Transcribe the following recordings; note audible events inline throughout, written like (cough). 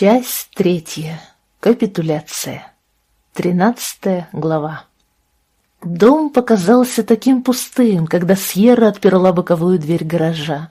Часть третья. Капитуляция. Тринадцатая глава. Дом показался таким пустым, когда Сьерра отперла боковую дверь гаража.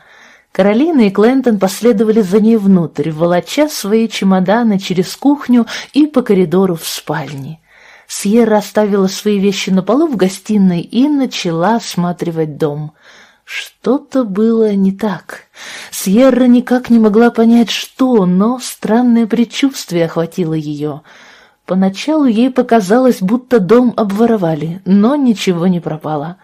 Каролина и Клентон последовали за ней внутрь, волоча свои чемоданы через кухню и по коридору в спальне. Сьерра оставила свои вещи на полу в гостиной и начала осматривать дом — что-то было не так. Сьерра никак не могла понять, что, но странное предчувствие охватило ее. Поначалу ей показалось, будто дом обворовали, но ничего не пропало.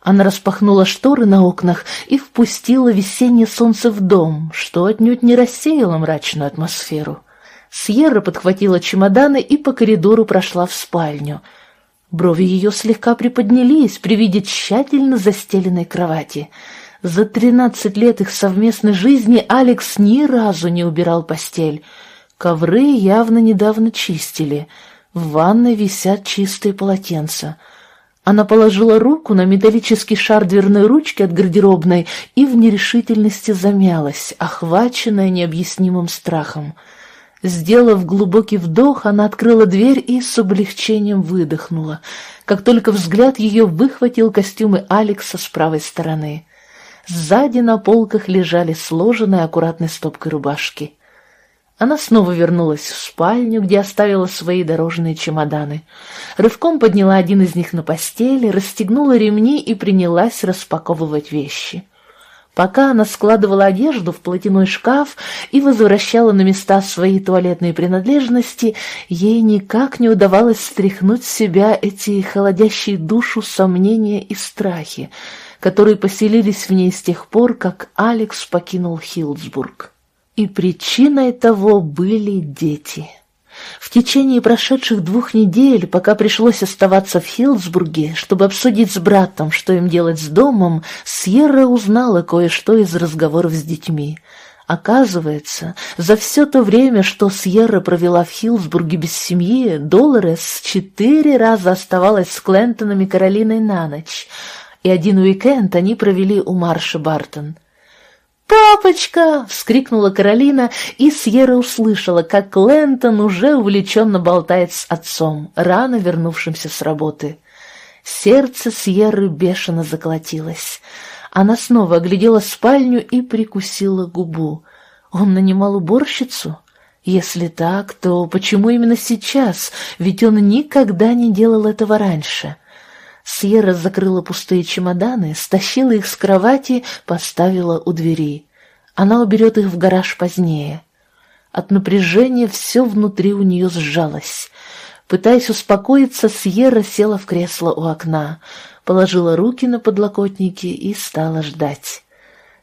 Она распахнула шторы на окнах и впустила весеннее солнце в дом, что отнюдь не рассеяло мрачную атмосферу. Сьерра подхватила чемоданы и по коридору прошла в спальню — Брови ее слегка приподнялись при виде тщательно застеленной кровати. За тринадцать лет их совместной жизни Алекс ни разу не убирал постель. Ковры явно недавно чистили. В ванной висят чистые полотенца. Она положила руку на металлический шар дверной ручки от гардеробной и в нерешительности замялась, охваченная необъяснимым страхом — Сделав глубокий вдох, она открыла дверь и с облегчением выдохнула, как только взгляд ее выхватил костюмы Алекса с правой стороны. Сзади на полках лежали сложенные аккуратной стопкой рубашки. Она снова вернулась в спальню, где оставила свои дорожные чемоданы. Рывком подняла один из них на постели, расстегнула ремни и принялась распаковывать вещи. Пока она складывала одежду в платяной шкаф и возвращала на места свои туалетные принадлежности, ей никак не удавалось стряхнуть с себя эти холодящие душу сомнения и страхи, которые поселились в ней с тех пор, как Алекс покинул Хилдсбург. И причиной того были дети. В течение прошедших двух недель, пока пришлось оставаться в Хилдсбурге, чтобы обсудить с братом, что им делать с домом, Сьерра узнала кое-что из разговоров с детьми. Оказывается, за все то время, что Сьерра провела в Хилсбурге без семьи, Долорес четыре раза оставалась с Клентонами Каролиной на ночь, и один уикенд они провели у Марши Бартон. «Папочка!» — вскрикнула Каролина, и Сьерра услышала, как Лэнтон уже увлеченно болтает с отцом, рано вернувшимся с работы. Сердце Сьерры бешено заколотилось. Она снова оглядела спальню и прикусила губу. Он нанимал уборщицу? Если так, то почему именно сейчас? Ведь он никогда не делал этого раньше. — Сьерра закрыла пустые чемоданы, стащила их с кровати, поставила у двери. Она уберет их в гараж позднее. От напряжения все внутри у нее сжалось. Пытаясь успокоиться, Сьерра села в кресло у окна, положила руки на подлокотники и стала ждать.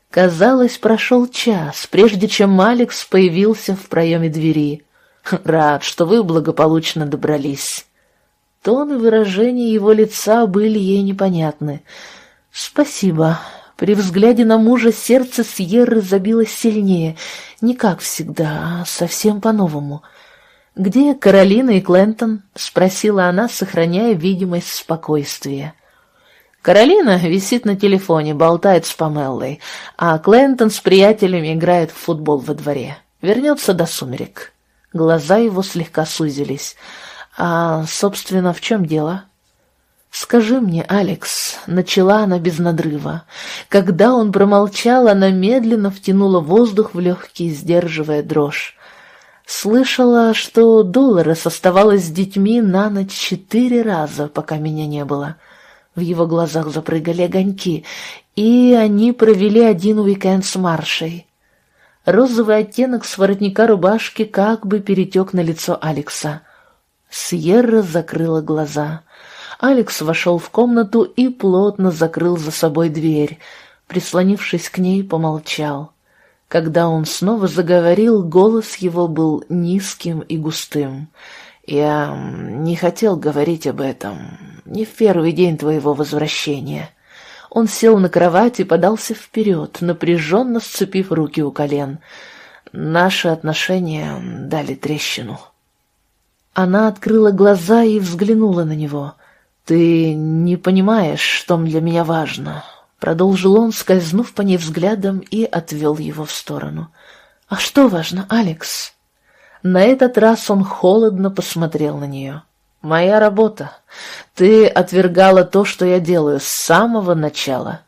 Казалось, прошел час, прежде чем Алекс появился в проеме двери. «Рад, что вы благополучно добрались». Тон и выражение его лица были ей непонятны. «Спасибо». При взгляде на мужа сердце Сьерры забилось сильнее, не как всегда, а совсем по-новому. «Где Каролина и Клентон?» — спросила она, сохраняя видимость спокойствия. Каролина висит на телефоне, болтает с Памеллой, а Клентон с приятелями играет в футбол во дворе. Вернется до сумерек. Глаза его слегка сузились. «А, собственно, в чем дело?» «Скажи мне, Алекс», — начала она без надрыва. Когда он промолчал, она медленно втянула воздух в легкий, сдерживая дрожь. Слышала, что Долорес оставалась с детьми на ночь четыре раза, пока меня не было. В его глазах запрыгали огоньки, и они провели один уикенд с Маршей. Розовый оттенок с воротника рубашки как бы перетек на лицо Алекса. Сьерра закрыла глаза. Алекс вошел в комнату и плотно закрыл за собой дверь. Прислонившись к ней, помолчал. Когда он снова заговорил, голос его был низким и густым. «Я не хотел говорить об этом. Не в первый день твоего возвращения». Он сел на кровать и подался вперед, напряженно сцепив руки у колен. Наши отношения дали трещину. Она открыла глаза и взглянула на него. «Ты не понимаешь, что для меня важно», — продолжил он, скользнув по ней взглядом и отвел его в сторону. «А что важно, Алекс?» На этот раз он холодно посмотрел на нее. «Моя работа. Ты отвергала то, что я делаю с самого начала».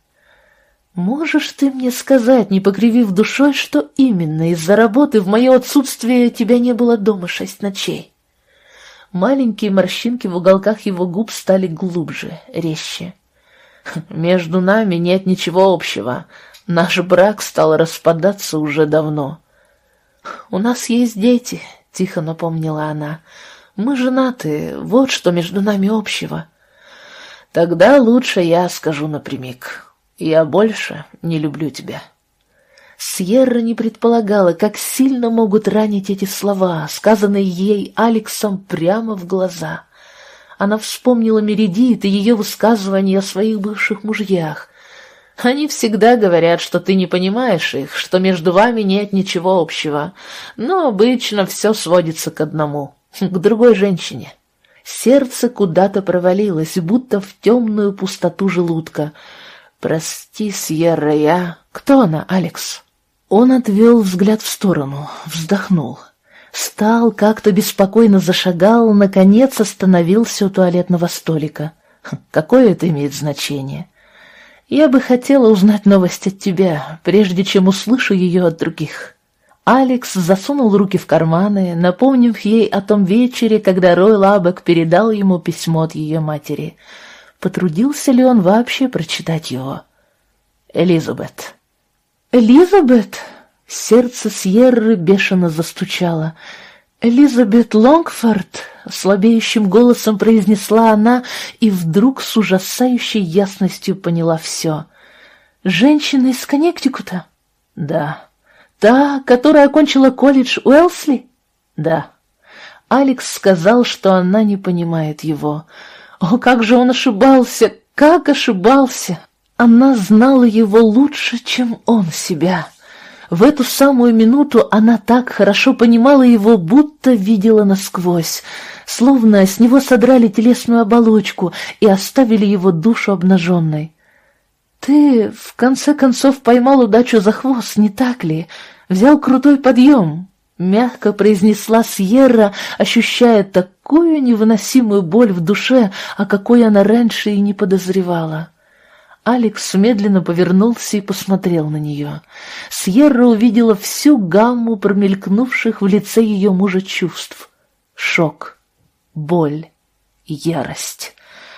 «Можешь ты мне сказать, не покривив душой, что именно из-за работы в мое отсутствие тебя не было дома шесть ночей?» Маленькие морщинки в уголках его губ стали глубже, резче. «Между нами нет ничего общего. Наш брак стал распадаться уже давно». «У нас есть дети», — тихо напомнила она. «Мы женаты, вот что между нами общего». «Тогда лучше я скажу напрямик. «Я больше не люблю тебя». Сьерра не предполагала, как сильно могут ранить эти слова, сказанные ей Алексом прямо в глаза. Она вспомнила Мередит и ее высказывания о своих бывших мужьях. Они всегда говорят, что ты не понимаешь их, что между вами нет ничего общего, но обычно все сводится к одному, к другой женщине. Сердце куда-то провалилось, будто в темную пустоту желудка — «Прости, Сьерра, я...» «Кто она, Алекс?» Он отвел взгляд в сторону, вздохнул. Стал, как-то беспокойно зашагал, наконец остановился у туалетного столика. Хм, какое это имеет значение? Я бы хотела узнать новость от тебя, прежде чем услышу ее от других. Алекс засунул руки в карманы, напомнив ей о том вечере, когда Рой Лабек передал ему письмо от ее матери — Потрудился ли он вообще прочитать его? Элизабет. Элизабет? Сердце Сьерры бешено застучало. «Элизабет Лонгфорд!» — слабеющим голосом произнесла она и вдруг с ужасающей ясностью поняла все. «Женщина из Коннектикута?» «Да». «Та, которая окончила колледж Уэлсли?» «Да». Алекс сказал, что она не понимает его. О, как же он ошибался, как ошибался! Она знала его лучше, чем он себя. В эту самую минуту она так хорошо понимала его, будто видела насквозь, словно с него содрали телесную оболочку и оставили его душу обнаженной. «Ты, в конце концов, поймал удачу за хвост, не так ли? Взял крутой подъем, Мягко произнесла Сьерра, ощущая такую невыносимую боль в душе, о какой она раньше и не подозревала. Алекс медленно повернулся и посмотрел на нее. Сьерра увидела всю гамму промелькнувших в лице ее мужа чувств. Шок, боль, ярость.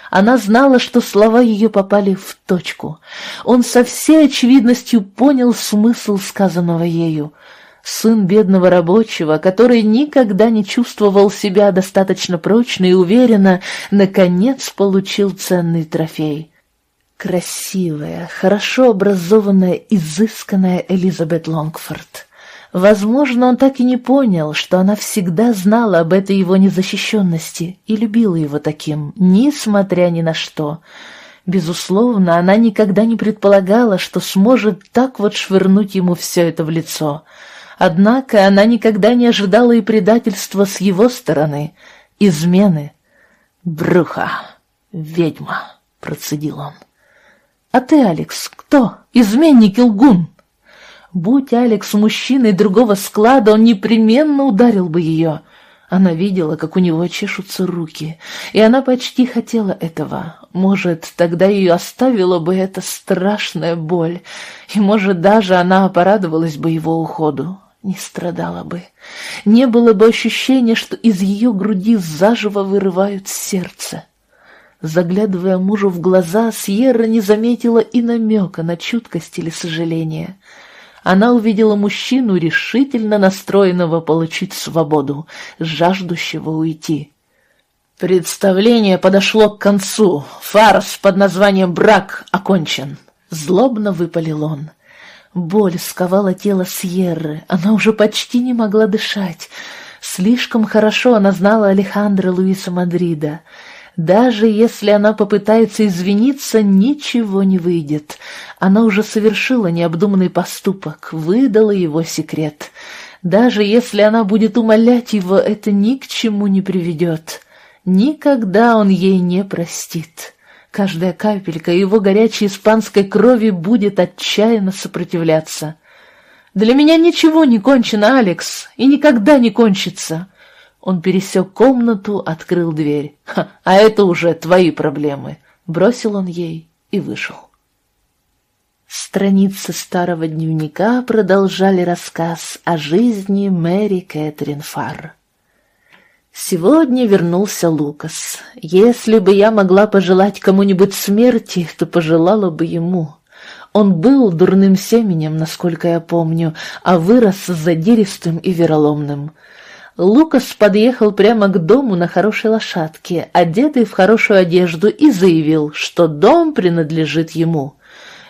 Она знала, что слова ее попали в точку. Он со всей очевидностью понял смысл сказанного ею — сын бедного рабочего, который никогда не чувствовал себя достаточно прочно и уверенно, наконец получил ценный трофей. Красивая, хорошо образованная, изысканная Элизабет Лонгфорд. Возможно, он так и не понял, что она всегда знала об этой его незащищенности и любила его таким, несмотря ни на что. Безусловно, она никогда не предполагала, что сможет так вот швырнуть ему все это в лицо — Однако она никогда не ожидала и предательства с его стороны, измены. «Брюха, ведьма», — процедил он. «А ты, Алекс, кто? Изменник и лгун?» Будь Алекс мужчиной другого склада, он непременно ударил бы ее. Она видела, как у него чешутся руки, и она почти хотела этого. Может, тогда ее оставила бы эта страшная боль, и, может, даже она порадовалась бы его уходу не страдала бы. Не было бы ощущения, что из ее груди заживо вырывают сердце. Заглядывая мужу в глаза, Сьерра не заметила и намека на чуткость или сожаление. Она увидела мужчину, решительно настроенного получить свободу, жаждущего уйти. Представление подошло к концу. Фарс под названием «Брак» окончен. Злобно выпалил он. Боль сковала тело Сьерры, она уже почти не могла дышать. Слишком хорошо она знала Алехандро Луиса Мадрида. Даже если она попытается извиниться, ничего не выйдет. Она уже совершила необдуманный поступок, выдала его секрет. Даже если она будет умолять его, это ни к чему не приведет. Никогда он ей не простит. Каждая капелька его горячей испанской крови будет отчаянно сопротивляться. Для меня ничего не кончено, Алекс, и никогда не кончится. Он пересек комнату, открыл дверь. «А это уже твои проблемы», — бросил он ей и вышел. Страницы старого дневника продолжали рассказ о жизни Мэри Кэтрин Фарр. Сегодня вернулся Лукас. Если бы я могла пожелать кому-нибудь смерти, то пожелала бы ему. Он был дурным семенем, насколько я помню, а вырос задиристым и вероломным. Лукас подъехал прямо к дому на хорошей лошадке, одетый в хорошую одежду, и заявил, что дом принадлежит ему.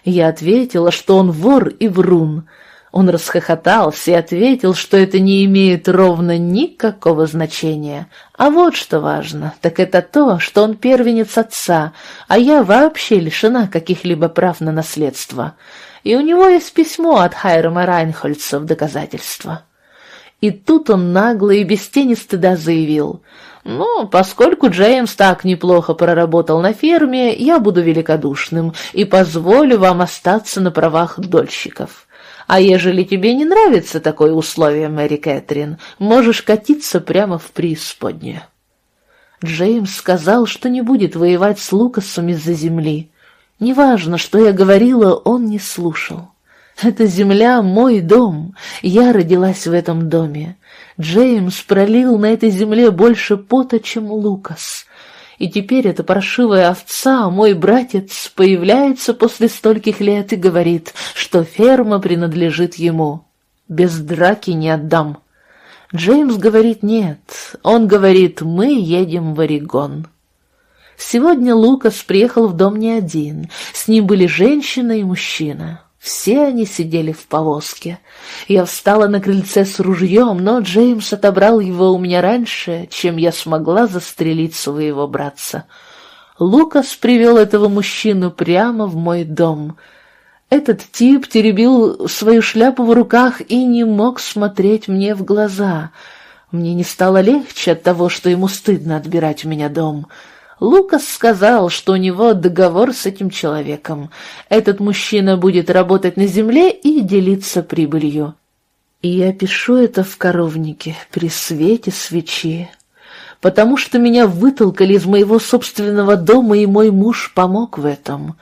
Я ответила, что он вор и врун. Он расхохотался и ответил, что это не имеет ровно никакого значения. А вот что важно, так это то, что он первенец отца, а я вообще лишена каких-либо прав на наследство. И у него есть письмо от Хайрама Райнхольца в доказательство. И тут он нагло и без тени стыда заявил, «Ну, поскольку Джеймс так неплохо проработал на ферме, я буду великодушным и позволю вам остаться на правах дольщиков. А ежели тебе не нравится такое условие, Мэри Кэтрин, можешь катиться прямо в преисподнюю». Джеймс сказал, что не будет воевать с Лукасом из-за земли. Неважно, что я говорила, он не слушал. (laughs) Эта земля — мой дом. Я родилась в этом доме. Джеймс пролил на этой земле больше пота, чем Лукас. И теперь эта паршивая овца, мой братец, появляется после стольких лет и говорит, что ферма принадлежит ему. Без драки не отдам. Джеймс говорит нет. Он говорит, мы едем в Орегон. Сегодня Лукас приехал в дом не один. С ним были женщина и мужчина. Все они сидели в повозке. Я встала на крыльце с ружьем, но Джеймс отобрал его у меня раньше, чем я смогла застрелить своего братца. Лукас привел этого мужчину прямо в мой дом. Этот тип теребил свою шляпу в руках и не мог смотреть мне в глаза. Мне не стало легче от того, что ему стыдно отбирать у меня дом. Лукас сказал, что у него договор с этим человеком. Этот мужчина будет работать на земле и делиться прибылью. И я пишу это в коровнике при свете свечи, потому что меня вытолкали из моего собственного дома, и мой муж помог в этом.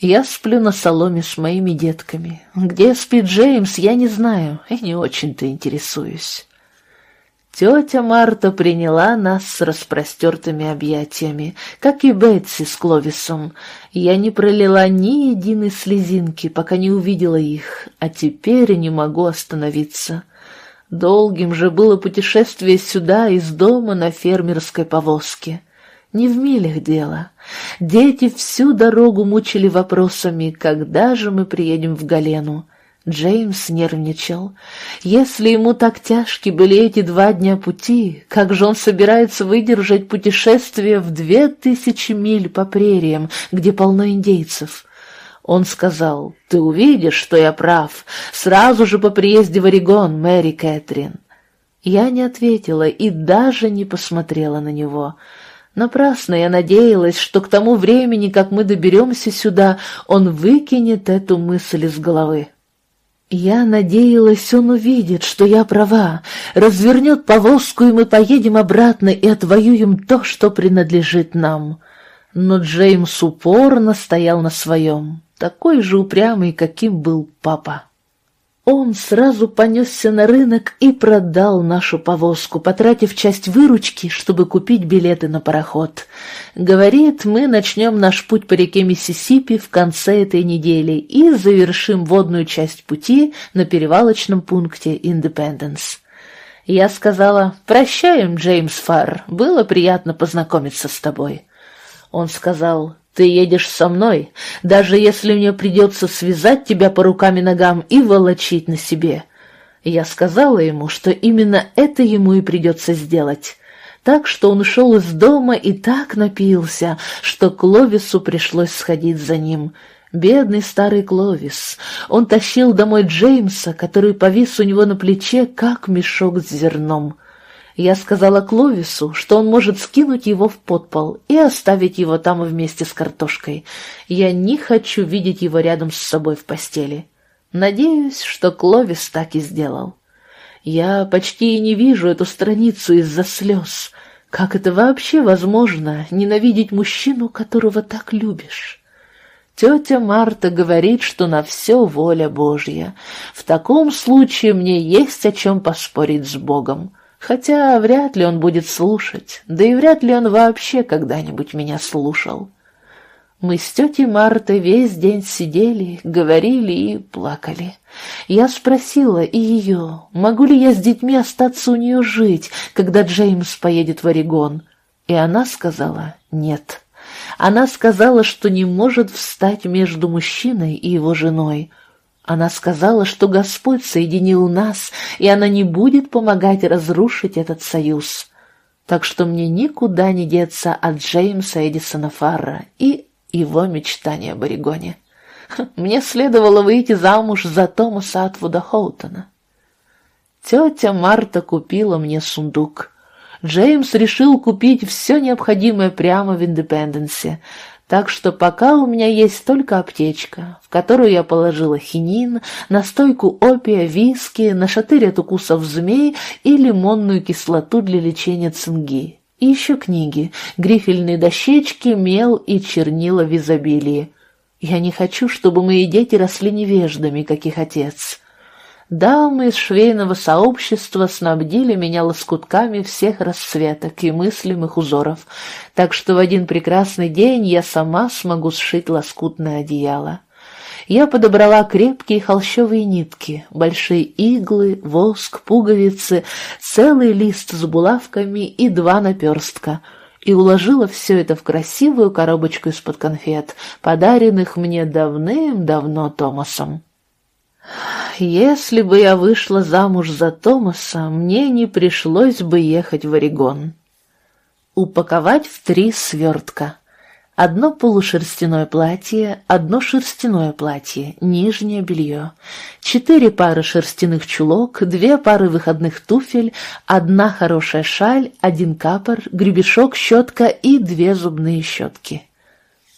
Я сплю на соломе с моими детками. Где спит Джеймс, я не знаю и не очень-то интересуюсь. Тетя Марта приняла нас с распростертыми объятиями, как и Бетси с Кловисом. Я не пролила ни единой слезинки, пока не увидела их, а теперь не могу остановиться. Долгим же было путешествие сюда из дома на фермерской повозке. Не в милях дело. Дети всю дорогу мучили вопросами, когда же мы приедем в Галену. Джеймс нервничал. Если ему так тяжки были эти два дня пути, как же он собирается выдержать путешествие в две тысячи миль по прериям, где полно индейцев? Он сказал, «Ты увидишь, что я прав, сразу же по приезде в Орегон, Мэри Кэтрин». Я не ответила и даже не посмотрела на него. Напрасно я надеялась, что к тому времени, как мы доберемся сюда, он выкинет эту мысль из головы. Я надеялась, он увидит, что я права, развернет повозку, и мы поедем обратно и отвоюем то, что принадлежит нам. Но Джеймс упорно стоял на своем, такой же упрямый, каким был папа. Он сразу понесся на рынок и продал нашу повозку, потратив часть выручки, чтобы купить билеты на пароход. Говорит, мы начнем наш путь по реке Миссисипи в конце этой недели и завершим водную часть пути на перевалочном пункте Индепенденс. Я сказала, прощаем, Джеймс Фарр, было приятно познакомиться с тобой. Он сказал, ты едешь со мной, даже если мне придется связать тебя по рукам и ногам и волочить на себе. Я сказала ему, что именно это ему и придется сделать. Так что он ушел из дома и так напился, что Кловису пришлось сходить за ним. Бедный старый Кловис. Он тащил домой Джеймса, который повис у него на плече, как мешок с зерном. Я сказала Кловису, что он может скинуть его в подпол и оставить его там вместе с картошкой. Я не хочу видеть его рядом с собой в постели. Надеюсь, что Кловис так и сделал. Я почти и не вижу эту страницу из-за слез. Как это вообще возможно, ненавидеть мужчину, которого так любишь? Тетя Марта говорит, что на все воля Божья. В таком случае мне есть о чем поспорить с Богом. Хотя вряд ли он будет слушать, да и вряд ли он вообще когда-нибудь меня слушал. Мы с тетей Мартой весь день сидели, говорили и плакали. Я спросила и ее, могу ли я с детьми остаться у нее жить, когда Джеймс поедет в Орегон. И она сказала «нет». Она сказала, что не может встать между мужчиной и его женой. Она сказала, что Господь соединил нас, и она не будет помогать разрушить этот союз. Так что мне никуда не деться от Джеймса Эдисона Фарра и его мечтания об Орегоне. Мне следовало выйти замуж за Томаса Атвуда Хоутона. Тетя Марта купила мне сундук. Джеймс решил купить все необходимое прямо в Индепенденсе, так что пока у меня есть только аптечка, в которую я положила хинин, настойку опия, виски, нашатырь от укусов змей и лимонную кислоту для лечения цинги. И еще книги, грифельные дощечки, мел и чернила в изобилии. Я не хочу, чтобы мои дети росли невеждами, как их отец. Дамы из швейного сообщества снабдили меня лоскутками всех расцветок и мыслимых узоров, так что в один прекрасный день я сама смогу сшить лоскутное одеяло я подобрала крепкие холщовые нитки, большие иглы, воск, пуговицы, целый лист с булавками и два наперстка и уложила все это в красивую коробочку из-под конфет, подаренных мне давным-давно Томасом. Если бы я вышла замуж за Томаса, мне не пришлось бы ехать в Орегон. Упаковать в три свертка. Одно полушерстяное платье, одно шерстяное платье, нижнее белье, четыре пары шерстяных чулок, две пары выходных туфель, одна хорошая шаль, один капор, гребешок, щетка и две зубные щетки.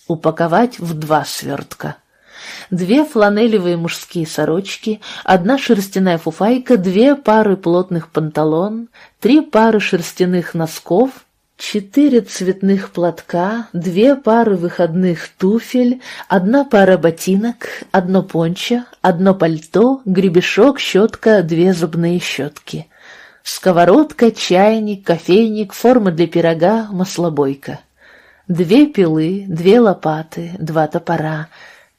Упаковать в два свертка. Две фланелевые мужские сорочки, одна шерстяная фуфайка, две пары плотных панталон, три пары шерстяных носков, Четыре цветных платка, две пары выходных туфель, одна пара ботинок, одно пончо, одно пальто, гребешок, щетка, две зубные щетки. Сковородка, чайник, кофейник, форма для пирога, маслобойка. Две пилы, две лопаты, два топора,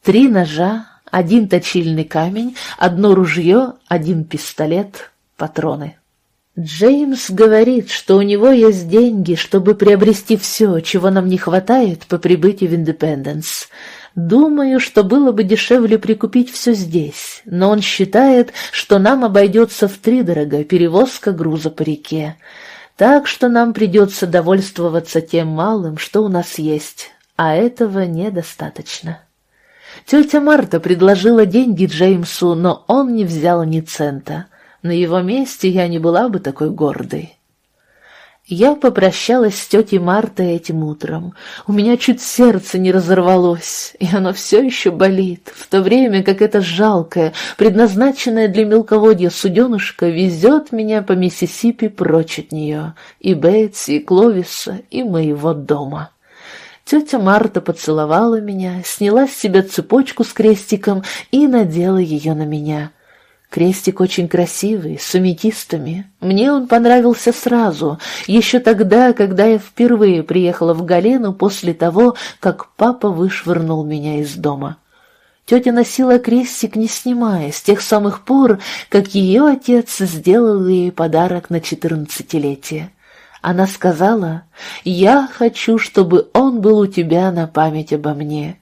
три ножа, один точильный камень, одно ружье, один пистолет, патроны. Джеймс говорит, что у него есть деньги, чтобы приобрести все, чего нам не хватает по прибытии в Индепенденс. Думаю, что было бы дешевле прикупить все здесь, но он считает, что нам обойдется втридорога перевозка груза по реке. Так что нам придется довольствоваться тем малым, что у нас есть, а этого недостаточно. Тетя Марта предложила деньги Джеймсу, но он не взял ни цента. На его месте я не была бы такой гордой. Я попрощалась с тетей Мартой этим утром. У меня чуть сердце не разорвалось, и оно все еще болит, в то время как это жалкое, предназначенное для мелководья суденышко везет меня по Миссисипи прочь от нее, и Бетси, и Кловиса, и моего дома. Тетя Марта поцеловала меня, сняла с себя цепочку с крестиком и надела ее на меня — Крестик очень красивый, с аметистами. Мне он понравился сразу, еще тогда, когда я впервые приехала в Галену после того, как папа вышвырнул меня из дома. Тетя носила крестик, не снимая, с тех самых пор, как ее отец сделал ей подарок на четырнадцатилетие. Она сказала, «Я хочу, чтобы он был у тебя на память обо мне».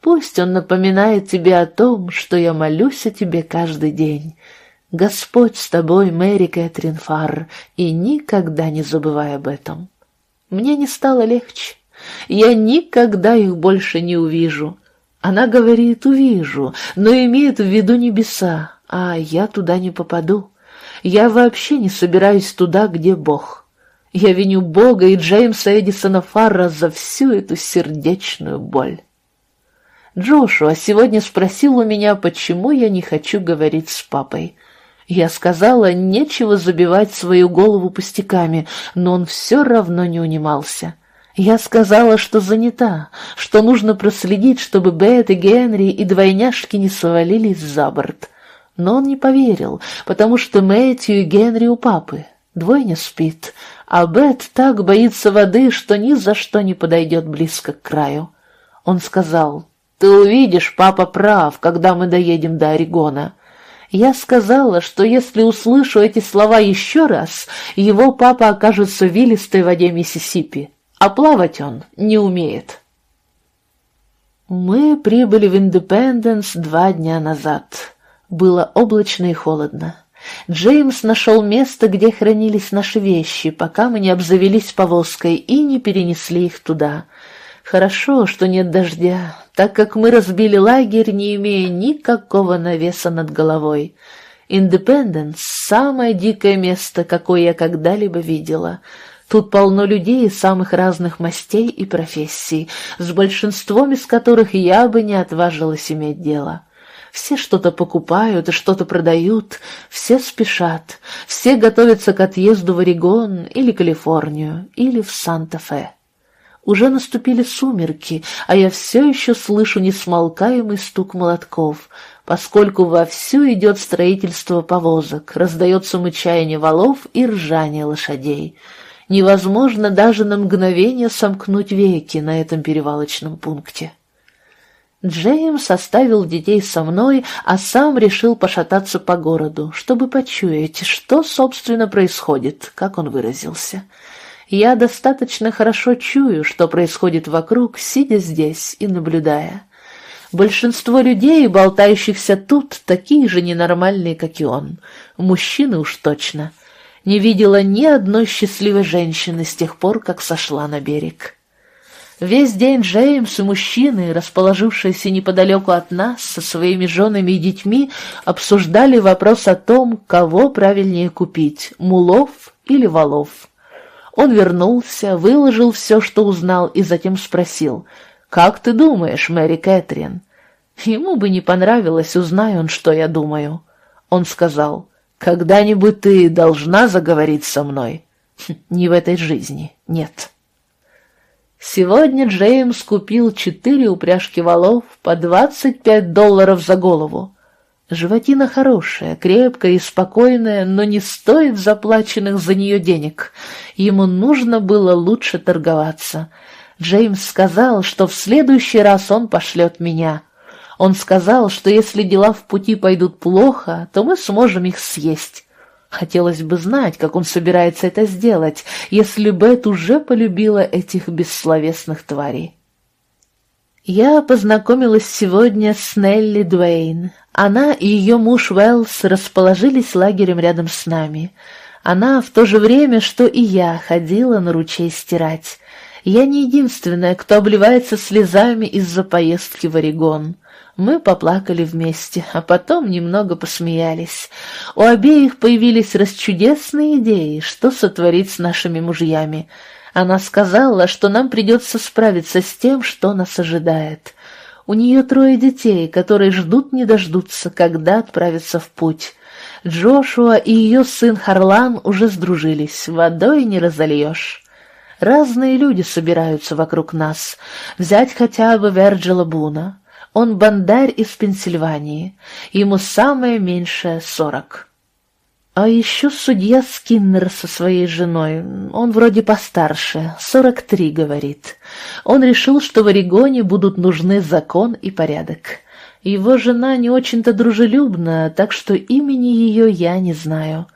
Пусть он напоминает тебе о том, что я молюсь о тебе каждый день. Господь с тобой, Мэри Кэтрин Фарр, и никогда не забывай об этом. Мне не стало легче. Я никогда их больше не увижу. Она говорит «увижу», но имеет в виду небеса, а я туда не попаду. Я вообще не собираюсь туда, где Бог. Я виню Бога и Джеймса Эдисона Фарра за всю эту сердечную боль. Джошуа сегодня спросил у меня, почему я не хочу говорить с папой. Я сказала, нечего забивать свою голову пустяками, но он все равно не унимался. Я сказала, что занята, что нужно проследить, чтобы Бет и Генри и двойняшки не свалились за борт. Но он не поверил, потому что Мэтью и Генри у папы. Двойня спит, а Бет так боится воды, что ни за что не подойдет близко к краю. Он сказал, «Ты увидишь, папа прав, когда мы доедем до Орегона». Я сказала, что если услышу эти слова еще раз, его папа окажется в вилистой воде Миссисипи а плавать он не умеет. Мы прибыли в Индепенденс два дня назад. Было облачно и холодно. Джеймс нашел место, где хранились наши вещи, пока мы не обзавелись повозкой и не перенесли их туда. Хорошо, что нет дождя, так как мы разбили лагерь, не имея никакого навеса над головой. Индепенденс — самое дикое место, какое я когда-либо видела — Тут полно людей самых разных мастей и профессий, с большинством из которых я бы не отважилась иметь дело. Все что-то покупают и что-то продают, все спешат, все готовятся к отъезду в Орегон или Калифорнию, или в Санта-Фе. Уже наступили сумерки, а я все еще слышу несмолкаемый стук молотков, поскольку вовсю идет строительство повозок, раздается мычание валов и ржание лошадей — невозможно даже на мгновение сомкнуть веки на этом перевалочном пункте. Джеймс оставил детей со мной, а сам решил пошататься по городу, чтобы почуять, что, собственно, происходит, как он выразился. Я достаточно хорошо чую, что происходит вокруг, сидя здесь и наблюдая. Большинство людей, болтающихся тут, такие же ненормальные, как и он. Мужчины уж точно — не видела ни одной счастливой женщины с тех пор, как сошла на берег. Весь день Джеймс и мужчины, расположившиеся неподалеку от нас со своими женами и детьми, обсуждали вопрос о том, кого правильнее купить – мулов или валов. Он вернулся, выложил все, что узнал, и затем спросил, «Как ты думаешь, Мэри Кэтрин?» Ему бы не понравилось, узнай он, что я думаю. Он сказал, когда-нибудь ты должна заговорить со мной? Хм, не в этой жизни, нет. Сегодня Джеймс купил четыре упряжки валов по двадцать пять долларов за голову. Животина хорошая, крепкая и спокойная, но не стоит заплаченных за нее денег. Ему нужно было лучше торговаться. Джеймс сказал, что в следующий раз он пошлет меня. Он сказал, что если дела в пути пойдут плохо, то мы сможем их съесть. Хотелось бы знать, как он собирается это сделать, если Бет уже полюбила этих бессловесных тварей. Я познакомилась сегодня с Нелли Дуэйн. Она и ее муж Уэллс расположились лагерем рядом с нами. Она в то же время, что и я, ходила на ручей стирать. Я не единственная, кто обливается слезами из-за поездки в Орегон. Мы поплакали вместе, а потом немного посмеялись. У обеих появились расчудесные идеи, что сотворить с нашими мужьями. Она сказала, что нам придется справиться с тем, что нас ожидает. У нее трое детей, которые ждут не дождутся, когда отправятся в путь. Джошуа и ее сын Харлан уже сдружились, водой не разольешь. Разные люди собираются вокруг нас. Взять хотя бы Верджила Буна. Он бандарь из Пенсильвании. Ему самое меньшее сорок. А еще судья Скиннер со своей женой. Он вроде постарше, сорок три, говорит. Он решил, что в Орегоне будут нужны закон и порядок. Его жена не очень-то дружелюбна, так что имени ее я не знаю.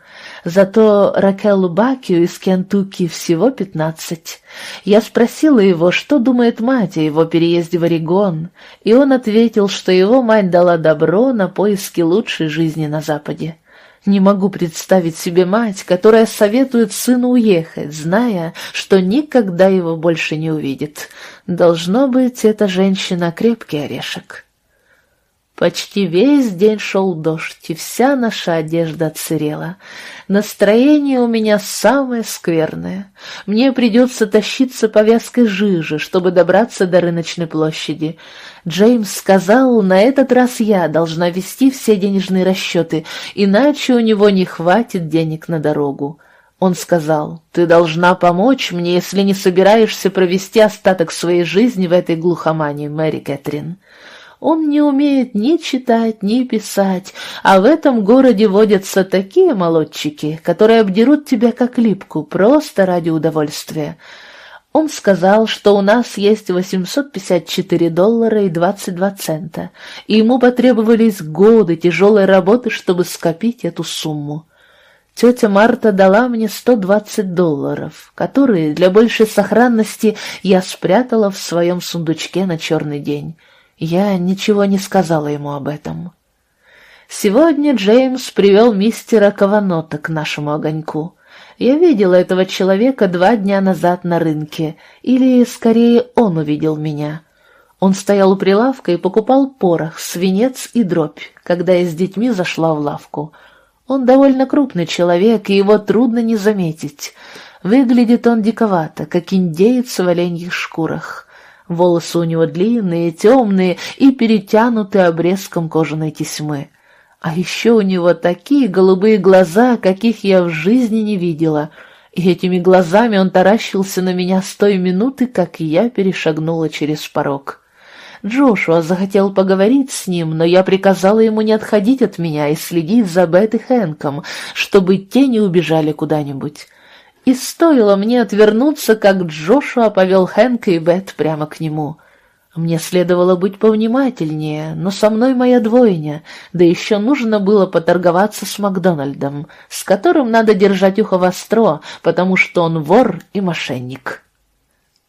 Зато Ракелу Бакию из Кентукки всего пятнадцать. Я спросила его, что думает мать о его переезде в Орегон, и он ответил, что его мать дала добро на поиски лучшей жизни на Западе. Не могу представить себе мать, которая советует сыну уехать, зная, что никогда его больше не увидит. Должно быть, эта женщина крепкий орешек. Почти весь день шел дождь, и вся наша одежда отсырела. Настроение у меня самое скверное. Мне придется тащиться по вязкой жиже, чтобы добраться до рыночной площади. Джеймс сказал, на этот раз я должна вести все денежные расчеты, иначе у него не хватит денег на дорогу. Он сказал, «Ты должна помочь мне, если не собираешься провести остаток своей жизни в этой глухомане, Мэри Кэтрин». Он не умеет ни читать, ни писать, а в этом городе водятся такие молодчики, которые обдерут тебя как липку, просто ради удовольствия. Он сказал, что у нас есть 854 доллара и 22 цента, и ему потребовались годы тяжелой работы, чтобы скопить эту сумму. Тетя Марта дала мне 120 долларов, которые для большей сохранности я спрятала в своем сундучке на черный день. Я ничего не сказала ему об этом. Сегодня Джеймс привел мистера Каванота к нашему огоньку. Я видела этого человека два дня назад на рынке, или, скорее, он увидел меня. Он стоял у прилавка и покупал порох, свинец и дробь, когда я с детьми зашла в лавку. Он довольно крупный человек, и его трудно не заметить. Выглядит он диковато, как индеец в оленьих шкурах. Волосы у него длинные, темные и перетянуты обрезком кожаной тесьмы. А еще у него такие голубые глаза, каких я в жизни не видела, и этими глазами он таращился на меня с той минуты, как я перешагнула через порог. Джошуа захотел поговорить с ним, но я приказала ему не отходить от меня и следить за Бет и Хэнком, чтобы те не убежали куда-нибудь. И стоило мне отвернуться, как Джошуа повел Хэнка и Бет прямо к нему. Мне следовало быть повнимательнее, но со мной моя двойня, да еще нужно было поторговаться с Макдональдом, с которым надо держать ухо востро, потому что он вор и мошенник.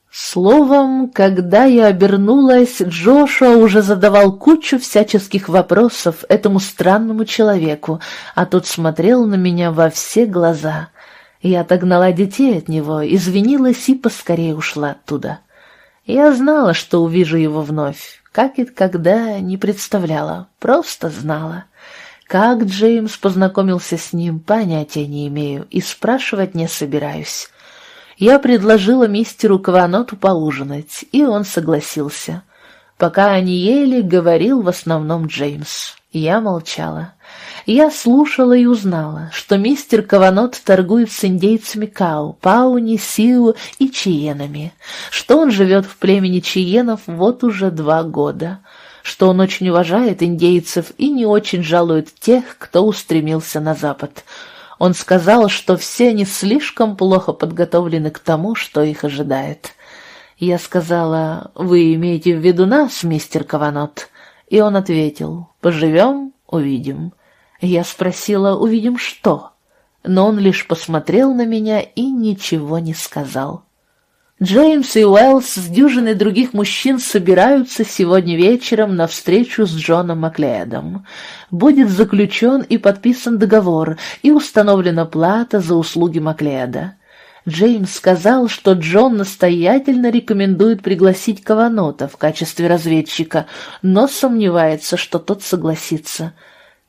Словом, когда я обернулась, Джошуа уже задавал кучу всяческих вопросов этому странному человеку, а тот смотрел на меня во все глаза — я отогнала детей от него, извинилась и поскорее ушла оттуда. Я знала, что увижу его вновь, как и когда не представляла, просто знала. Как Джеймс познакомился с ним, понятия не имею и спрашивать не собираюсь. Я предложила мистеру Каваноту поужинать, и он согласился. Пока они ели, говорил в основном Джеймс. Я молчала. Я слушала и узнала, что мистер Каванот торгует с индейцами Кау, Пауни, Сиу и Чиенами, что он живет в племени Чиенов вот уже два года, что он очень уважает индейцев и не очень жалует тех, кто устремился на запад. Он сказал, что все они слишком плохо подготовлены к тому, что их ожидает. Я сказала, «Вы имеете в виду нас, мистер Каванот?» И он ответил, «Поживем, увидим». Я спросила, увидим что, но он лишь посмотрел на меня и ничего не сказал. Джеймс и Уэллс с дюжиной других мужчин собираются сегодня вечером на встречу с Джоном Маклеодом. Будет заключен и подписан договор, и установлена плата за услуги Маклеода. Джеймс сказал, что Джон настоятельно рекомендует пригласить Каванота в качестве разведчика, но сомневается, что тот согласится.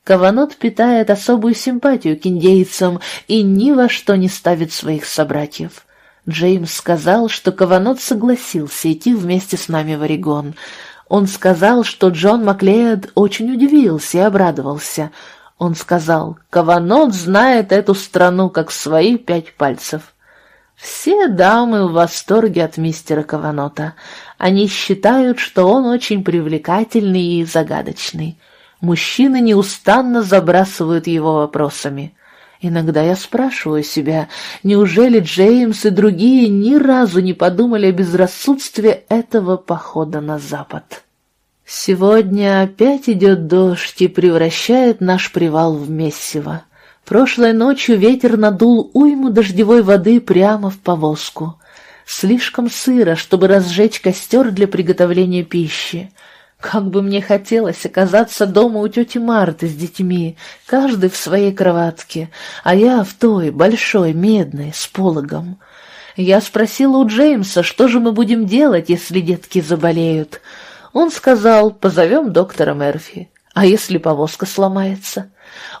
Каванот питает особую симпатию к индейцам и ни во что не ставит своих собратьев. Джеймс сказал, что Каванот согласился идти вместе с нами в Орегон. Он сказал, что Джон Маклеод очень удивился и обрадовался. Он сказал, Каванот знает эту страну как свои пять пальцев. Все дамы в восторге от мистера Каванота. Они считают, что он очень привлекательный и загадочный. Мужчины неустанно забрасывают его вопросами. Иногда я спрашиваю себя, неужели Джеймс и другие ни разу не подумали о безрассудстве этого похода на запад? Сегодня опять идет дождь и превращает наш привал в месиво. Прошлой ночью ветер надул уйму дождевой воды прямо в повозку. Слишком сыро, чтобы разжечь костер для приготовления пищи. Как бы мне хотелось оказаться дома у тети Марты с детьми, каждый в своей кроватке, а я в той, большой, медной, с пологом. Я спросила у Джеймса, что же мы будем делать, если детки заболеют. Он сказал, позовем доктора Мерфи. А если повозка сломается?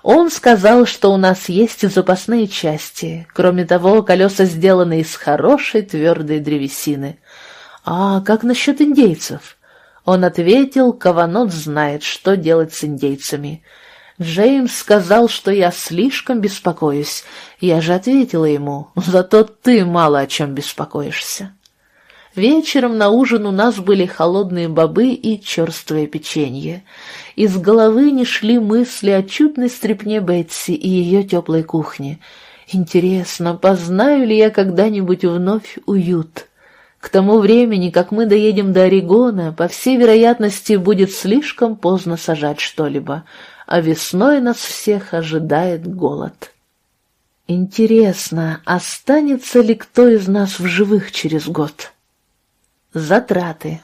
Он сказал, что у нас есть запасные части. Кроме того, колеса сделаны из хорошей твердой древесины. А как насчет индейцев? Он ответил, Каванот знает, что делать с индейцами. Джеймс сказал, что я слишком беспокоюсь. Я же ответила ему, зато ты мало о чем беспокоишься. Вечером на ужин у нас были холодные бобы и черствое печенье. Из головы не шли мысли о чудной стрепне Бетси и ее теплой кухне. Интересно, познаю ли я когда-нибудь вновь уют? К тому времени, как мы доедем до Орегона, по всей вероятности, будет слишком поздно сажать что-либо, а весной нас всех ожидает голод. Интересно, останется ли кто из нас в живых через год? Затраты.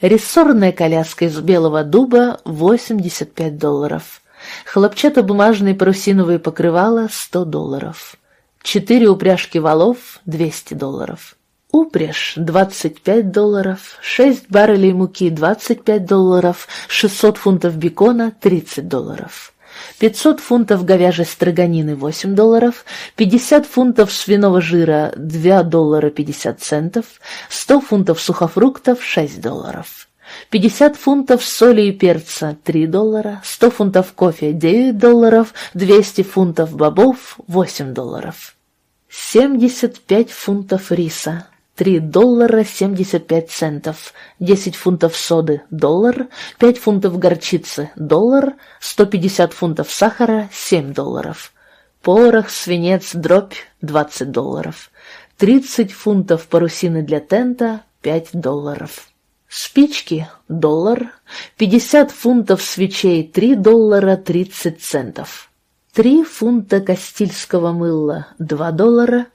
Рессорная коляска из белого дуба — 85 долларов. Хлопчатобумажные парусиновые покрывала — 100 долларов. Четыре упряжки валов — 200 долларов. Упряжь — 25 долларов, 6 баррелей муки — 25 долларов, 600 фунтов бекона — 30 долларов. 500 фунтов говяжьей строганины — 8 долларов, 50 фунтов свиного жира — 2 доллара 50 центов, 100 фунтов сухофруктов — 6 долларов. 50 фунтов соли и перца — 3 доллара, 100 фунтов кофе — 9 долларов, 200 фунтов бобов — 8 долларов. 75 фунтов риса 3 доллара 75 центов, 10 фунтов соды – доллар, 5 фунтов горчицы – доллар, 150 фунтов сахара – 7 долларов. Порох, свинец, дробь – 20 долларов. 30 фунтов парусины для тента – 5 долларов. Спички – доллар, 50 фунтов свечей – 3 доллара 30 центов. Три фунта кастильского мыла – два доллара,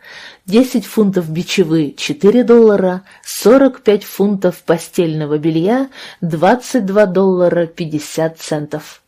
десять фунтов бичевы – четыре доллара, сорок пять фунтов постельного белья – двадцать два доллара пятьдесят центов.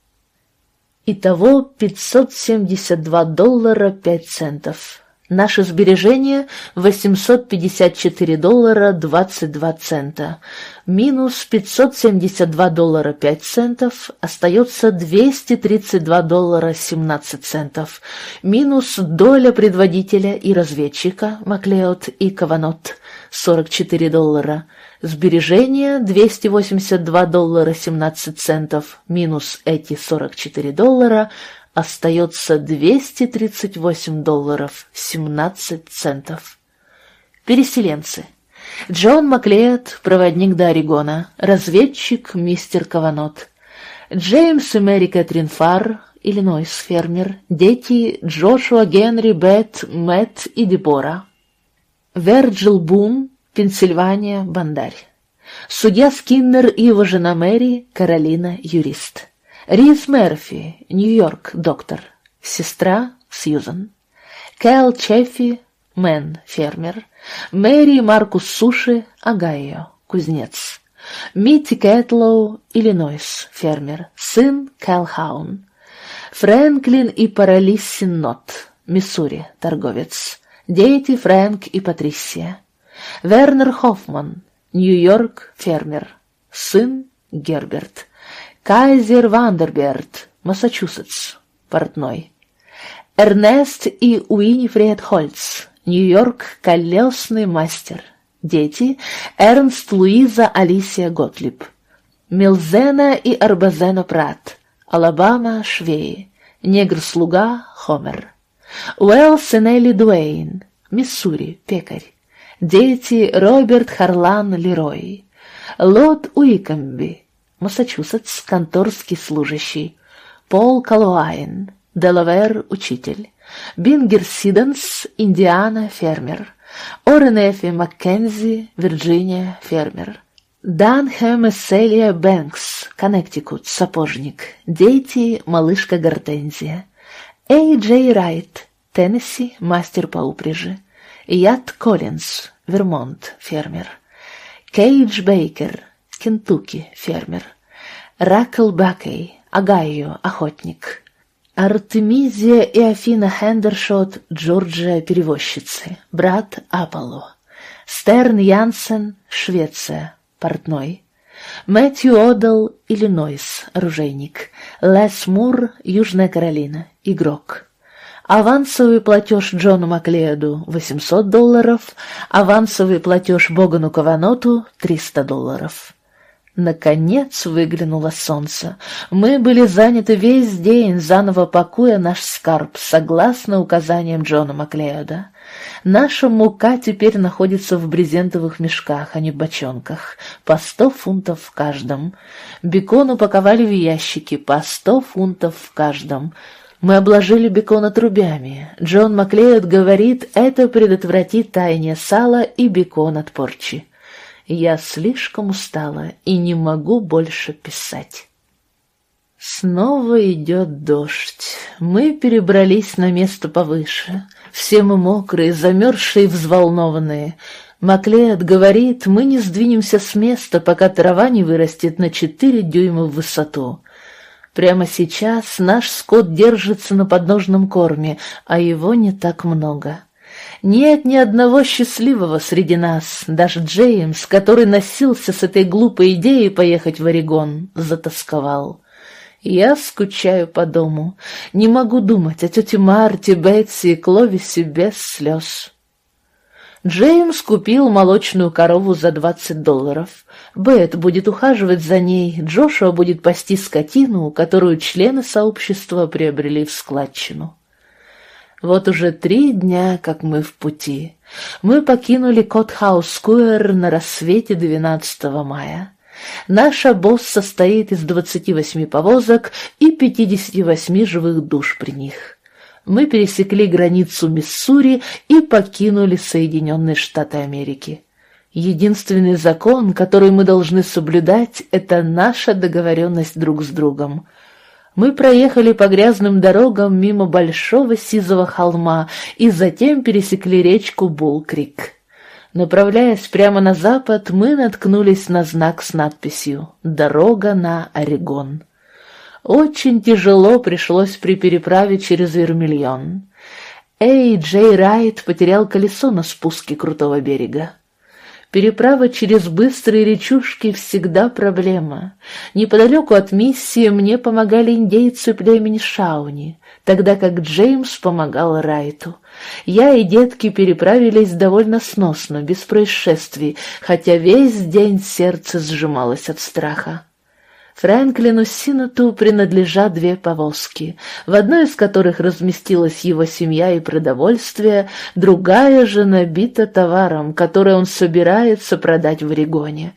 Итого пятьсот семьдесят два доллара пять центов. Наше сбережение – 854 доллара 22 цента. Минус 572 доллара 5 центов. Остается 232 доллара 17 центов. Минус доля предводителя и разведчика Маклеод и Каванот – 44 доллара. Сбережения 282 доллара 17 центов. Минус эти 44 доллара – остается 238 долларов 17 центов. Переселенцы. Джон Маклеод, проводник до Орегона, разведчик мистер Каванот. Джеймс и Мэри Кэтрин Фарр, Иллинойс, фермер, дети Джошуа, Генри, Бет, Мэтт и Дебора. Верджил Бун, Пенсильвания, бондарь. Судья Скиннер и его жена Мэри, Каролина, юрист. Рис Мерфи, Нью-Йорк, доктор. Сестра Сьюзан. Кэл Чеффи, Мэн, фермер. Мэри Маркус Суши, Огайо, кузнец. Митти Кэтлоу, Иллинойс, фермер. Сын Кэлхаун. Фрэнклин и Паралисси Нот, Миссури, торговец. Дети Фрэнк и Патрисия. Вернер Хоффман, Нью-Йорк, фермер. Сын Герберт. Кайзер Вандерберт, Массачусетс, портной. Эрнест и Уинифред Хольц, Нью-Йорк, колесный мастер. Дети Эрнст Луиза Алисия Готлиб. Милзена и Арбазена Прат, Алабама, Швеи. Негр-слуга Хомер. Уэллс и Нелли Дуэйн, Миссури, пекарь. Дети Роберт Харлан Лерой. Лот Уикомби, Массачусетс, конторский служащий, Пол Калуайн, Делавер, учитель, Бингер Сиденс, Индиана, фермер, Орен Эфи Маккензи, Вирджиния, фермер, Дан Хэм Селия Бэнкс, Коннектикут, сапожник, дети, малышка Гортензия, Эй Джей Райт, Теннесси, мастер по упряжи, Ят Коллинз, Вермонт, фермер, Кейдж Бейкер, Кентукки, фермер. Ракл Бакей, Огайо, охотник. Артемизия и Афина Хендершот, Джорджия, перевозчицы. Брат Аполло. Стерн Янсен, Швеция, портной. Мэтью Одал, Иллинойс, оружейник. Лес Мур, Южная Каролина, игрок. Авансовый платеж Джону Маклеоду — 800 долларов, авансовый платеж Богану Каваноту — 300 долларов. Наконец выглянуло солнце. Мы были заняты весь день, заново пакуя наш скарб, согласно указаниям Джона Маклеода. Наша мука теперь находится в брезентовых мешках, а не в бочонках, по сто фунтов в каждом. Бекон упаковали в ящики, по сто фунтов в каждом. Мы обложили бекон отрубями. Джон Маклеод говорит, это предотвратит таяние сала и бекон от порчи. Я слишком устала и не могу больше писать. Снова идет дождь. Мы перебрались на место повыше. Все мы мокрые, замерзшие и взволнованные. Маклеод говорит, мы не сдвинемся с места, пока трава не вырастет на четыре дюйма в высоту. Прямо сейчас наш скот держится на подножном корме, а его не так много. Нет ни одного счастливого среди нас, даже Джеймс, который носился с этой глупой идеей поехать в Орегон, затасковал. Я скучаю по дому, не могу думать о тете Марте, Бетси и Кловисе без слез. Джеймс купил молочную корову за двадцать долларов. Бет будет ухаживать за ней, Джошуа будет пасти скотину, которую члены сообщества приобрели в складчину. Вот уже три дня, как мы в пути. Мы покинули Кортхаус-Сквер на рассвете 12 мая. Наш обоз состоит из 28 повозок и 58 живых душ при них. Мы пересекли границу Миссури и покинули Соединенные Штаты Америки. Единственный закон, который мы должны соблюдать, это наша договоренность друг с другом — мы проехали по грязным дорогам мимо большого сизого холма и затем пересекли речку Булкрик. Направляясь прямо на запад, мы наткнулись на знак с надписью «Дорога на Орегон». Очень тяжело пришлось при переправе через Вермильон. Эй, Джей Райт потерял колесо на спуске крутого берега. Переправа через быстрые речушки всегда проблема. Неподалеку от миссии мне помогали индейцы племени Шауни, тогда как Джеймс помогал Райту. Я и детки переправились довольно сносно, без происшествий, хотя весь день сердце сжималось от страха. Фрэнклину Синату принадлежат две повозки, в одной из которых разместилась его семья и продовольствие, другая же набита товаром, который он собирается продать в Орегоне.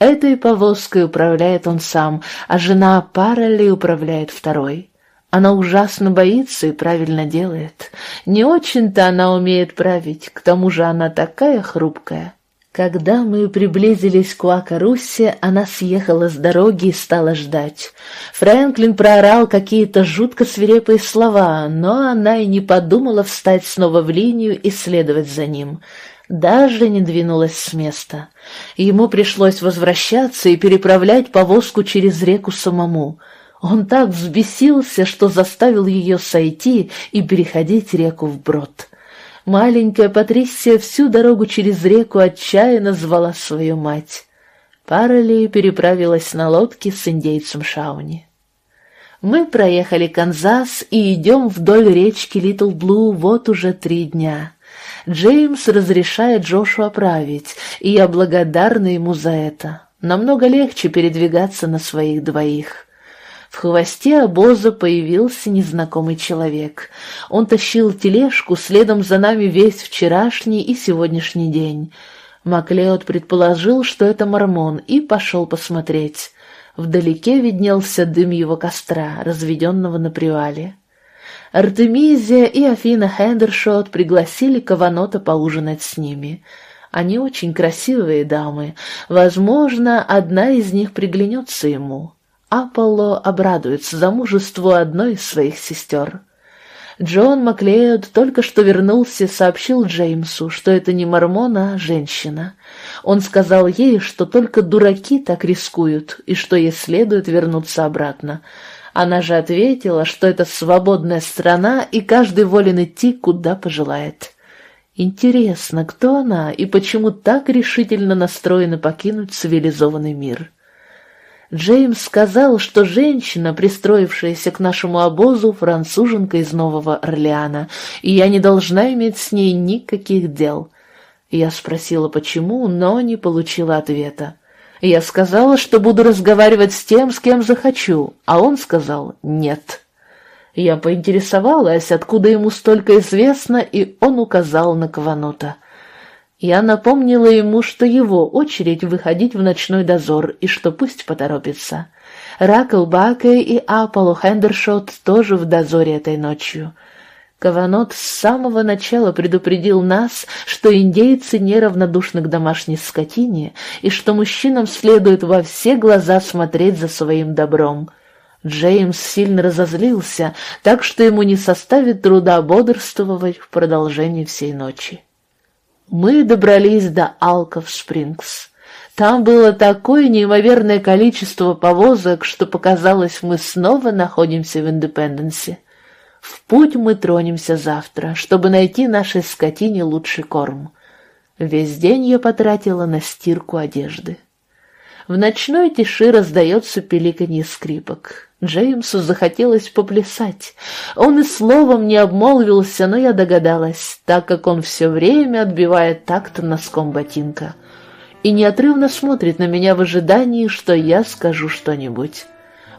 Этой повозкой управляет он сам, а жена Паралли управляет второй. Она ужасно боится и правильно делает. Не очень-то она умеет править, к тому же она такая хрупкая. Когда мы приблизились к Уакаруссе, она съехала с дороги и стала ждать. Фрэнклин проорал какие-то жутко свирепые слова, но она и не подумала встать снова в линию и следовать за ним. Даже не двинулась с места. Ему пришлось возвращаться и переправлять повозку через реку самому. Он так взбесился, что заставил ее сойти и переходить реку вброд. Маленькая Патрисия всю дорогу через реку отчаянно звала свою мать. Парали переправилась на лодке с индейцем Шауни. Мы проехали Канзас и идем вдоль речки Литл Блу вот уже три дня. Джеймс разрешает Джошу оправить, и я благодарна ему за это. Намного легче передвигаться на своих двоих. В хвосте обоза появился незнакомый человек. Он тащил тележку, следом за нами весь вчерашний и сегодняшний день. Маклеод предположил, что это мормон, и пошел посмотреть. Вдалеке виднелся дым его костра, разведенного на привале. Артемизия и Афина Хендершот пригласили Каванота поужинать с ними. Они очень красивые дамы. Возможно, одна из них приглянется ему. Аполло обрадуется замужеству одной из своих сестер. Джон Маклеод только что вернулся и сообщил Джеймсу, что это не мормона, а женщина. Он сказал ей, что только дураки так рискуют, и что ей следует вернуться обратно. Она же ответила, что это свободная страна, и каждый волен идти, куда пожелает. Интересно, кто она и почему так решительно настроена покинуть цивилизованный мир?» Джеймс сказал, что женщина, пристроившаяся к нашему обозу, француженка из Нового Орлеана, и я не должна иметь с ней никаких дел. Я спросила, почему, но не получила ответа. Я сказала, что буду разговаривать с тем, с кем захочу, а он сказал «нет». Я поинтересовалась, откуда ему столько известно, и он указал на Кванута. Я напомнила ему, что его очередь выходить в ночной дозор, и что пусть поторопится. Ракл Баке и Аполло Хендершот тоже в дозоре этой ночью. Каванот с самого начала предупредил нас, что индейцы неравнодушны к домашней скотине и что мужчинам следует во все глаза смотреть за своим добром. Джеймс сильно разозлился, так что ему не составит труда бодрствовать в продолжении всей ночи. Мы добрались до Алков-Спрингс. Там было такое неимоверное количество повозок, что показалось, мы снова находимся в Индепенденсе. В путь мы тронемся завтра, чтобы найти нашей скотине лучший корм. Весь день я потратила на стирку одежды. В ночной тиши раздается пеликанье скрипок. Джеймсу захотелось поплясать. Он и словом не обмолвился, но я догадалась, так как он все время отбивает такт носком ботинка и неотрывно смотрит на меня в ожидании, что я скажу что-нибудь.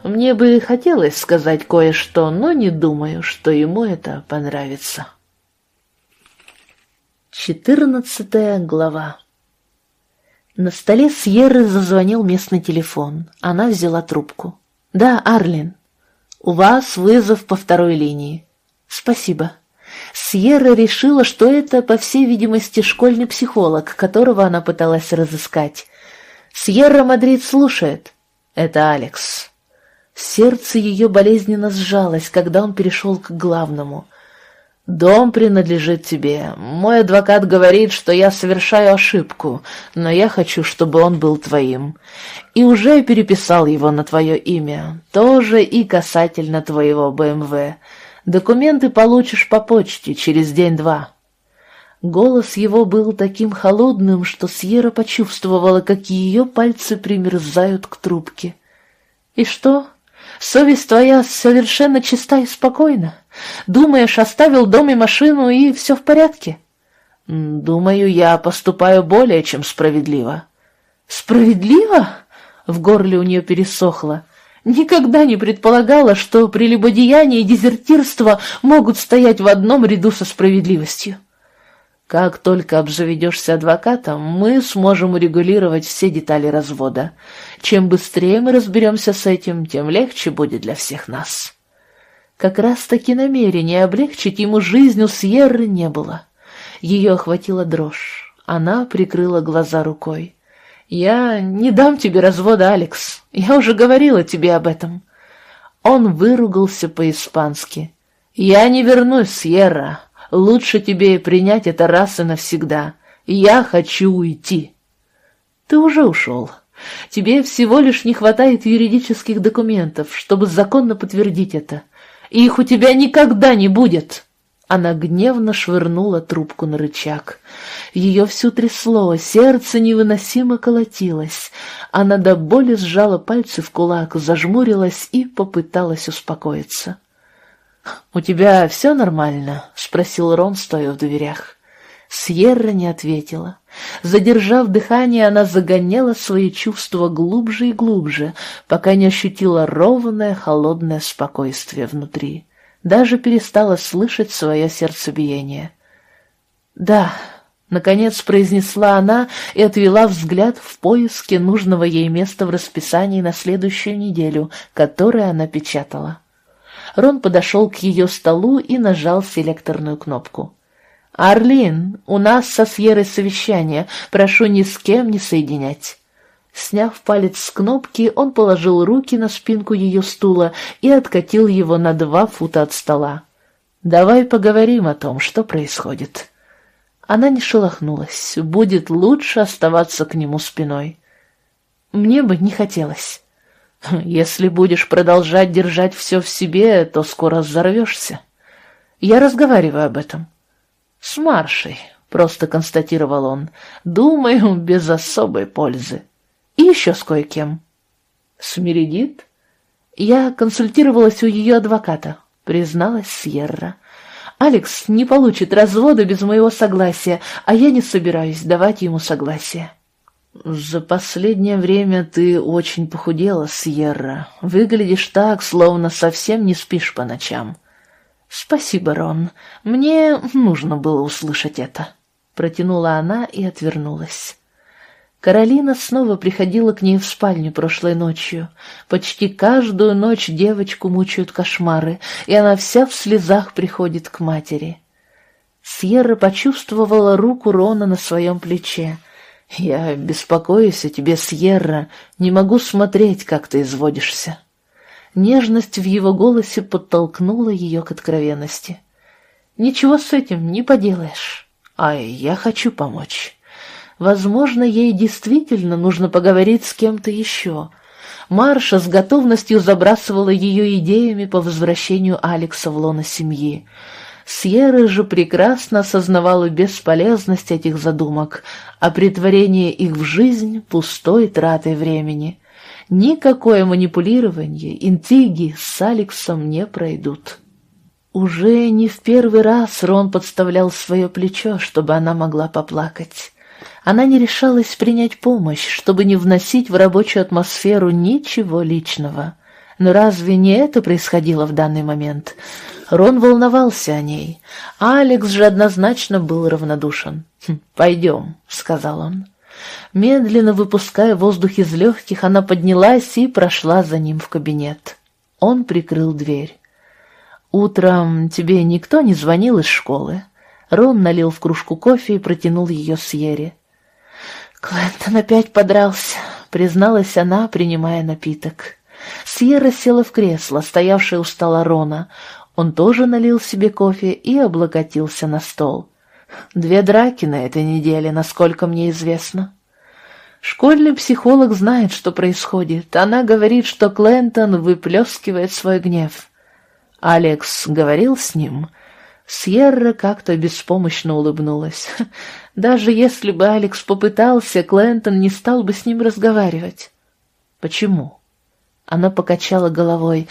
Мне бы хотелось сказать кое-что, но не думаю, что ему это понравится. Четырнадцатая глава на столе Сьерры зазвонил местный телефон. Она взяла трубку. «Да, Арлин. У вас вызов по второй линии». «Спасибо». Сьерра решила, что это, по всей видимости, школьный психолог, которого она пыталась разыскать. «Сьерра Мадрид слушает». «Это Алекс». Сердце ее болезненно сжалось, когда он перешел к главному. «Дом принадлежит тебе. Мой адвокат говорит, что я совершаю ошибку, но я хочу, чтобы он был твоим. И уже переписал его на твое имя, тоже и касательно твоего БМВ. Документы получишь по почте через день-два». Голос его был таким холодным, что Сьерра почувствовала, как ее пальцы примерзают к трубке. «И что?» Совесть твоя совершенно чиста и спокойна. Думаешь, оставил дом и машину, и все в порядке? Думаю, я поступаю более чем справедливо. Справедливо? В горле у нее пересохло. Никогда не предполагала, что прелюбодеяние и дезертирство могут стоять в одном ряду со справедливостью. Как только обзаведешься адвокатом, мы сможем урегулировать все детали развода. Чем быстрее мы разберемся с этим, тем легче будет для всех нас. Как раз-таки намерения облегчить ему жизнь у Сьерры не было. Ее охватила дрожь. Она прикрыла глаза рукой. «Я не дам тебе развода, Алекс. Я уже говорила тебе об этом». Он выругался по-испански. «Я не вернусь, Сьерра. Лучше тебе принять это раз и навсегда. Я хочу уйти. Ты уже ушел. Тебе всего лишь не хватает юридических документов, чтобы законно подтвердить это. Их у тебя никогда не будет. Она гневно швырнула трубку на рычаг. Ее всю трясло, сердце невыносимо колотилось. Она до боли сжала пальцы в кулак, зажмурилась и попыталась успокоиться. «У тебя все нормально?» — спросил Рон, стоя в дверях. Сьерра не ответила. Задержав дыхание, она загоняла свои чувства глубже и глубже, пока не ощутила ровное, холодное спокойствие внутри. Даже перестала слышать свое сердцебиение. «Да», — наконец произнесла она и отвела взгляд в поиске нужного ей места в расписании на следующую неделю, которое она печатала. Рон подошел к ее столу и нажал селекторную кнопку. «Арлин, у нас со Сьерой совещание, прошу ни с кем не соединять». Сняв палец с кнопки, он положил руки на спинку ее стула и откатил его на два фута от стола. «Давай поговорим о том, что происходит». Она не шелохнулась. Будет лучше оставаться к нему спиной. Мне бы не хотелось. Если будешь продолжать держать все в себе, то скоро взорвешься. Я разговариваю об этом. С Маршей, просто констатировал он. Думаю, без особой пользы. И еще с кое-кем. Смиридит? Я консультировалась у ее адвоката, призналась Сьерра. Алекс не получит развода без моего согласия, а я не собираюсь давать ему согласие. «За последнее время ты очень похудела, Сьерра. Выглядишь так, словно совсем не спишь по ночам». «Спасибо, Рон. Мне нужно было услышать это». Протянула она и отвернулась. Каролина снова приходила к ней в спальню прошлой ночью. Почти каждую ночь девочку мучают кошмары, и она вся в слезах приходит к матери. Сьерра почувствовала руку Рона на своем плече. «Я беспокоюсь о тебе, Сьерра, не могу смотреть, как ты изводишься». Нежность в его голосе подтолкнула ее к откровенности. «Ничего с этим не поделаешь. А я хочу помочь». Возможно, ей действительно нужно поговорить с кем-то еще. Марша с готовностью забрасывала ее идеями по возвращению Алекса в лоно семьи. Сьерра же прекрасно осознавала бесполезность этих задумок, а притворение их в жизнь пустой тратой времени. Никакое манипулирование, интриги с Алексом не пройдут. Уже не в первый раз Рон подставлял свое плечо, чтобы она могла поплакать. Она не решалась принять помощь, чтобы не вносить в рабочую атмосферу ничего личного. Но разве не это происходило в данный момент? Рон волновался о ней, Алекс же однозначно был равнодушен. «Хм, «Пойдем», — сказал он. Медленно выпуская воздух из легких, она поднялась и прошла за ним в кабинет. Он прикрыл дверь. «Утром тебе никто не звонил из школы?» Рон налил в кружку кофе и протянул ее Сьере. «Клентон опять подрался», — призналась она, принимая напиток. Сьерра села в кресло, стоявшее у стола Рона. Он тоже налил себе кофе и облокотился на стол. «Две драки на этой неделе, насколько мне известно». Школьный психолог знает, что происходит. Она говорит, что Клентон выплескивает свой гнев. Алекс говорил с ним. Сьерра как-то беспомощно улыбнулась. (laughs) Даже если бы Алекс попытался, Клентон не стал бы с ним разговаривать. Почему? Она покачала головой.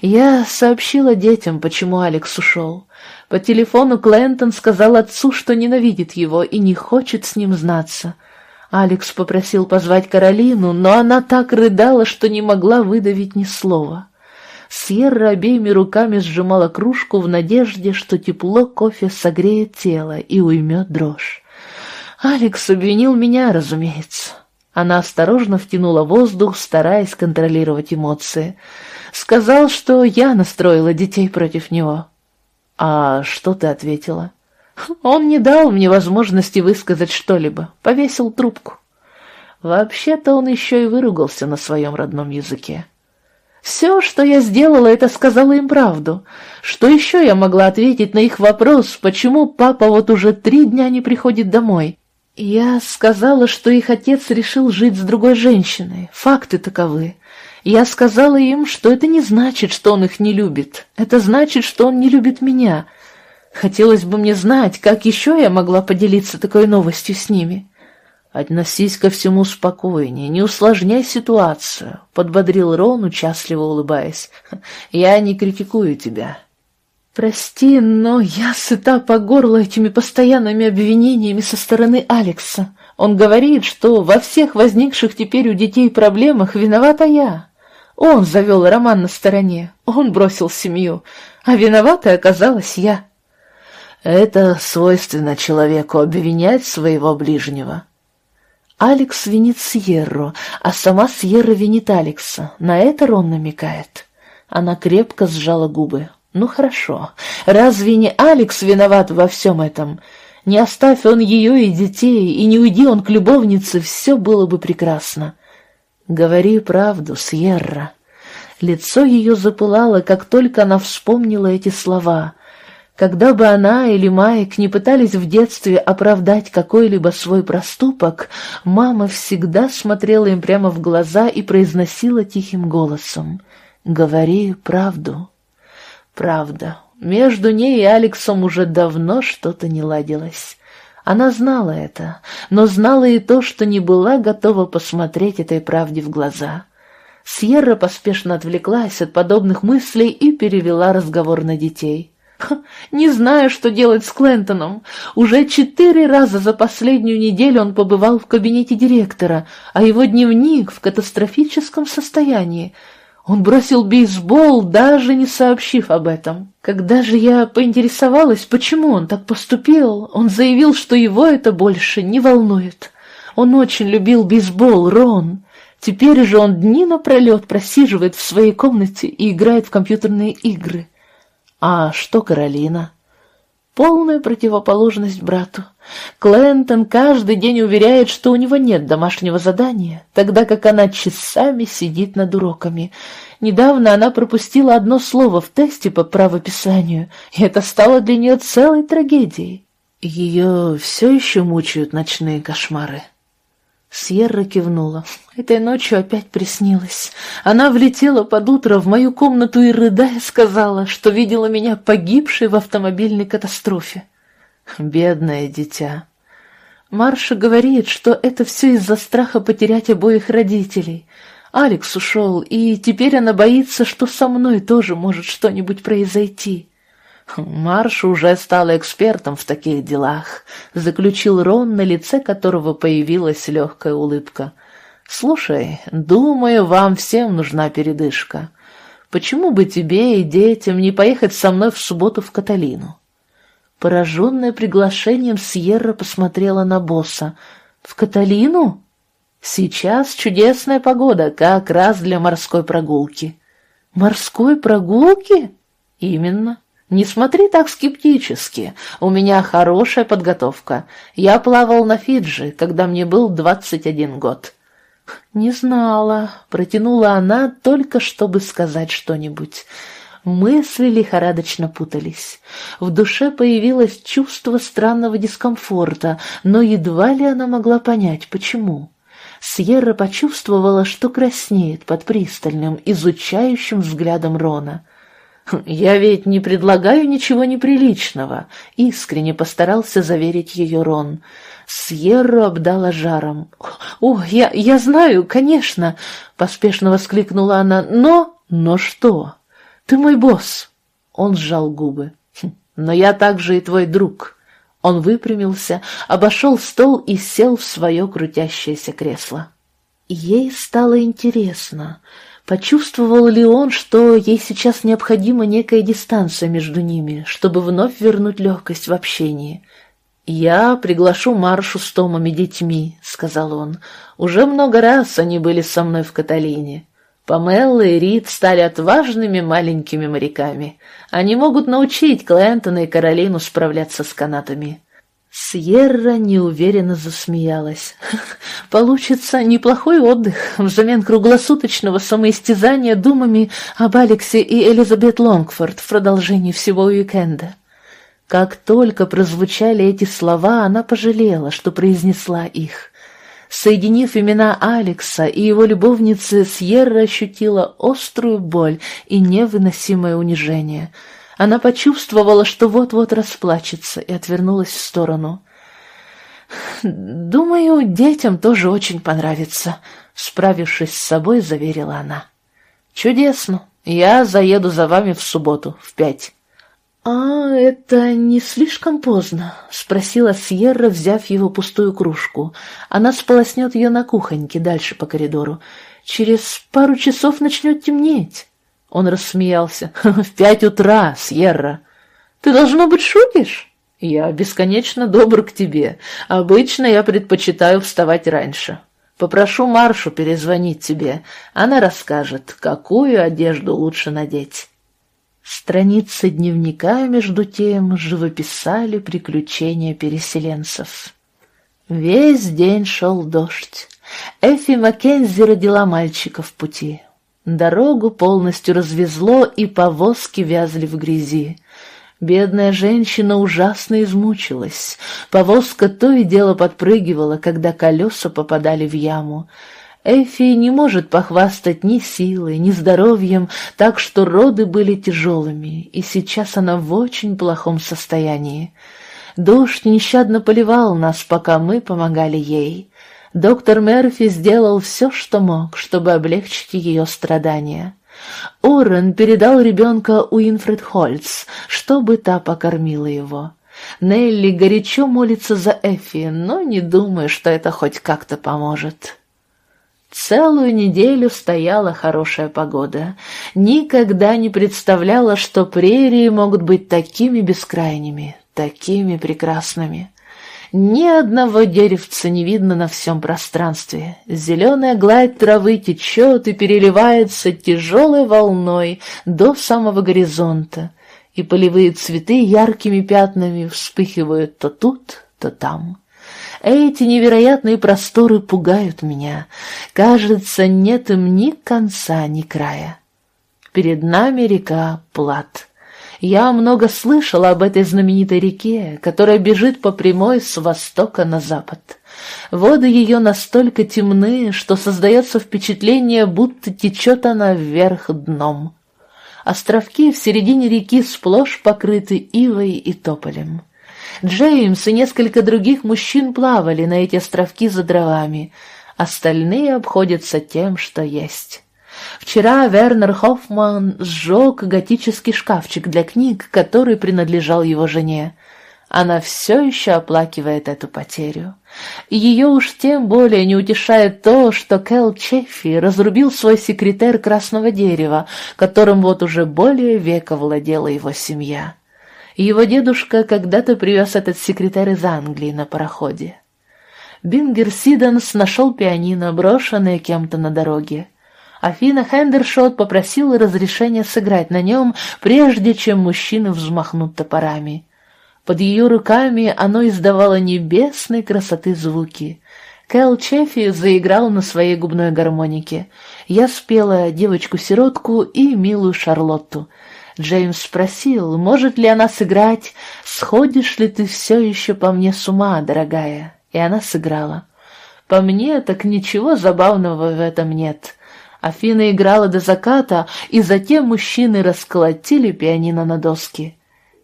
Я сообщила детям, почему Алекс ушел. По телефону Клентон сказал отцу, что ненавидит его и не хочет с ним знаться. Алекс попросил позвать Каролину, но она так рыдала, что не могла выдавить ни слова. Сьерра обеими руками сжимала кружку в надежде, что тепло кофе согреет тело и уймет дрожь. Алекс обвинил меня, разумеется. Она осторожно втянула воздух, стараясь контролировать эмоции. Сказал, что я настроила детей против него. А что ты ответила? Он не дал мне возможности высказать что-либо, повесил трубку. Вообще-то он еще и выругался на своем родном языке. Все, что я сделала, это сказала им правду. Что еще я могла ответить на их вопрос, почему папа вот уже три дня не приходит домой? Я сказала, что их отец решил жить с другой женщиной. Факты таковы. Я сказала им, что это не значит, что он их не любит. Это значит, что он не любит меня. Хотелось бы мне знать, как еще я могла поделиться такой новостью с ними. «Относись ко всему спокойнее, не усложняй ситуацию», — подбодрил Рон, участливо улыбаясь. «Я не критикую тебя. «Прости, но я сыта по горло этими постоянными обвинениями со стороны Алекса. Он говорит, что во всех возникших теперь у детей проблемах виновата я. Он завел роман на стороне, он бросил семью, а виноватой оказалась я». «Это свойственно человеку обвинять своего ближнего». Алекс винит Сьерру, а сама Сьерра винит Алекса. На это Рон намекает. Она крепко сжала губы. Ну хорошо, разве не Алекс виноват во всем этом? Не оставь он ее и детей, и не уйди он к любовнице, все было бы прекрасно. Говори правду, Сьерра. Лицо ее запылало, как только она вспомнила эти слова. Когда бы она или Майк не пытались в детстве оправдать какой-либо свой проступок, мама всегда смотрела им прямо в глаза и произносила тихим голосом «Говори правду». Правда, между ней и Алексом уже давно что-то не ладилось. Она знала это, но знала и то, что не была готова посмотреть этой правде в глаза. Сьерра поспешно отвлеклась от подобных мыслей и перевела разговор на детей. «Не знаю, что делать с Клентоном. Уже четыре раза за последнюю неделю он побывал в кабинете директора, а его дневник в катастрофическом состоянии. Он бросил бейсбол, даже не сообщив об этом. Когда же я поинтересовалась, почему он так поступил, он заявил, что его это больше не волнует. Он очень любил бейсбол, Рон. Теперь же он дни напролет просиживает в своей комнате и играет в компьютерные игры. А что Каролина? Полная противоположность брату. Клентон каждый день уверяет, что у него нет домашнего задания, тогда как она часами сидит над уроками. Недавно она пропустила одно слово в тесте по правописанию, и это стало для нее целой трагедией. Ее все еще мучают ночные кошмары. Сьерра кивнула. Этой ночью опять приснилось. Она влетела под утро в мою комнату и, рыдая, сказала, что видела меня погибшей в автомобильной катастрофе. Бедное дитя. Марша говорит, что это все из-за страха потерять обоих родителей. Алекс ушел, и теперь она боится, что со мной тоже может что-нибудь произойти. Марш уже стала экспертом в таких делах, заключил Рон, на лице которого появилась легкая улыбка. Слушай, думаю, вам всем нужна передышка. Почему бы тебе и детям не поехать со мной в субботу в Каталину? Пораженная приглашением, Сьерра посмотрела на босса. «В Каталину?» «Сейчас чудесная погода, как раз для морской прогулки». «Морской прогулки?» «Именно. Не смотри так скептически. У меня хорошая подготовка. Я плавал на Фиджи, когда мне был двадцать один год. Не знала, протянула она только чтобы сказать что-нибудь. Мысли лихорадочно путались. В душе появилось чувство странного дискомфорта, но едва ли она могла понять, почему. Сьерра почувствовала, что краснеет под пристальным, изучающим взглядом Рона. «Я ведь не предлагаю ничего неприличного», — искренне постарался заверить ее Рон. Сьерру обдала жаром. «О, я, я знаю, конечно», — поспешно воскликнула она, — «но...» «Но что? Ты мой босс!» Он сжал губы. «Хм, «Но я также и твой друг». Он выпрямился, обошел стол и сел в свое крутящееся кресло. Ей стало интересно — Почувствовал ли он, что ей сейчас необходима некая дистанция между ними, чтобы вновь вернуть легкость в общении? «Я приглашу Маршу с Томом и детьми», — сказал он. «Уже много раз они были со мной в Каталине. Памелла и Рид стали отважными маленькими моряками. Они могут научить Клентона и Каролину справляться с канатами. Сьерра неуверенно засмеялась. (laughs) «Получится неплохой отдых взамен круглосуточного самоистязания думами об Алексе и Элизабет Лонгфорд в продолжении всего уикенда». Как только прозвучали эти слова, она пожалела, что произнесла их. Соединив имена Алекса и его любовницы, Сьерра ощутила острую боль и невыносимое унижение — она почувствовала, что вот-вот расплачется, и отвернулась в сторону. «Думаю, детям тоже очень понравится», — справившись с собой, заверила она. «Чудесно. Я заеду за вами в субботу, в пять». «А это не слишком поздно?» — спросила Сьерра, взяв его пустую кружку. Она сполоснет ее на кухоньке дальше по коридору. «Через пару часов начнет темнеть». Он рассмеялся. (laughs) «В пять утра, Сьерра. Ты, должно быть, шутишь? Я бесконечно добр к тебе. Обычно я предпочитаю вставать раньше. Попрошу Маршу перезвонить тебе. Она расскажет, какую одежду лучше надеть». Страницы дневника, между тем, живописали приключения переселенцев. Весь день шел дождь. Эфи Маккензи родила мальчика в пути. Дорогу полностью развезло, и повозки вязли в грязи. Бедная женщина ужасно измучилась. Повозка то и дело подпрыгивала, когда колеса попадали в яму. Эфи не может похвастать ни силой, ни здоровьем, так что роды были тяжелыми, и сейчас она в очень плохом состоянии. Дождь нещадно поливал нас, пока мы помогали ей. Доктор Мерфи сделал все, что мог, чтобы облегчить ее страдания. Орен передал ребенка Уинфред Хольц, чтобы та покормила его. Нелли горячо молится за Эффи, но не думаю, что это хоть как-то поможет. Целую неделю стояла хорошая погода. Никогда не представляла, что прерии могут быть такими бескрайними, такими прекрасными. Ни одного деревца не видно на всем пространстве. Зеленая гладь травы течет и переливается тяжелой волной до самого горизонта, и полевые цветы яркими пятнами вспыхивают то тут, то там. Эти невероятные просторы пугают меня. Кажется, нет им ни конца, ни края. Перед нами река Плат. Я много слышала об этой знаменитой реке, которая бежит по прямой с востока на запад. Воды ее настолько темны, что создается впечатление, будто течет она вверх дном. Островки в середине реки сплошь покрыты ивой и тополем. Джеймс и несколько других мужчин плавали на эти островки за дровами, остальные обходятся тем, что есть. Вчера Вернер Хоффман сжег готический шкафчик для книг, который принадлежал его жене. Она все еще оплакивает эту потерю. Ее уж тем более не утешает то, что Кэл Чеффи разрубил свой секретарь красного дерева, которым вот уже более века владела его семья. Его дедушка когда-то привез этот секретарь из Англии на пароходе. Бингер Сиденс нашел пианино, брошенное кем-то на дороге. Афина Хендершот попросила разрешения сыграть на нем, прежде чем мужчины взмахнут топорами. Под ее руками оно издавало небесной красоты звуки. Кэл Чеффи заиграл на своей губной гармонике. Я спела девочку-сиротку и милую Шарлотту. Джеймс спросил, может ли она сыграть «Сходишь ли ты все еще по мне с ума, дорогая?» И она сыграла. По мне, так ничего забавного в этом нет. Афина играла до заката, и затем мужчины расколотили пианино на доски.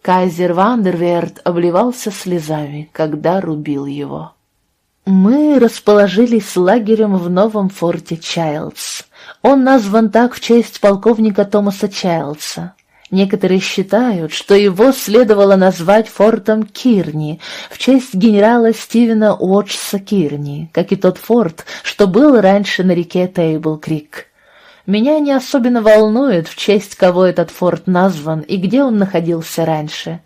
Кайзер Вандерверт обливался слезами, когда рубил его. Мы расположились с лагерем в новом форте Чайлдс. Он назван так в честь полковника Томаса Чайлдса. Некоторые считают, что его следовало назвать фортом Кирни в честь генерала Стивена Уотчса Кирни, как и тот форт, что был раньше на реке Тейбл-Крик. Меня не особенно волнует, в честь кого этот форт назван и где он находился раньше.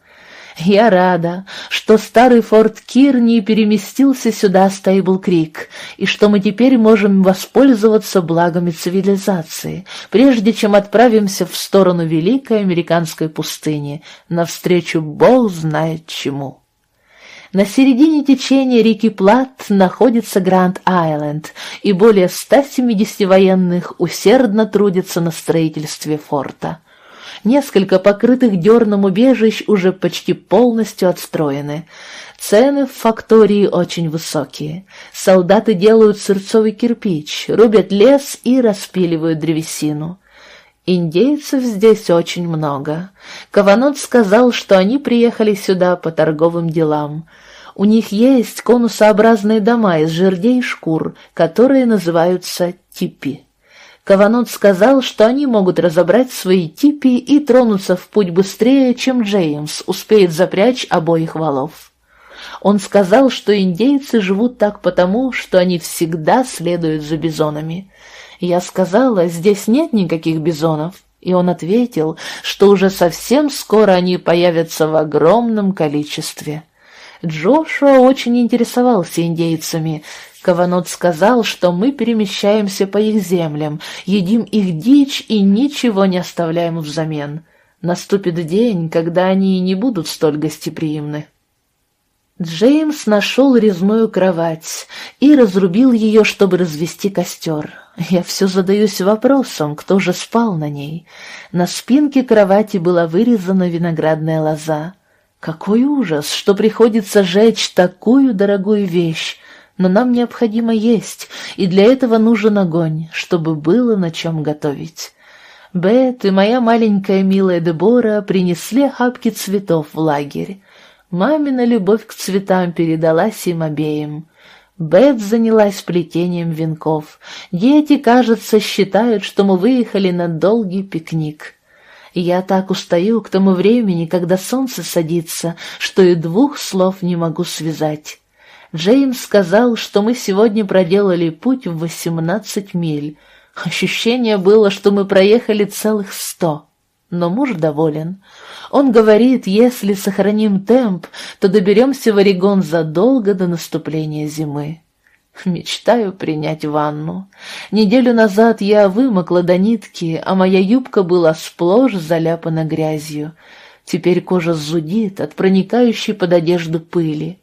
Я рада, что старый форт Кирни переместился сюда с Тейбл-Крик, и что мы теперь можем воспользоваться благами цивилизации, прежде чем отправимся в сторону великой американской пустыни, навстречу Бог знает чему. На середине течения реки Плат находится Гранд-Айленд, и более 170 военных усердно трудятся на строительстве форта. Несколько покрытых дерном убежищ уже почти полностью отстроены. Цены в фактории очень высокие. Солдаты делают сырцовый кирпич, рубят лес и распиливают древесину. Индейцев здесь очень много. Каванот сказал, что они приехали сюда по торговым делам. У них есть конусообразные дома из жердей и шкур, которые называются типи. Каванот сказал, что они могут разобрать свои типи и тронуться в путь быстрее, чем Джеймс успеет запрячь обоих валов. Он сказал, что индейцы живут так потому, что они всегда следуют за бизонами. Я сказала, здесь нет никаких бизонов, и он ответил, что уже совсем скоро они появятся в огромном количестве. Джошуа очень интересовался индейцами, Каванот сказал, что мы перемещаемся по их землям, едим их дичь и ничего не оставляем взамен. Наступит день, когда они не будут столь гостеприимны. Джеймс нашел резную кровать и разрубил ее, чтобы развести костер. Я все задаюсь вопросом, кто же спал на ней. На спинке кровати была вырезана виноградная лоза. Какой ужас, что приходится жечь такую дорогую вещь, но нам необходимо есть, и для этого нужен огонь, чтобы было на чем готовить. Бет и моя маленькая милая Дебора принесли хапки цветов в лагерь. Мамина любовь к цветам передалась им обеим. Бет занялась плетением венков. Дети, кажется, считают, что мы выехали на долгий пикник. Я так устаю к тому времени, когда солнце садится, что и двух слов не могу связать. Джеймс сказал, что мы сегодня проделали путь в восемнадцать миль. Ощущение было, что мы проехали целых сто. Но муж доволен. Он говорит, если сохраним темп, то доберемся в Орегон задолго до наступления зимы. Мечтаю принять ванну. Неделю назад я вымокла до нитки, а моя юбка была сплошь заляпана грязью. Теперь кожа зудит от проникающей под одежду пыли.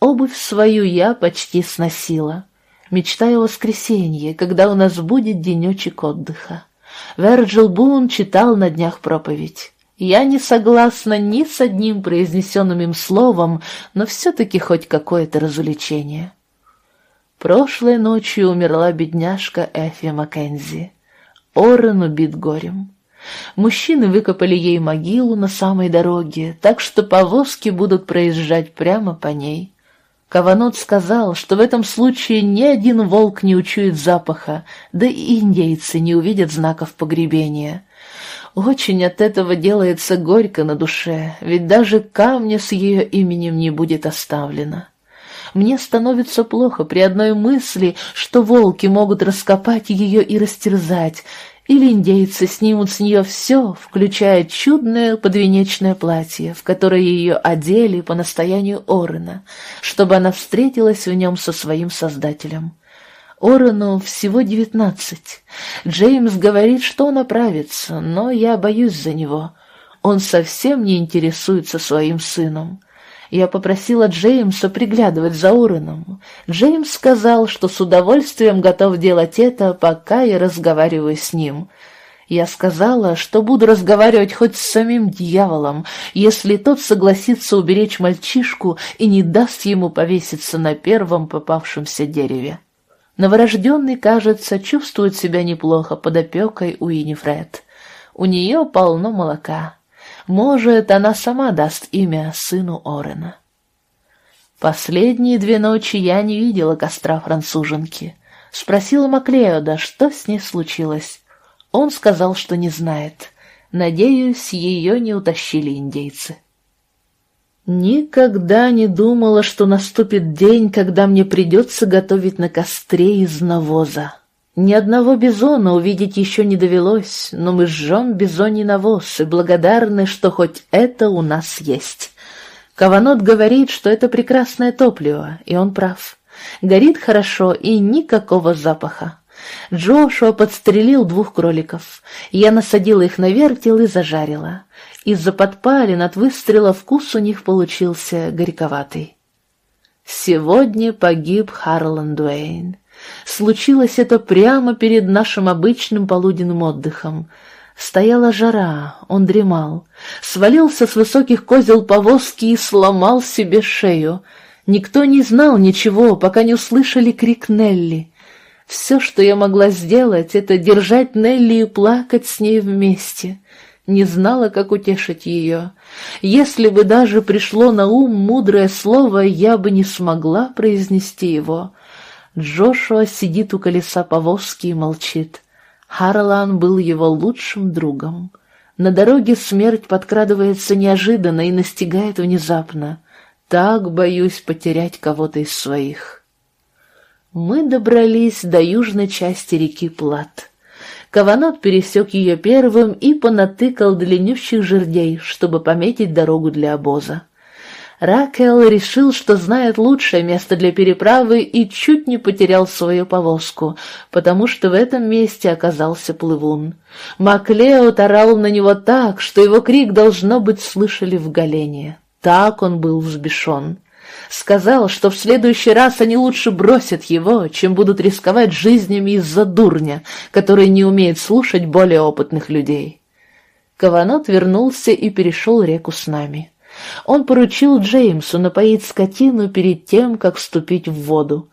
Обувь свою я почти сносила. Мечтаю о воскресенье, когда у нас будет денечек отдыха. Верджил Бун читал на днях проповедь. Я не согласна ни с одним произнесенным им словом, но все-таки хоть какое-то развлечение. Прошлой ночью умерла бедняжка Эфи Маккензи. Орен убит горем. Мужчины выкопали ей могилу на самой дороге, так что повозки будут проезжать прямо по ней. Каванот сказал, что в этом случае ни один волк не учует запаха, да и индейцы не увидят знаков погребения. Очень от этого делается горько на душе, ведь даже камня с ее именем не будет оставлено. Мне становится плохо при одной мысли, что волки могут раскопать ее и растерзать, или индейцы снимут с нее все, включая чудное подвенечное платье, в которое ее одели по настоянию Орена, чтобы она встретилась в нем со своим создателем. Орену всего девятнадцать. Джеймс говорит, что он оправится, но я боюсь за него. Он совсем не интересуется своим сыном. Я попросила Джеймса приглядывать за Уреном. Джеймс сказал, что с удовольствием готов делать это, пока я разговариваю с ним. Я сказала, что буду разговаривать хоть с самим дьяволом, если тот согласится уберечь мальчишку и не даст ему повеситься на первом попавшемся дереве. Новорожденный, кажется, чувствует себя неплохо под опекой у Инифред. У нее полно молока. Может, она сама даст имя сыну Орена. Последние две ночи я не видела костра француженки. Спросила Маклеода, что с ней случилось. Он сказал, что не знает. Надеюсь, ее не утащили индейцы. Никогда не думала, что наступит день, когда мне придется готовить на костре из навоза. Ни одного бизона увидеть еще не довелось, но мы жжем бизоний навоз и благодарны, что хоть это у нас есть. Каванот говорит, что это прекрасное топливо, и он прав. Горит хорошо и никакого запаха. Джошуа подстрелил двух кроликов. Я насадила их на вертел и зажарила. Из-за подпалин от выстрела вкус у них получился горьковатый. Сегодня погиб Харлан Дуэйн. Случилось это прямо перед нашим обычным полуденным отдыхом. Стояла жара, он дремал, свалился с высоких козел повозки и сломал себе шею. Никто не знал ничего, пока не услышали крик Нелли. Все, что я могла сделать, это держать Нелли и плакать с ней вместе. Не знала, как утешить ее. Если бы даже пришло на ум мудрое слово, я бы не смогла произнести его. Джошуа сидит у колеса повозки и молчит. Харлан был его лучшим другом. На дороге смерть подкрадывается неожиданно и настигает внезапно. Так боюсь потерять кого-то из своих. Мы добрались до южной части реки Плат. Каванот пересек ее первым и понатыкал длиннющих жердей, чтобы пометить дорогу для обоза. Ракел решил, что знает лучшее место для переправы и чуть не потерял свою повозку, потому что в этом месте оказался плывун. Маклео орал на него так, что его крик, должно быть, слышали в Галене. Так он был взбешен. Сказал, что в следующий раз они лучше бросят его, чем будут рисковать жизнями из-за дурня, который не умеет слушать более опытных людей. Каванот вернулся и перешел реку с нами. Он поручил Джеймсу напоить скотину перед тем, как вступить в воду.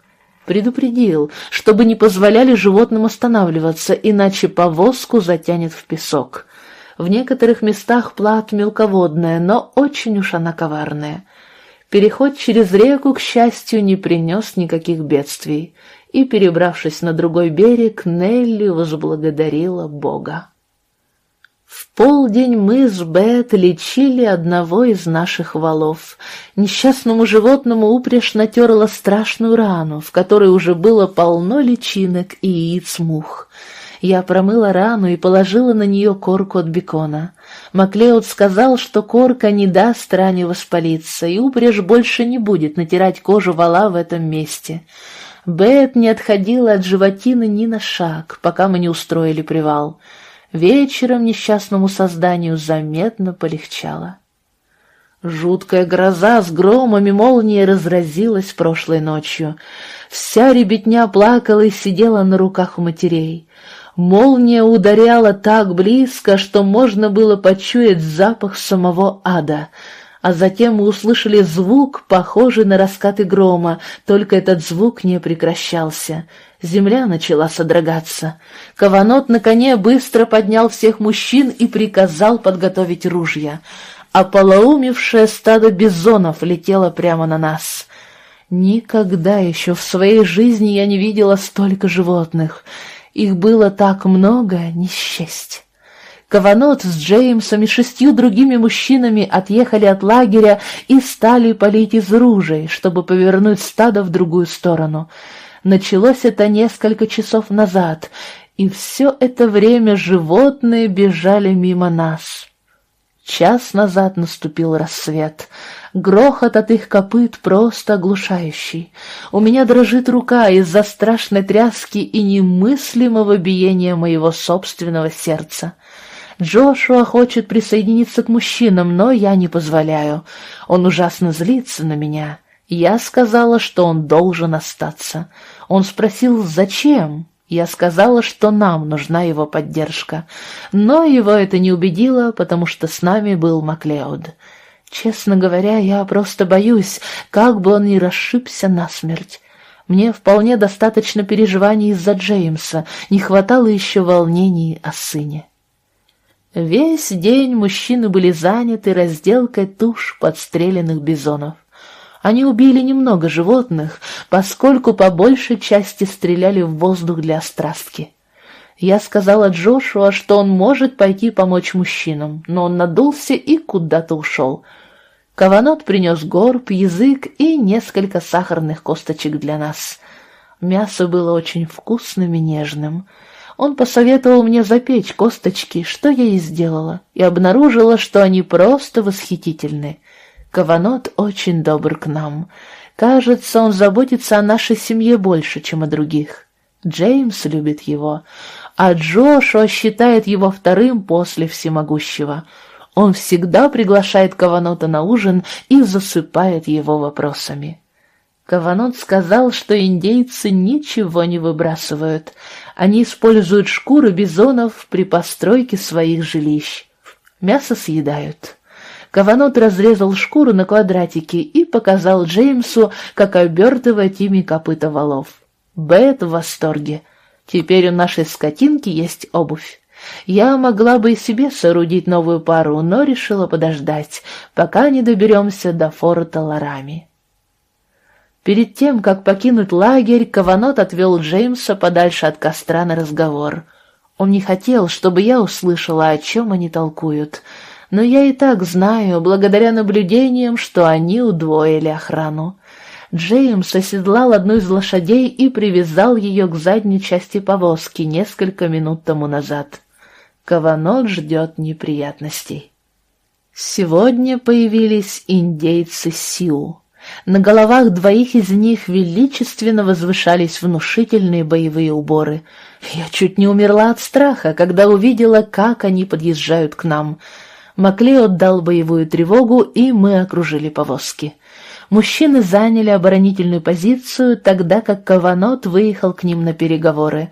Предупредил, чтобы не позволяли животным останавливаться, иначе повозку затянет в песок. В некоторых местах плат мелководная, но очень уж она коварная. Переход через реку, к счастью, не принес никаких бедствий, и, перебравшись на другой берег, Нелли возблагодарила Бога. В полдень мы с Бет лечили одного из наших валов. Несчастному животному упряжь натерла страшную рану, в которой уже было полно личинок и яиц мух. Я промыла рану и положила на нее корку от бекона. Маклеод сказал, что корка не даст ране воспалиться, и упряжь больше не будет натирать кожу вала в этом месте. Бет не отходила от животины ни на шаг, пока мы не устроили привал. Вечером несчастному созданию заметно полегчало. Жуткая гроза с громами молнией разразилась прошлой ночью. Вся ребятня плакала и сидела на руках у матерей. Молния ударяла так близко, что можно было почуять запах самого ада — а затем мы услышали звук, похожий на раскаты грома, только этот звук не прекращался. Земля начала содрогаться. Каванот на коне быстро поднял всех мужчин и приказал подготовить ружья. А полоумевшее стадо бизонов летело прямо на нас. Никогда еще в своей жизни я не видела столько животных. Их было так много, не счесть. Каванот с Джеймсом и шестью другими мужчинами отъехали от лагеря и стали палить из ружей, чтобы повернуть стадо в другую сторону. Началось это несколько часов назад, и все это время животные бежали мимо нас. Час назад наступил рассвет. Грохот от их копыт просто оглушающий. У меня дрожит рука из-за страшной тряски и немыслимого биения моего собственного сердца. Джошуа хочет присоединиться к мужчинам, но я не позволяю. Он ужасно злится на меня. Я сказала, что он должен остаться. Он спросил, зачем? Я сказала, что нам нужна его поддержка. Но его это не убедило, потому что с нами был Маклеод. Честно говоря, я просто боюсь, как бы он ни расшибся насмерть. Мне вполне достаточно переживаний из-за Джеймса, не хватало еще волнений о сыне. Весь день мужчины были заняты разделкой туш подстреленных бизонов. Они убили немного животных, поскольку по большей части стреляли в воздух для острастки. Я сказала Джошуа, что он может пойти помочь мужчинам, но он надулся и куда-то ушел. Каванот принес горб, язык и несколько сахарных косточек для нас. Мясо было очень вкусным и нежным — он посоветовал мне запечь косточки, что я и сделала, и обнаружила, что они просто восхитительны. Каванот очень добр к нам. Кажется, он заботится о нашей семье больше, чем о других. Джеймс любит его, а Джошуа считает его вторым после всемогущего. Он всегда приглашает Каванота на ужин и засыпает его вопросами. Каванот сказал, что индейцы ничего не выбрасывают. Они используют шкуры бизонов при постройке своих жилищ. Мясо съедают. Каванот разрезал шкуру на квадратики и показал Джеймсу, как обертывать ими копыта валов. Бет в восторге. Теперь у нашей скотинки есть обувь. Я могла бы и себе соорудить новую пару, но решила подождать, пока не доберемся до форта Ларами. Перед тем, как покинуть лагерь, Каванот отвел Джеймса подальше от костра на разговор. Он не хотел, чтобы я услышала, о чем они толкуют, но я и так знаю, благодаря наблюдениям, что они удвоили охрану. Джеймс оседлал одну из лошадей и привязал ее к задней части повозки несколько минут тому назад. Каванот ждет неприятностей. Сегодня появились индейцы Сиу. На головах двоих из них величественно возвышались внушительные боевые уборы. Я чуть не умерла от страха, когда увидела, как они подъезжают к нам. Маклео дал боевую тревогу, и мы окружили повозки. Мужчины заняли оборонительную позицию, тогда как Каванот выехал к ним на переговоры.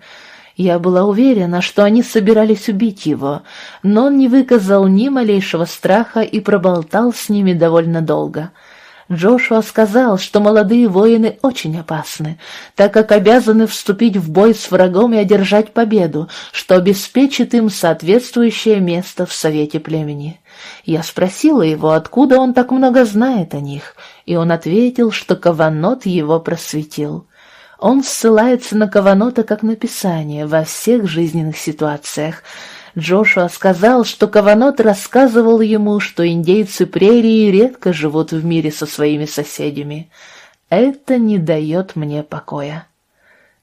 Я была уверена, что они собирались убить его, но он не выказал ни малейшего страха и проболтал с ними довольно долго — Джошуа сказал, что молодые воины очень опасны, так как обязаны вступить в бой с врагом и одержать победу, что обеспечит им соответствующее место в совете племени. Я спросила его, откуда он так много знает о них, и он ответил, что Каванот его просветил. Он ссылается на Каванота как на Писание во всех жизненных ситуациях. Джошуа сказал, что Каванот рассказывал ему, что индейцы прерии редко живут в мире со своими соседями. Это не дает мне покоя.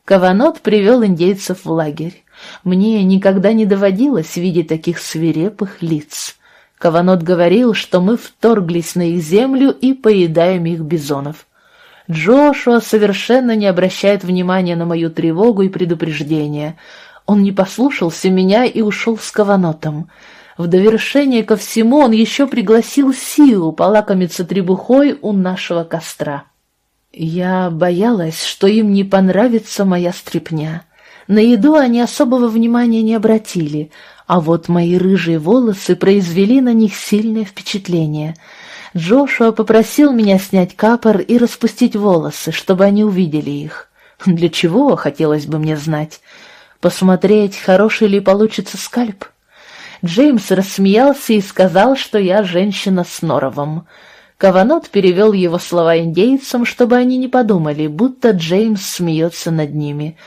Каванот привел индейцев в лагерь. Мне никогда не доводилось видеть таких свирепых лиц. Каванот говорил, что мы вторглись на их землю и поедаем их бизонов. Джошуа совершенно не обращает внимания на мою тревогу и предупреждение. Он не послушался меня и ушел с Каванотом. В довершение ко всему он еще пригласил Силу полакомиться требухой у нашего костра. Я боялась, что им не понравится моя стряпня. На еду они особого внимания не обратили, а вот мои рыжие волосы произвели на них сильное впечатление — Джошуа попросил меня снять капор и распустить волосы, чтобы они увидели их. Для чего, хотелось бы мне знать. Посмотреть, хороший ли получится скальп. Джеймс рассмеялся и сказал, что я женщина с норовом. Каванот перевел его слова индейцам, чтобы они не подумали, будто Джеймс смеется над ними.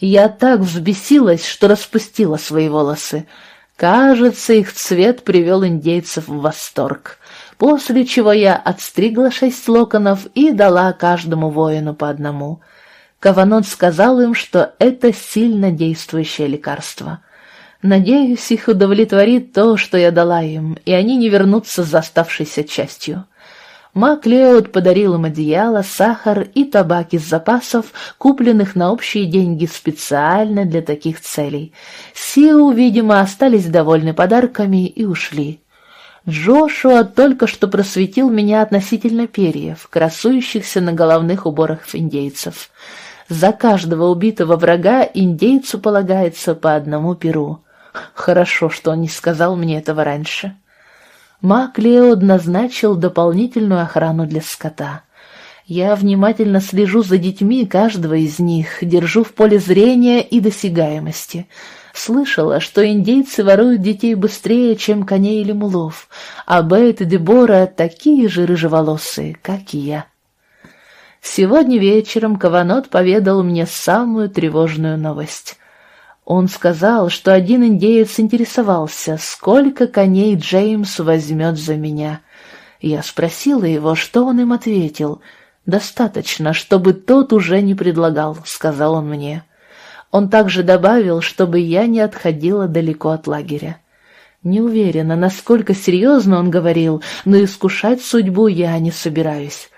Я так взбесилась, что распустила свои волосы. Кажется, их цвет привел индейцев в восторг после чего я отстригла шесть локонов и дала каждому воину по одному. Каванот сказал им, что это сильно действующее лекарство. Надеюсь, их удовлетворит то, что я дала им, и они не вернутся с оставшейся частью. Мак Леод подарил им одеяло, сахар и табак из запасов, купленных на общие деньги специально для таких целей. Сиу, видимо, остались довольны подарками и ушли. Джошуа только что просветил меня относительно перьев, красующихся на головных уборах индейцев. За каждого убитого врага индейцу полагается по одному перу. Хорошо, что он не сказал мне этого раньше. Мак Леод назначил дополнительную охрану для скота. Я внимательно слежу за детьми каждого из них, держу в поле зрения и досягаемости — Слышала, что индейцы воруют детей быстрее, чем коней или мулов, а Бейт и Дебора такие же рыжеволосые, как и я. Сегодня вечером Каванот поведал мне самую тревожную новость. Он сказал, что один индеец интересовался, сколько коней Джеймс возьмет за меня. Я спросила его, что он им ответил. «Достаточно, чтобы тот уже не предлагал», — сказал он мне. Он также добавил, чтобы я не отходила далеко от лагеря. Не уверена, насколько серьезно он говорил, но искушать судьбу я не собираюсь.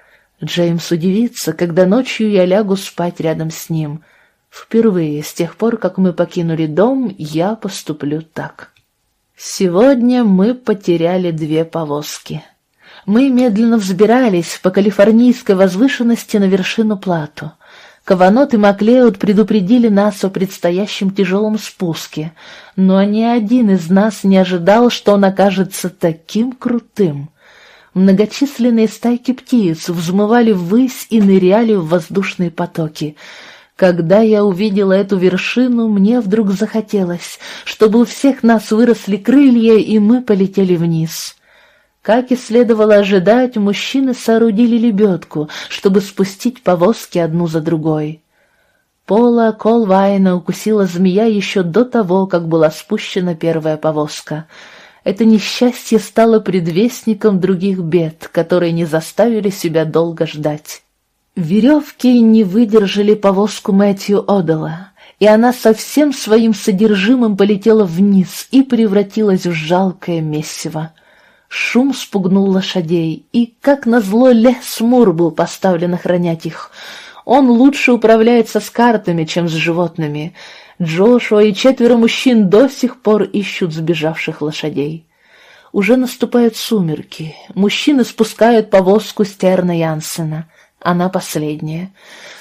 Джеймс удивится, когда ночью я лягу спать рядом с ним. Впервые с тех пор, как мы покинули дом, я поступлю так. Сегодня мы потеряли две повозки. Мы медленно взбирались по калифорнийской возвышенности на вершину плату. Каванот и Маклеод предупредили нас о предстоящем тяжелом спуске, но ни один из нас не ожидал, что он окажется таким крутым. Многочисленные стайки птиц взмывали ввысь и ныряли в воздушные потоки. Когда я увидела эту вершину, мне вдруг захотелось, чтобы у всех нас выросли крылья, и мы полетели вниз. Как и следовало ожидать, мужчины соорудили лебедку, чтобы спустить повозки одну за другой. Пола Колвайна укусила змея еще до того, как была спущена первая повозка. Это несчастье стало предвестником других бед, которые не заставили себя долго ждать. Веревки не выдержали повозку Мэтью Одала, и она со всем своим содержимым полетела вниз и превратилась в жалкое месиво. Шум спугнул лошадей, и, как назло, Лес Мур был поставлен охранять их. Он лучше управляется с картами, чем с животными. Джошуа и четверо мужчин до сих пор ищут сбежавших лошадей. Уже наступают сумерки. Мужчины спускают повозку Стерна Янсена. Она последняя.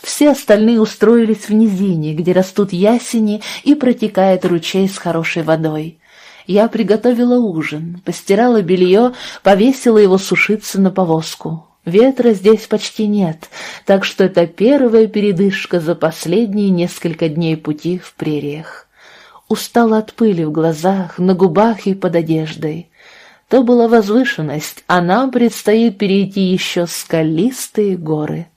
Все остальные устроились в низине, где растут ясени и протекает ручей с хорошей водой. Я приготовила ужин, постирала белье, повесила его сушиться на повозку. Ветра здесь почти нет, так что это первая передышка за последние несколько дней пути в прериях. Устала от пыли в глазах, на губах и под одеждой. То была возвышенность, а нам предстоит перейти еще скалистые горы.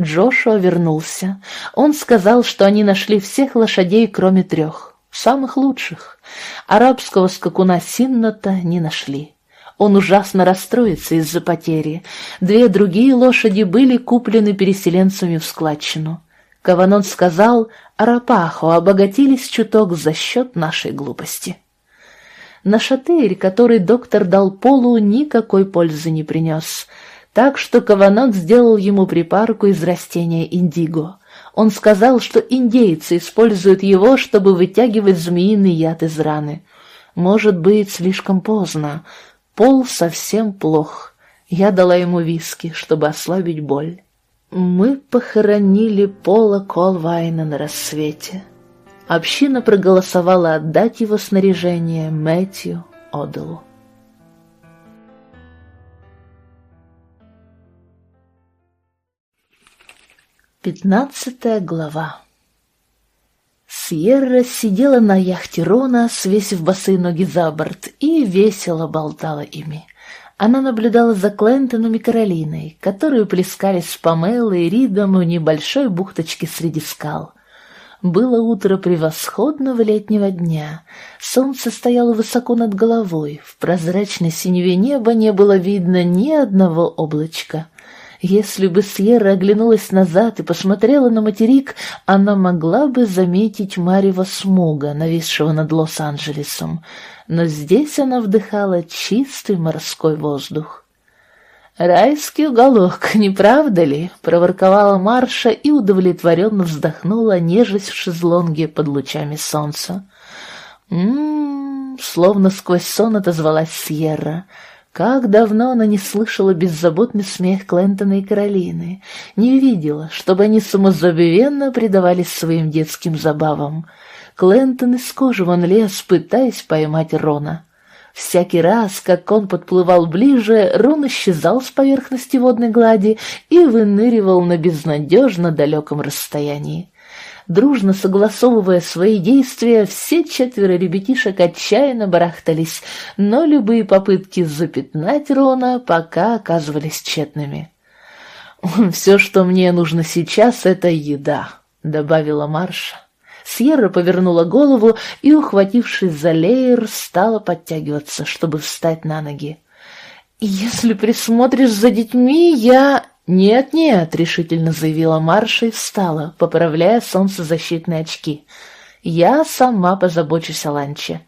Джошуа вернулся. Он сказал, что они нашли всех лошадей, кроме трех, самых лучших. Арабского скакуна Синната не нашли. Он ужасно расстроится из-за потери. Две другие лошади были куплены переселенцами в складчину. Каванон сказал, Арапахо обогатились чуток за счет нашей глупости. На шатырь, который доктор дал Полу, никакой пользы не принес, так что Каванон сделал ему припарку из растения индиго. Он сказал, что индейцы используют его, чтобы вытягивать змеиный яд из раны. Может быть, слишком поздно. Пол совсем плох. Я дала ему виски, чтобы ослабить боль. Мы похоронили Пола Колвайна на рассвете. Община проголосовала отдать его снаряжение Мэтью Оделу. Пятнадцатая глава Сьерра сидела на яхте Рона, свесив босые ноги за борт, и весело болтала ими. Она наблюдала за Клентоном и Каролиной, которые плескались с Памелой и Ридом в небольшой бухточке среди скал. Было утро превосходного летнего дня. Солнце стояло высоко над головой, в прозрачной синеве неба не было видно ни одного облачка. Если бы Сьерра оглянулась назад и посмотрела на материк, она могла бы заметить Марева смуга, нависшего над Лос-Анджелесом, но здесь она вдыхала чистый морской воздух. «Райский уголок, не правда ли?» — проворковала Марша и удовлетворенно вздохнула, нежесть в шезлонге под лучами солнца. «М-м-м», словно сквозь сон отозвалась Сьерра — как давно она не слышала беззаботный смех Клентона и Каролины, не видела, чтобы они самозабвенно предавались своим детским забавам. Клентон из кожи вон лез, пытаясь поймать Рона. Всякий раз, как он подплывал ближе, Рон исчезал с поверхности водной глади и выныривал на безнадежно далеком расстоянии. Дружно согласовывая свои действия, все четверо ребятишек отчаянно барахтались, но любые попытки запятнать Рона пока оказывались тщетными. «Все, что мне нужно сейчас, — это еда», — добавила Марша. Сьерра повернула голову и, ухватившись за леер, стала подтягиваться, чтобы встать на ноги. «Если присмотришь за детьми, я...» «Нет-нет», — решительно заявила Марша и встала, поправляя солнцезащитные очки. «Я сама позабочусь о ланче.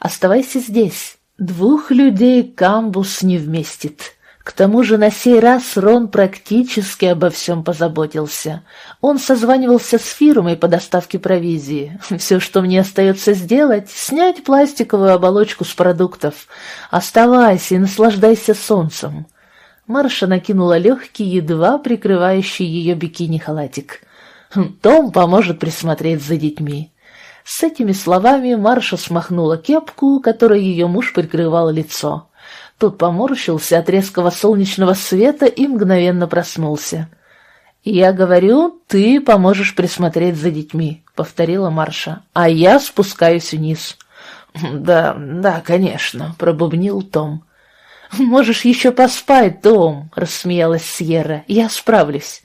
Оставайся здесь. Двух людей камбус не вместит». К тому же на сей раз Рон практически обо всем позаботился. Он созванивался с фирмой по доставке провизии. (laughs) Все, что мне остается сделать, снять пластиковую оболочку с продуктов. Оставайся и наслаждайся солнцем. Марша накинула легкий, едва прикрывающий ее бикини-халатик. «Том поможет присмотреть за детьми». С этими словами Марша смахнула кепку, которой ее муж прикрывал лицо. Тот поморщился от резкого солнечного света и мгновенно проснулся. «Я говорю, ты поможешь присмотреть за детьми», — повторила Марша, — «а я спускаюсь вниз». «Да, да, конечно», — пробубнил Том. «Можешь еще поспать, Том», — рассмеялась Сьерра. «Я справлюсь».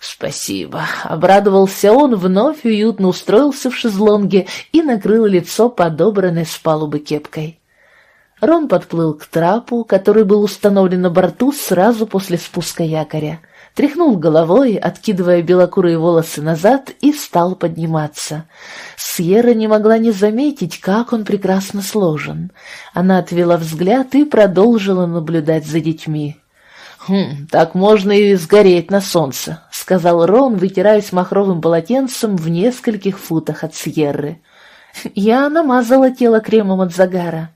«Спасибо», — обрадовался он, вновь уютно устроился в шезлонге и накрыл лицо подобранной с палубы кепкой. Рон подплыл к трапу, который был установлен на борту сразу после спуска якоря, тряхнул головой, откидывая белокурые волосы назад, и стал подниматься. Сьерра не могла не заметить, как он прекрасно сложен. Она отвела взгляд и продолжила наблюдать за детьми. «Хм, так можно и сгореть на солнце», — сказал Рон, вытираясь махровым полотенцем в нескольких футах от Сьерры. «Я намазала тело кремом от загара».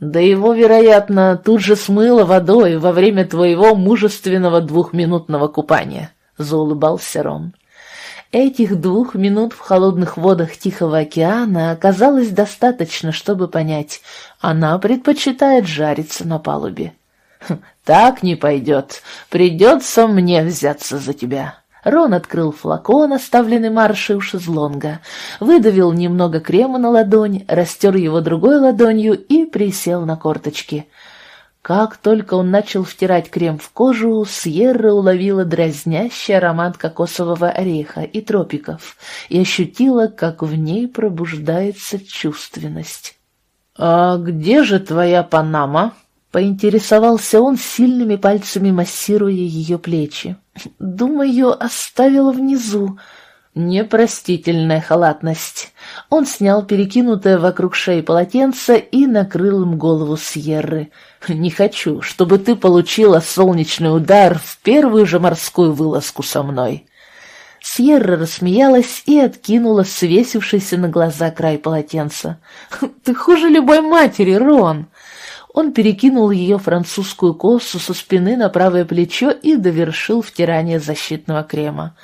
Да его, вероятно, тут же смыло водой во время твоего мужественного двухминутного купания, — заулыбался Рон. Этих двух минут в холодных водах Тихого океана оказалось достаточно, чтобы понять, она предпочитает жариться на палубе. «Хм, «Так не пойдет. Придется мне взяться за тебя». Рон открыл флакон, оставленный Маршей у шезлонга, выдавил немного крема на ладонь, растер его другой ладонью и присел на корточки. Как только он начал втирать крем в кожу, Сьерра уловила дразнящий аромат кокосового ореха и тропиков и ощутила, как в ней пробуждается чувственность. «А где же твоя Панама?» — поинтересовался он сильными пальцами, массируя ее плечи. «Думаю, оставила внизу», Непростительная халатность. Он снял перекинутое вокруг шеи полотенце и накрыл им голову Сьерры. «Не хочу, чтобы ты получила солнечный удар в первую же морскую вылазку со мной». Сьерра рассмеялась и откинула свесившийся на глаза край полотенца. «Ты хуже любой матери, Рон!» Он перекинул ее французскую косу со спины на правое плечо и довершил втирание защитного крема.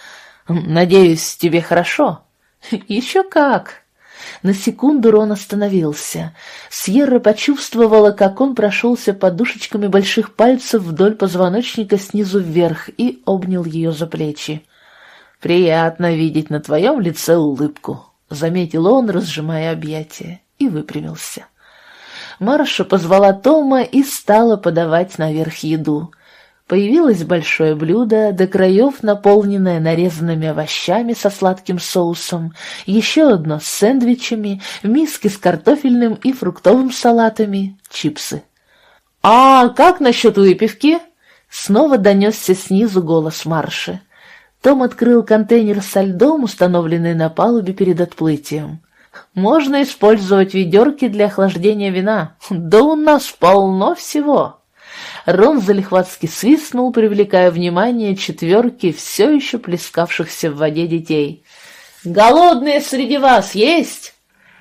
«Надеюсь, тебе хорошо?» «Еще как!» На секунду Рон остановился. Сьерра почувствовала, как он прошелся подушечками больших пальцев вдоль позвоночника снизу вверх и обнял ее за плечи. «Приятно видеть на твоем лице улыбку», — заметил он, разжимая объятия, и выпрямился. Марша позвала Тома и стала подавать наверх еду. Появилось большое блюдо, до краев наполненное нарезанными овощами со сладким соусом, еще одно с сэндвичами, миски с картофельным и фруктовым салатами, чипсы. «А как насчет выпивки?» Снова донесся снизу голос Марши. Том открыл контейнер со льдом, установленный на палубе перед отплытием. «Можно использовать ведерки для охлаждения вина. Да у нас полно всего!» Рон залихватски свистнул, привлекая внимание четверки все еще плескавшихся в воде детей. «Голодные среди вас есть?»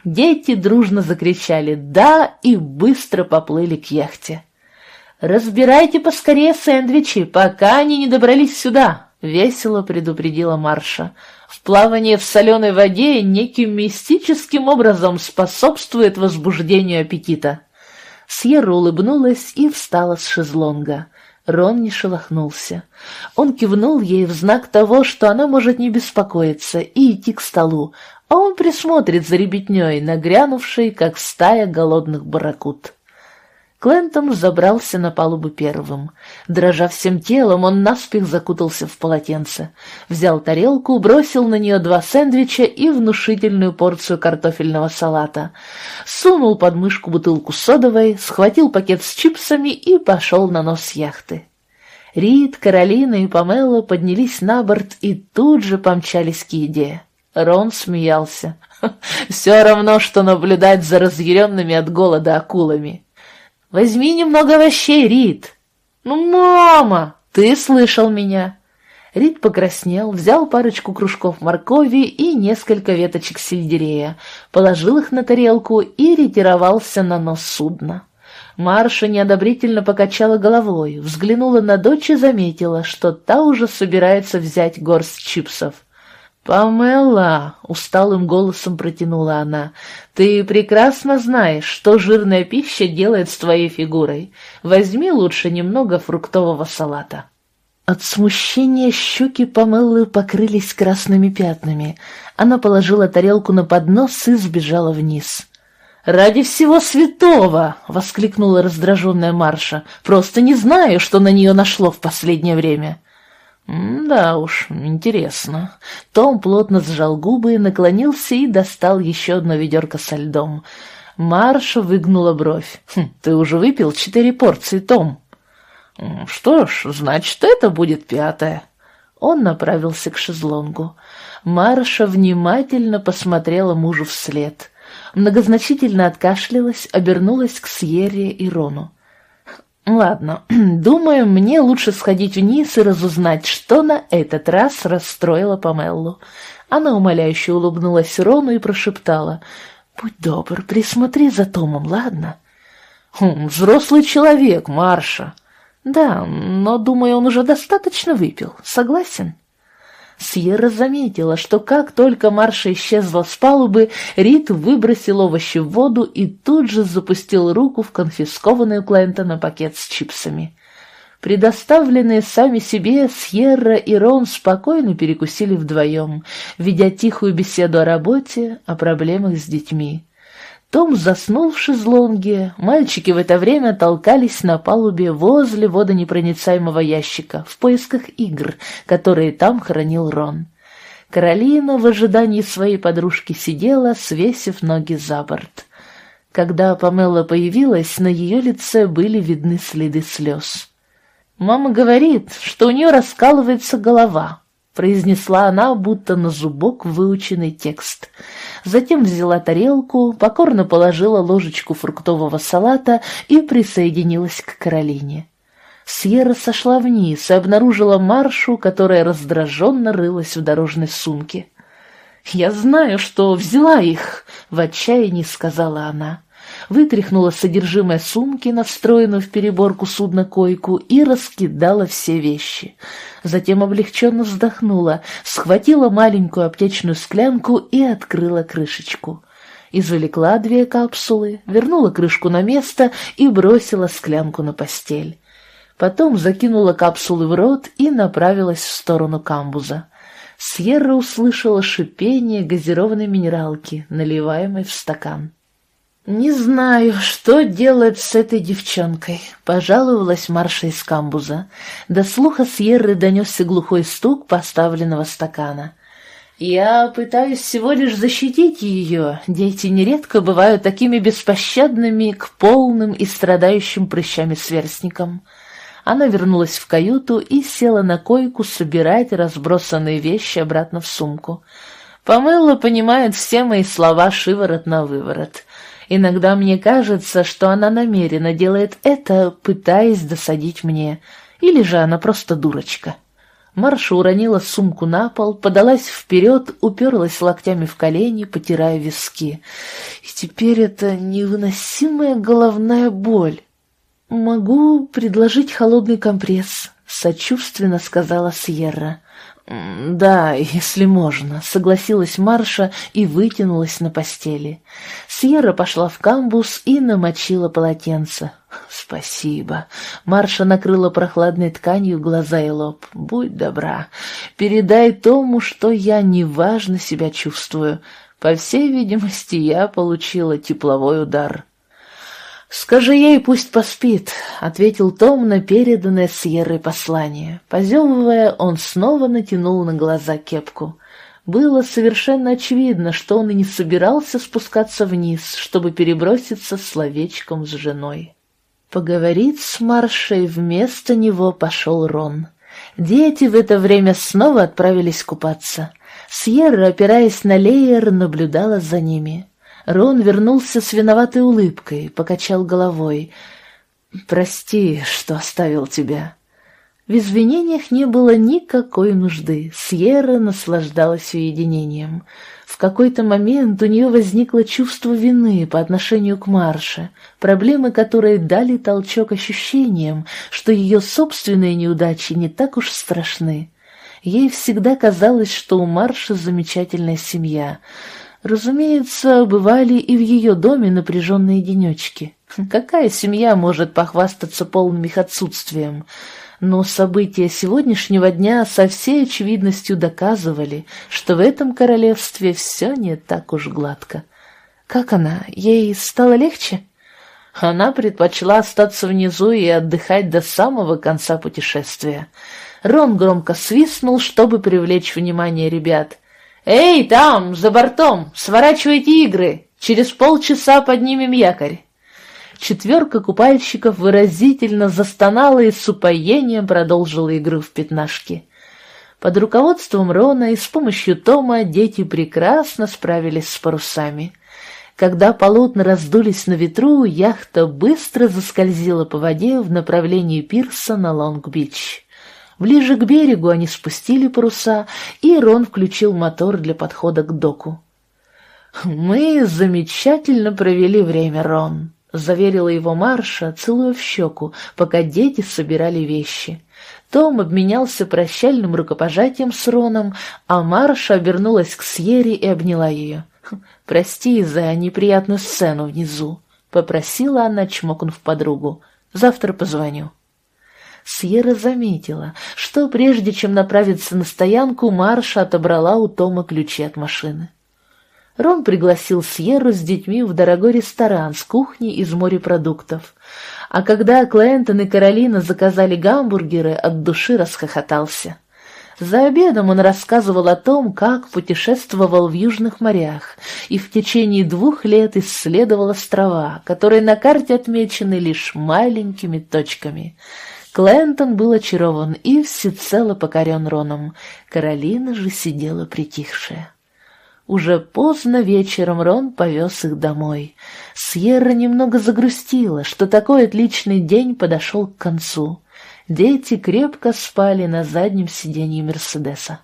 Дети дружно закричали «да» и быстро поплыли к яхте. «Разбирайте поскорее сэндвичи, пока они не добрались сюда», — весело предупредила Марша. «В плавании в соленой воде неким мистическим образом способствует возбуждению аппетита». Сьерра улыбнулась и встала с шезлонга. Рон не шелохнулся. Он кивнул ей в знак того, что она может не беспокоиться и идти к столу, а он присмотрит за ребятней, нагрянувшей, как стая голодных барракуд. Клентон забрался на палубу первым. Дрожа всем телом, он наспех закутался в полотенце. Взял тарелку, бросил на нее два сэндвича и внушительную порцию картофельного салата. Сунул под мышку бутылку содовой, схватил пакет с чипсами и пошел на нос яхты. Рид, Каролина и Памела поднялись на борт и тут же помчались к еде. Рон смеялся. (laughs) «Все равно, что наблюдать за разъяренными от голода акулами». Возьми немного овощей, Рит. Ну, мама, ты слышал меня. Рид покраснел, взял парочку кружков моркови и несколько веточек сельдерея, положил их на тарелку и ретировался на нос судна. Марша неодобрительно покачала головой, взглянула на дочь и заметила, что та уже собирается взять горсть чипсов. «Памела!» — усталым голосом протянула она. «Ты прекрасно знаешь, что жирная пища делает с твоей фигурой. Возьми лучше немного фруктового салата». От смущения щеки Памеллы покрылись красными пятнами. Она положила тарелку на поднос и сбежала вниз. «Ради всего святого!» — воскликнула раздраженная Марша. «Просто не знаю, что на нее нашло в последнее время». «Да уж, интересно». Том плотно сжал губы, наклонился и достал еще одно ведерко со льдом. Марша выгнула бровь. «Хм, «Ты уже выпил четыре порции, Том?» «Что ж, значит, это будет пятая». Он направился к шезлонгу. Марша внимательно посмотрела мужу вслед. Многозначительно откашлялась, обернулась к Сьерре и Рону. Ладно, (clears throat) думаю, мне лучше сходить вниз и разузнать, что на этот раз расстроило Памеллу. Она умоляюще улыбнулась Рону и прошептала. «Будь добр, присмотри за Томом, ладно?» хм, «Взрослый человек, Марша». «Да, но, думаю, он уже достаточно выпил. Согласен?» Сьерра заметила, что как только Марша исчезла с палубы, Рит выбросил овощи в воду и тут же запустил руку в конфискованный у Клентона пакет с чипсами. Предоставленные сами себе, Сьерра и Рон спокойно перекусили вдвоем, ведя тихую беседу о работе, о проблемах с детьми. Том заснул в шезлонге, мальчики в это время толкались на палубе возле водонепроницаемого ящика в поисках игр, которые там хранил Рон. Каролина в ожидании своей подружки сидела, свесив ноги за борт. Когда Памела появилась, на ее лице были видны следы слез. «Мама говорит, что у нее раскалывается голова», — произнесла она, будто на зубок выученный текст. Затем взяла тарелку, покорно положила ложечку фруктового салата и присоединилась к Каролине. Сьерра сошла вниз и обнаружила Маршу, которая раздраженно рылась в дорожной сумке. «Я знаю, что взяла их», — в отчаянии сказала она. Вытряхнула содержимое сумки на встроенную в переборку судна койку и раскидала все вещи. Затем облегченно вздохнула, схватила маленькую аптечную склянку и открыла крышечку. Извлекла две капсулы, вернула крышку на место и бросила склянку на постель. Потом закинула капсулы в рот и направилась в сторону камбуза. Сьерра услышала шипение газированной минералки, наливаемой в стакан. «Не знаю, что делать с этой девчонкой», — пожаловалась Марша из камбуза. До слуха Сьерры донесся глухой стук поставленного стакана. «Я пытаюсь всего лишь защитить ее. Дети нередко бывают такими беспощадными к полным и страдающим прыщами сверстникам». Она вернулась в каюту и села на койку собирать разбросанные вещи обратно в сумку. Помыла понимает все мои слова шиворот на выворот. Иногда мне кажется, что она намеренно делает это, пытаясь досадить мне. Или же она просто дурочка. Марша уронила сумку на пол, подалась вперед, уперлась локтями в колени, потирая виски. И теперь это невыносимая головная боль. «Могу предложить холодный компресс», — сочувственно сказала Сьерра. «Да, (laughs) если можно», — согласилась Марша и вытянулась на постели. Сьерра пошла в камбус и намочила полотенце. (laughs) «Спасибо». Марша накрыла прохладной тканью глаза и лоб. «Будь добра. Передай Тому, что я неважно себя чувствую. По всей видимости, я получила тепловой удар». «Скажи ей, пусть поспит», — ответил Том на переданное Сьеррой послание. Позевывая, он снова натянул на глаза кепку. Было совершенно очевидно, что он и не собирался спускаться вниз, чтобы переброситься словечком с женой. Поговорить с Маршей вместо него пошел Рон. Дети в это время снова отправились купаться. Сьерра, опираясь на леер, наблюдала за ними. Рон вернулся с виноватой улыбкой, покачал головой. «Прости, что оставил тебя». В извинениях не было никакой нужды. Сьерра наслаждалась уединением. В какой-то момент у нее возникло чувство вины по отношению к Марше, проблемы которые дали толчок ощущениям, что ее собственные неудачи не так уж страшны. Ей всегда казалось, что у Марши замечательная семья — Разумеется, бывали и в ее доме напряженные денечки. Какая семья может похвастаться полным их отсутствием? Но события сегодняшнего дня со всей очевидностью доказывали, что в этом королевстве все не так уж гладко. Как она? Ей стало легче? Она предпочла остаться внизу и отдыхать до самого конца путешествия. Рон громко свистнул, чтобы привлечь внимание ребят — «Эй, там, за бортом, сворачивайте игры! Через полчаса поднимем якорь!» Четверка купальщиков выразительно застонала и с упоением продолжила игру в пятнашки. Под руководством Рона и с помощью Тома дети прекрасно справились с парусами. Когда полотна раздулись на ветру, яхта быстро заскользила по воде в направлении пирса на Лонг-Бич. Ближе к берегу они спустили паруса, и Рон включил мотор для подхода к доку. «Мы замечательно провели время, Рон», — заверила его Марша, целуя в щеку, пока дети собирали вещи. Том обменялся прощальным рукопожатием с Роном, а Марша обернулась к Сьере и обняла ее. «Прости за неприятную сцену внизу», — попросила она, чмокнув подругу. «Завтра позвоню». Сьерра заметила, что прежде чем направиться на стоянку, Марша отобрала у Тома ключи от машины. Рон пригласил Сьерру с детьми в дорогой ресторан с кухней из морепродуктов. А когда Клентон и Каролина заказали гамбургеры, от души расхохотался. За обедом он рассказывал о том, как путешествовал в южных морях и в течение двух лет исследовал острова, которые на карте отмечены лишь маленькими точками. Клентон был очарован и всецело покорен Роном, Каролина же сидела притихшая. Уже поздно вечером Рон повез их домой. Сьерра немного загрустила, что такой отличный день подошел к концу. Дети крепко спали на заднем сиденье Мерседеса.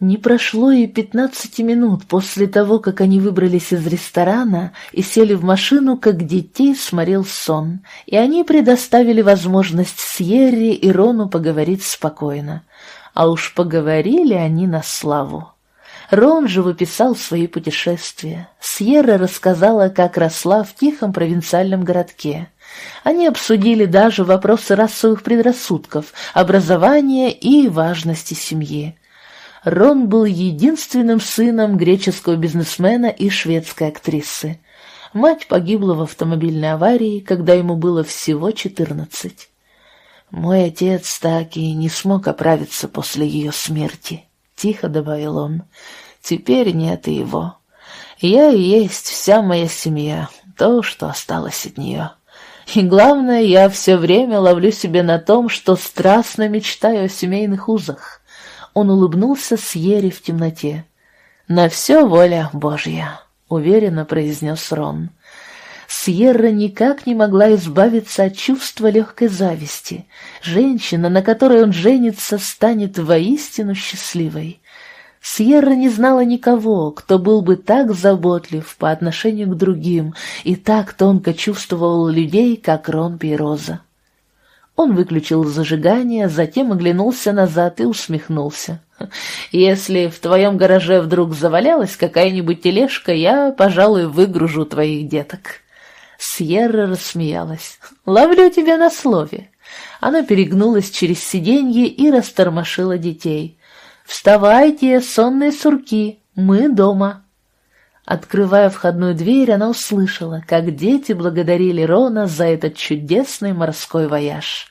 Не прошло и пятнадцати минут после того, как они выбрались из ресторана и сели в машину, как детей сморил сон, и они предоставили возможность Сьерре и Рону поговорить спокойно. А уж поговорили они на славу. Рон же выписал свои путешествия. Сьерра рассказала, как росла в тихом провинциальном городке. Они обсудили даже вопросы расовых предрассудков, образования и важности семьи. Рон был единственным сыном греческого бизнесмена и шведской актрисы. Мать погибла в автомобильной аварии, когда ему было всего четырнадцать. Мой отец так и не смог оправиться после ее смерти, — тихо добавил он. Теперь нет и его. Я и есть вся моя семья, то, что осталось от нее. И главное, я все время ловлю себе на том, что страстно мечтаю о семейных узах. Он улыбнулся Сьере в темноте. «На все воля Божья», — уверенно произнес Рон. Сьерра никак не могла избавиться от чувства легкой зависти. Женщина, на которой он женится, станет воистину счастливой. Сьерра не знала никого, кто был бы так заботлив по отношению к другим и так тонко чувствовал людей, как Рон Пейроза. Он выключил зажигание, затем оглянулся назад и усмехнулся. «Если в твоем гараже вдруг завалялась какая-нибудь тележка, я, пожалуй, выгружу твоих деток». Сьерра рассмеялась. «Ловлю тебя на слове». Она перегнулась через сиденье и растормошила детей. «Вставайте, сонные сурки, мы дома!» Открывая входную дверь, она услышала, как дети благодарили Рона за этот чудесный морской вояж.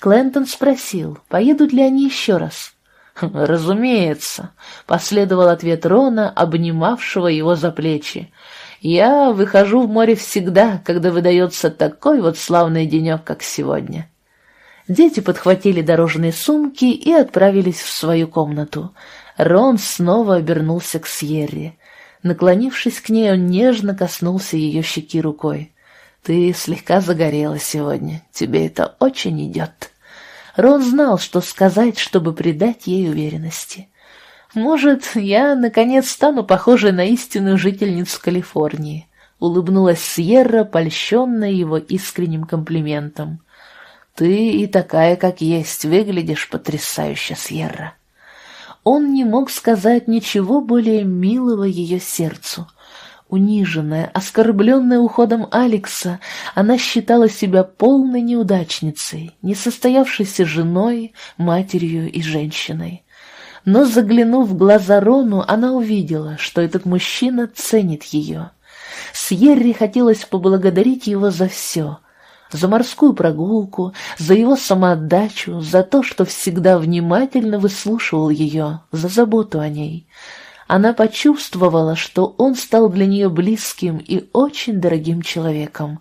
Клентон спросил, поедут ли они еще раз. (laughs) «Разумеется», — последовал ответ Рона, обнимавшего его за плечи. «Я выхожу в море всегда, когда выдается такой вот славный денек, как сегодня». Дети подхватили дорожные сумки и отправились в свою комнату. Рон снова обернулся к Сьерре. Наклонившись к ней, он нежно коснулся ее щеки рукой. «Ты слегка загорела сегодня. Тебе это очень идет». Рон знал, что сказать, чтобы придать ей уверенности. «Может, я, наконец, стану похожей на истинную жительницу Калифорнии», — улыбнулась Сьерра, польщенная его искренним комплиментом. Ты и такая, как есть, выглядишь потрясающе, Сьерра. Он не мог сказать ничего более милого ее сердцу. Униженная, оскорбленная уходом Алекса, она считала себя полной неудачницей, несостоявшейся женой, матерью и женщиной. Но, заглянув в глаза Рону, она увидела, что этот мужчина ценит ее. Сьерре хотелось поблагодарить его за все — за морскую прогулку, за его самоотдачу, за то, что всегда внимательно выслушивал ее, за заботу о ней. Она почувствовала, что он стал для нее близким и очень дорогим человеком.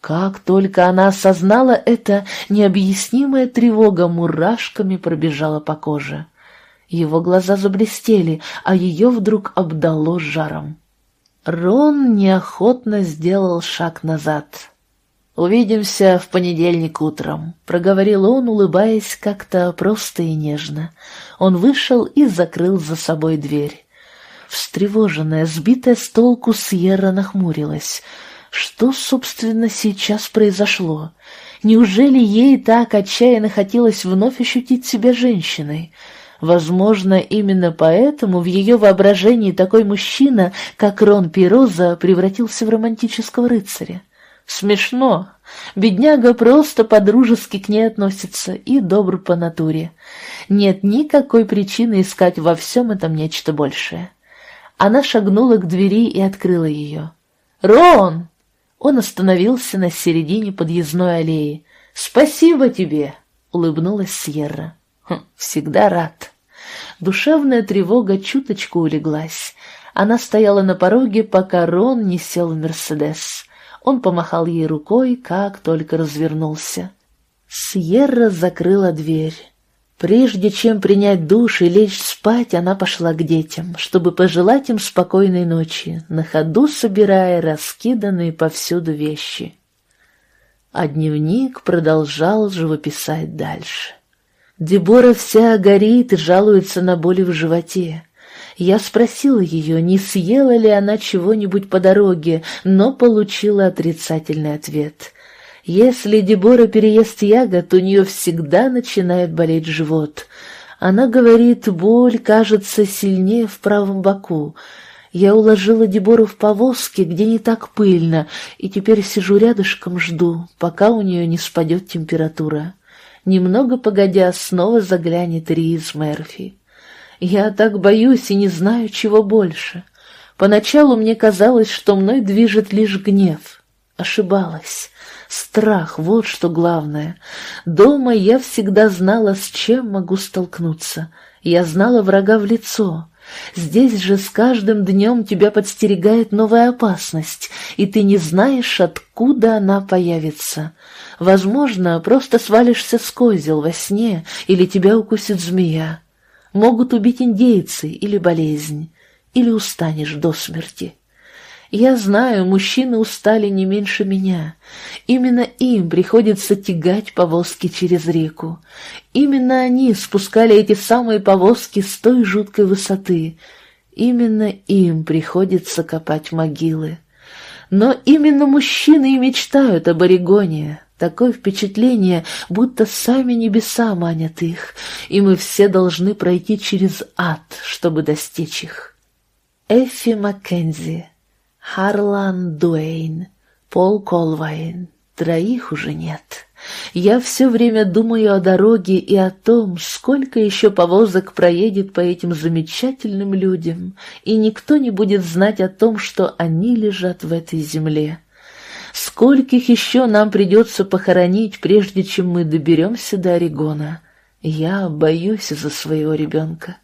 Как только она осознала это, необъяснимая тревога мурашками пробежала по коже. Его глаза заблестели, а ее вдруг обдало жаром. Рон неохотно сделал шаг назад. «Увидимся в понедельник утром», — проговорил он, улыбаясь как-то просто и нежно. Он вышел и закрыл за собой дверь. Встревоженная, сбитая с толку, Сьерра нахмурилась. Что, собственно, сейчас произошло? Неужели ей так отчаянно хотелось вновь ощутить себя женщиной? Возможно, именно поэтому в ее воображении такой мужчина, как Рон Пироза, превратился в романтического рыцаря. Смешно. Бедняга просто по-дружески к ней относится и добр по натуре. Нет никакой причины искать во всем этом нечто большее. Она шагнула к двери и открыла ее. «Рон!» Он остановился на середине подъездной аллеи. «Спасибо тебе!» — улыбнулась Сьерра. Хм, «Всегда рад». Душевная тревога чуточку улеглась. Она стояла на пороге, пока Рон не сел в «Мерседес». Он помахал ей рукой, как только развернулся. Сьерра закрыла дверь. Прежде чем принять душ и лечь спать, она пошла к детям, чтобы пожелать им спокойной ночи, на ходу собирая раскиданные повсюду вещи. А дневник продолжал живописать дальше. Дебора вся горит и жалуется на боли в животе. Я спросила ее, не съела ли она чего-нибудь по дороге, но получила отрицательный ответ. Если Дебора переест ягод, у нее всегда начинает болеть живот. Она говорит, боль кажется сильнее в правом боку. Я уложила Дебору в повозке, где не так пыльно, и теперь сижу рядышком, жду, пока у нее не спадет температура. Немного погодя, снова заглянет Риз Мерфи. Я так боюсь и не знаю, чего больше. Поначалу мне казалось, что мной движет лишь гнев. Ошибалась. Страх — вот что главное. Дома я всегда знала, с чем могу столкнуться. Я знала врага в лицо. Здесь же с каждым днем тебя подстерегает новая опасность, и ты не знаешь, откуда она появится. Возможно, просто свалишься с козел во сне, или тебя укусит змея. Могут убить индейцы или болезнь, или устанешь до смерти. Я знаю, мужчины устали не меньше меня. Именно им приходится тягать повозки через реку. Именно они спускали эти самые повозки с той жуткой высоты. Именно им приходится копать могилы. Но именно мужчины и мечтают об Орегоне. Такое впечатление, будто сами небеса манят их, и мы все должны пройти через ад, чтобы достичь их. Эффи Маккензи Харлан Дуэйн, Пол Колвайн. Троих уже нет. Я все время думаю о дороге и о том, сколько еще повозок проедет по этим замечательным людям, и никто не будет знать о том, что они лежат в этой земле. Скольких еще нам придется похоронить, прежде чем мы доберемся до Орегона? Я боюсь за своего ребенка.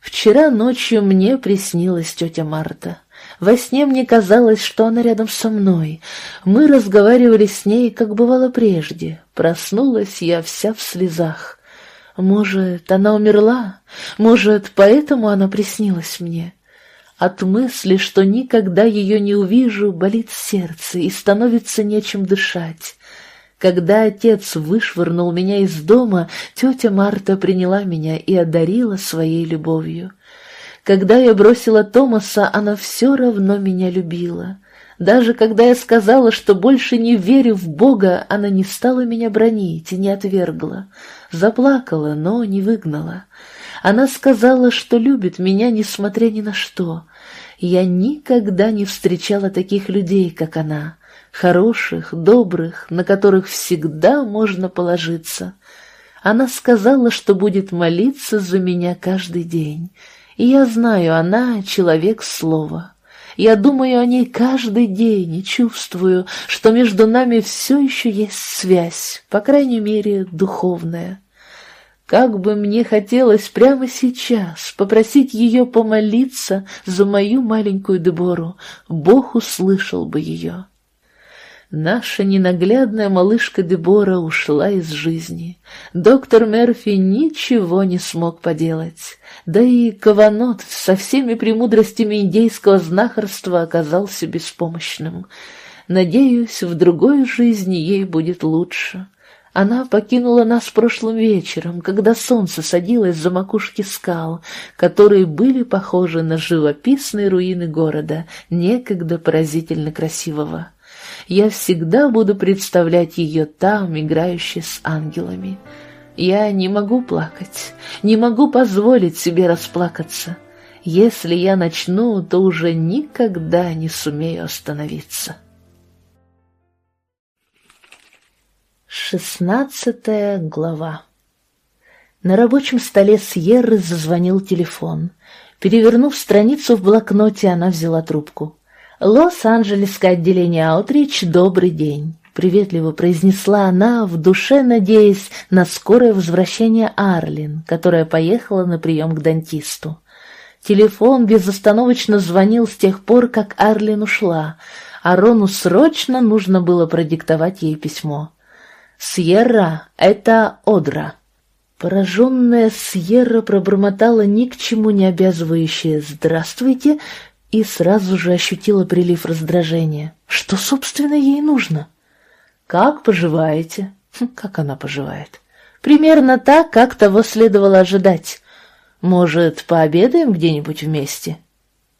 Вчера ночью мне приснилась тетя Марта. Во сне мне казалось, что она рядом со мной. Мы разговаривали с ней, как бывало прежде. Проснулась я вся в слезах. Может, она умерла? Может, поэтому она приснилась мне? От мысли, что никогда ее не увижу, болит сердце и становится нечем дышать. Когда отец вышвырнул меня из дома, тетя Марта приняла меня и одарила своей любовью. Когда я бросила Томаса, она все равно меня любила. Даже когда я сказала, что больше не верю в Бога, она не стала меня бронить и не отвергла. Заплакала, но не выгнала. Она сказала, что любит меня, несмотря ни на что. Я никогда не встречала таких людей, как она. Хороших, добрых, на которых всегда можно положиться. Она сказала, что будет молиться за меня каждый день. И я знаю, она человек слова. Я думаю о ней каждый день и чувствую, что между нами все еще есть связь, по крайней мере, духовная. Как бы мне хотелось прямо сейчас попросить ее помолиться за мою маленькую Дебору, Бог услышал бы ее. Наша ненаглядная малышка Дебора ушла из жизни. Доктор Мерфи ничего не смог поделать. Да и Каванот со всеми премудростями индейского знахарства оказался беспомощным. Надеюсь, в другой жизни ей будет лучше. Она покинула нас прошлым вечером, когда солнце садилось за макушки скал, которые были похожи на живописные руины города, некогда поразительно красивого я всегда буду представлять ее там, играющей с ангелами. Я не могу плакать, не могу позволить себе расплакаться. Если я начну, то уже никогда не сумею остановиться. Шестнадцатая глава На рабочем столе Сьерры зазвонил телефон. Перевернув страницу в блокноте, она взяла трубку. «Лос-Анджелесское отделение Аутрич, добрый день!» — приветливо произнесла она, в душе надеясь на скорое возвращение Арлин, которая поехала на прием к дантисту. Телефон безостановочно звонил с тех пор, как Арлин ушла, а Рону срочно нужно было продиктовать ей письмо. «Сьерра — это Одра». Пораженная Сьерра пробормотала ни к чему не обязывающее «здравствуйте» и сразу же ощутила прилив раздражения. Что, собственно, ей нужно? «Как поживаете?» хм, «Как она поживает?» «Примерно так, как того следовало ожидать. Может, пообедаем где-нибудь вместе?»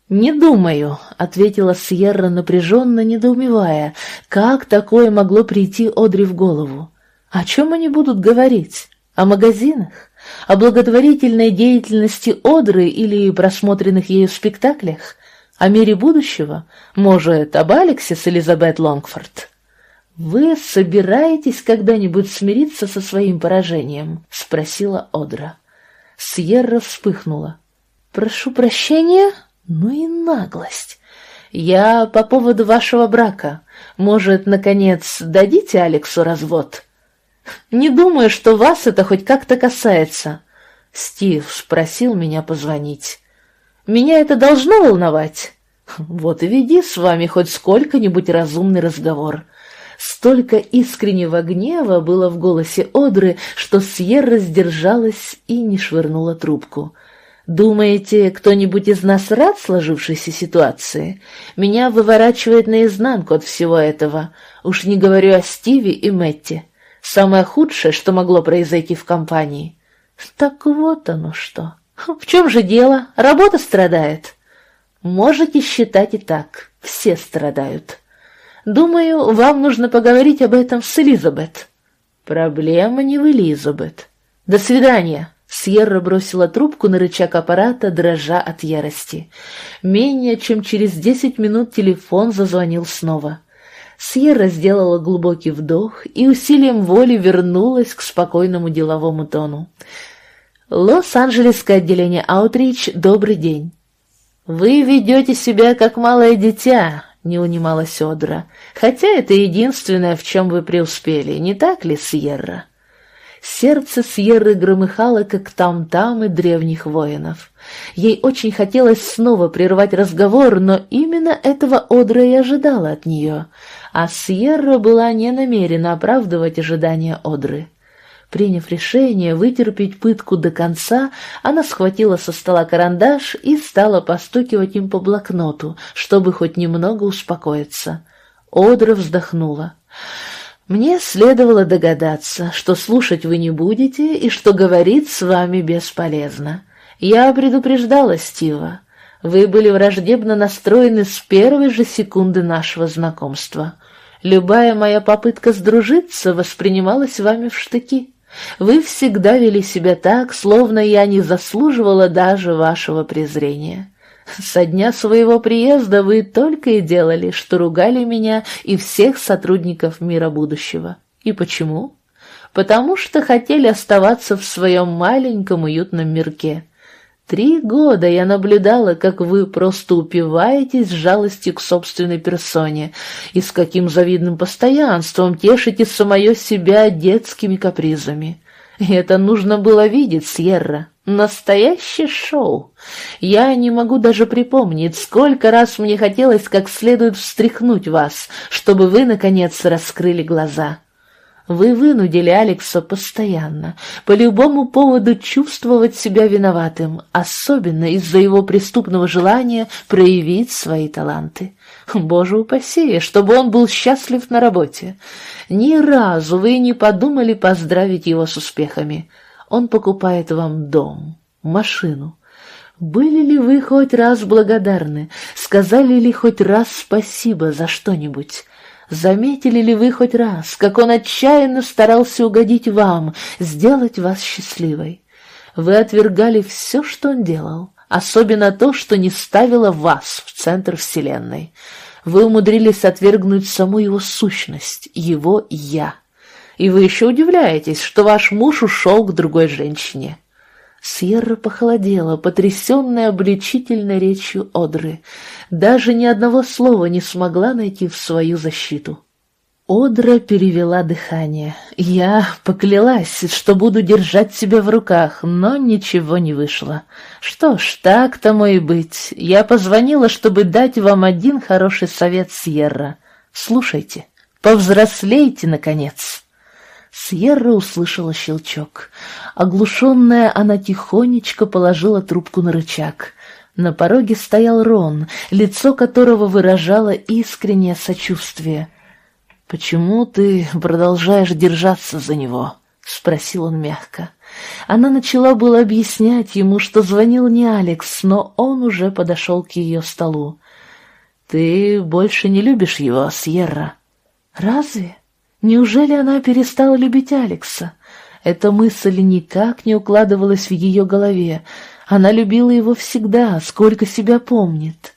«Не думаю», — ответила Сьерра напряженно, недоумевая, как такое могло прийти Одри в голову. «О чем они будут говорить?» О магазинах? О благотворительной деятельности Одры или просмотренных ею спектаклях? О мире будущего? Может, об Алексе с Элизабет Лонгфорд? «Вы собираетесь когда-нибудь смириться со своим поражением?» — спросила Одра. Сьерра вспыхнула. «Прошу прощения? Ну и наглость. Я по поводу вашего брака. Может, наконец, дадите Алексу развод?» Не думаю, что вас это хоть как-то касается. Стив спросил меня позвонить. Меня это должно волновать? Вот и веди с вами хоть сколько-нибудь разумный разговор. Столько искреннего гнева было в голосе Одры, что Сьерра сдержалась и не швырнула трубку. «Думаете, кто-нибудь из нас рад сложившейся ситуации? Меня выворачивает наизнанку от всего этого. Уж не говорю о Стиве и Мэтте. Самое худшее, что могло произойти в компании. Так вот оно что. В чем же дело? Работа страдает. Можете считать и так. Все страдают. Думаю, вам нужно поговорить об этом с Элизабет. Проблема не в Элизабет. До свидания. Сьерра бросила трубку на рычаг аппарата, дрожа от ярости. Менее чем через десять минут телефон зазвонил снова. Сьерра сделала глубокий вдох и усилием воли вернулась к спокойному деловому тону. «Лос-Анджелесское отделение Аутрич, добрый день». «Вы ведете себя как малое дитя», — не унималась Одра, «хотя это единственное, в чем вы преуспели, не так ли, Сьерра?» Сердце Сьерры громыхало, как там-там и древних воинов. Ей очень хотелось снова прервать разговор, но именно этого Одра и ожидала от нее а Сьерра была не намерена оправдывать ожидания Одры. Приняв решение вытерпеть пытку до конца, она схватила со стола карандаш и стала постукивать им по блокноту, чтобы хоть немного успокоиться. Одра вздохнула. «Мне следовало догадаться, что слушать вы не будете и что говорить с вами бесполезно. Я предупреждала Стива. Вы были враждебно настроены с первой же секунды нашего знакомства. Любая моя попытка сдружиться воспринималась вами в штыки. Вы всегда вели себя так, словно я не заслуживала даже вашего презрения. Со дня своего приезда вы только и делали, что ругали меня и всех сотрудников мира будущего. И почему? Потому что хотели оставаться в своем маленьком уютном мирке. Три года я наблюдала, как вы просто упиваетесь жалостью к собственной персоне и с каким завидным постоянством тешите самое себя детскими капризами. И это нужно было видеть, Сьерра. Настоящее шоу. Я не могу даже припомнить, сколько раз мне хотелось как следует встряхнуть вас, чтобы вы, наконец, раскрыли глаза. Вы вынудили Алекса постоянно, по любому поводу чувствовать себя виноватым, особенно из-за его преступного желания проявить свои таланты. Боже упаси, чтобы он был счастлив на работе. Ни разу вы не подумали поздравить его с успехами. Он покупает вам дом, машину. Были ли вы хоть раз благодарны, сказали ли хоть раз спасибо за что-нибудь? Заметили ли вы хоть раз, как он отчаянно старался угодить вам, сделать вас счастливой? Вы отвергали все, что он делал, особенно то, что не ставило вас в центр Вселенной. Вы умудрились отвергнуть саму его сущность, его «я». И вы еще удивляетесь, что ваш муж ушел к другой женщине. Сьерра похолодела, потрясенная обличительной речью Одры. Даже ни одного слова не смогла найти в свою защиту. Одра перевела дыхание. Я поклялась, что буду держать себя в руках, но ничего не вышло. Что ж, так тому и быть. Я позвонила, чтобы дать вам один хороший совет, Сьерра. Слушайте, повзрослейте, наконец. Сьерра услышала щелчок. Оглушенная, она тихонечко положила трубку на рычаг. На пороге стоял Рон, лицо которого выражало искреннее сочувствие. «Почему ты продолжаешь держаться за него?» — спросил он мягко. Она начала было объяснять ему, что звонил не Алекс, но он уже подошел к ее столу. «Ты больше не любишь его, Сьерра?» «Разве?» Неужели она перестала любить Алекса? Эта мысль никак не укладывалась в ее голове. Она любила его всегда, сколько себя помнит.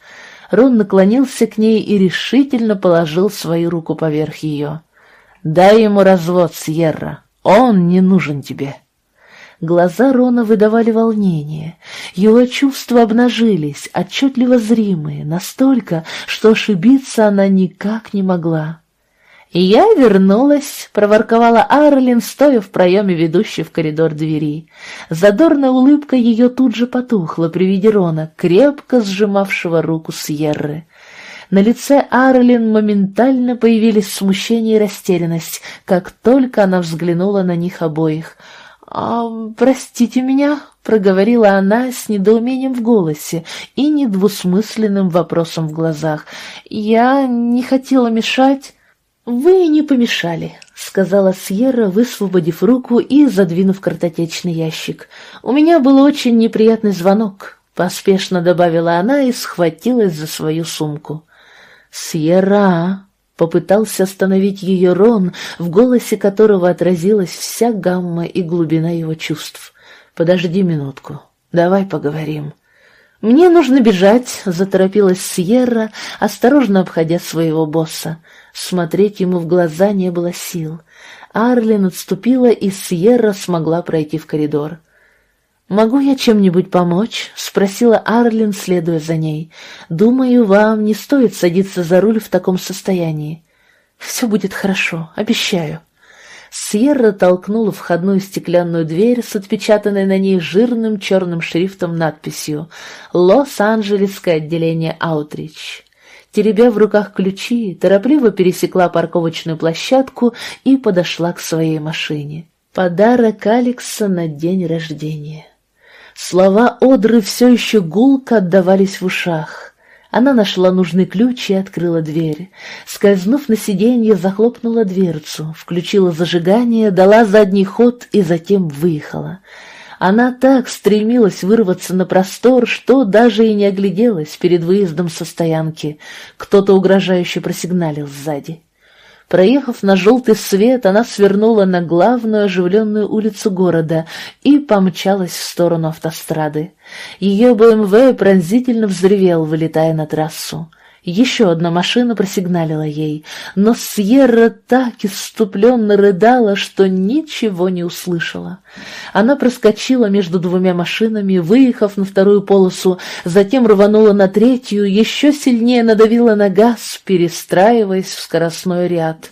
Рон наклонился к ней и решительно положил свою руку поверх ее. «Дай ему развод, Сьерра. Он не нужен тебе». Глаза Рона выдавали волнение. Его чувства обнажились, отчетливо зримые, настолько, что ошибиться она никак не могла. «И я вернулась», — проворковала Арлин, стоя в проеме ведущей в коридор двери. Задорная улыбка ее тут же потухла при виде Рона, крепко сжимавшего руку Сьерры. На лице Арлин моментально появились смущение и растерянность, как только она взглянула на них обоих. «А, простите меня», — проговорила она с недоумением в голосе и недвусмысленным вопросом в глазах. «Я не хотела мешать». «Вы не помешали», — сказала Сьерра, высвободив руку и задвинув картотечный ящик. «У меня был очень неприятный звонок», — поспешно добавила она и схватилась за свою сумку. «Сьерра!» — попытался остановить ее Рон, в голосе которого отразилась вся гамма и глубина его чувств. «Подожди минутку, давай поговорим». «Мне нужно бежать», — заторопилась Сьерра, осторожно обходя своего босса. Смотреть ему в глаза не было сил. Арлин отступила, и Сьерра смогла пройти в коридор. «Могу я чем-нибудь помочь?» — спросила Арлин, следуя за ней. «Думаю, вам не стоит садиться за руль в таком состоянии. Все будет хорошо, обещаю». Сьерра толкнула входную стеклянную дверь с отпечатанной на ней жирным черным шрифтом надписью «Лос-Анджелесское отделение Аутрич». Теребя в руках ключи, торопливо пересекла парковочную площадку и подошла к своей машине. Подарок Алекса на день рождения. Слова Одры все еще гулко отдавались в ушах. Она нашла нужный ключ и открыла дверь. Скользнув на сиденье, захлопнула дверцу, включила зажигание, дала задний ход и затем выехала. Она так стремилась вырваться на простор, что даже и не огляделась перед выездом со стоянки. Кто-то угрожающе просигналил сзади. Проехав на желтый свет, она свернула на главную оживленную улицу города и помчалась в сторону автострады. Ее БМВ пронзительно взревел, вылетая на трассу. Еще одна машина просигналила ей, но Сьерра так иступленно рыдала, что ничего не услышала. Она проскочила между двумя машинами, выехав на вторую полосу, затем рванула на третью, еще сильнее надавила на газ, перестраиваясь в скоростной ряд.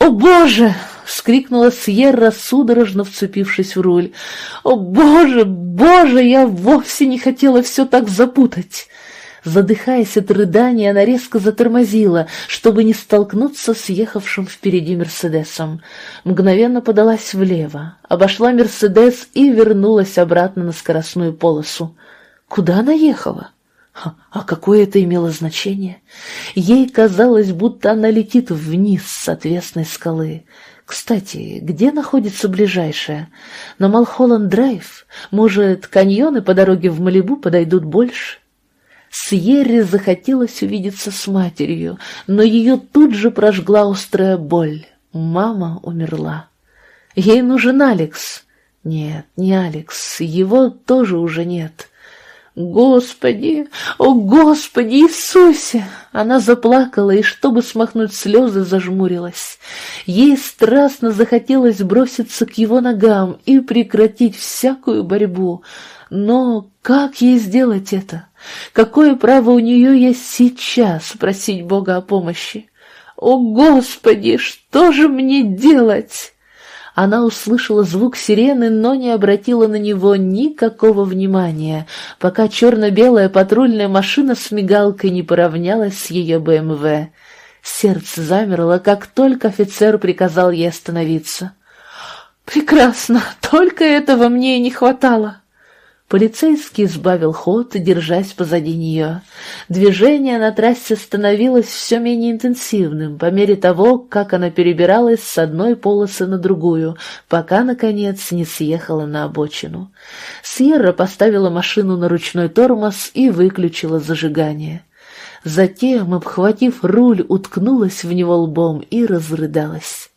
«О, Боже!» — вскрикнула Сьерра, судорожно вцепившись в руль. «О, Боже, Боже, я вовсе не хотела все так запутать!» Задыхаясь от рыдания, она резко затормозила, чтобы не столкнуться с ехавшим впереди Мерседесом. Мгновенно подалась влево, обошла Мерседес и вернулась обратно на скоростную полосу. Куда она ехала? А какое это имело значение? Ей казалось, будто она летит вниз с отвесной скалы. Кстати, где находится ближайшая? На Малхолланд-драйв? Может, каньоны по дороге в Малибу подойдут больше? Сьерре захотелось увидеться с матерью, но ее тут же прожгла острая боль. Мама умерла. Ей нужен Алекс. Нет, не Алекс, его тоже уже нет. Господи, о Господи Иисусе! Она заплакала и, чтобы смахнуть слезы, зажмурилась. Ей страстно захотелось броситься к его ногам и прекратить всякую борьбу. Но как ей сделать это? Какое право у нее есть сейчас просить Бога о помощи? О Господи, что же мне делать? Она услышала звук сирены, но не обратила на него никакого внимания, пока черно-белая патрульная машина с мигалкой не поравнялась с ее БМВ. Сердце замерло, как только офицер приказал ей остановиться. «Прекрасно! Только этого мне и не хватало!» Полицейский сбавил ход, держась позади нее. Движение на трассе становилось все менее интенсивным по мере того, как она перебиралась с одной полосы на другую, пока, наконец, не съехала на обочину. Сьерра поставила машину на ручной тормоз и выключила зажигание. Затем, обхватив руль, уткнулась в него лбом и разрыдалась.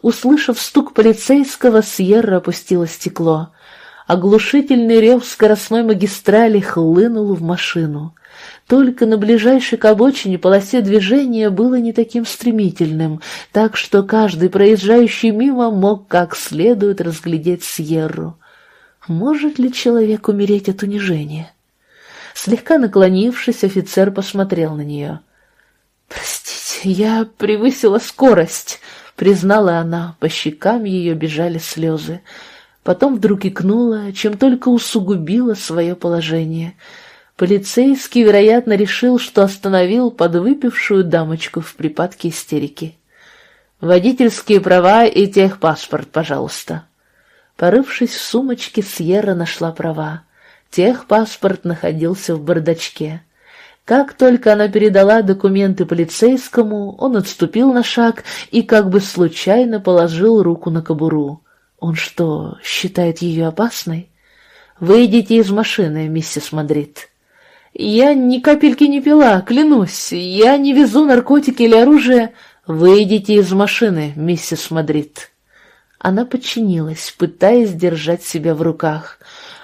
Услышав стук полицейского, Сьерра опустила стекло — Оглушительный рев скоростной магистрали хлынул в машину. Только на ближайшей к обочине полосе движения было не таким стремительным, так что каждый проезжающий мимо мог как следует разглядеть Сьерру. Может ли человек умереть от унижения? Слегка наклонившись, офицер посмотрел на нее. «Простите, я превысила скорость», — признала она, по щекам ее бежали слезы потом вдруг икнула, чем только усугубила свое положение. Полицейский, вероятно, решил, что остановил подвыпившую дамочку в припадке истерики. «Водительские права и техпаспорт, пожалуйста». Порывшись в сумочке, Сьерра нашла права. Техпаспорт находился в бардачке. Как только она передала документы полицейскому, он отступил на шаг и как бы случайно положил руку на кобуру. Он что, считает ее опасной? Выйдите из машины, миссис Мадрид. Я ни капельки не пила, клянусь. Я не везу наркотики или оружие. Выйдите из машины, миссис Мадрид. Она подчинилась, пытаясь держать себя в руках.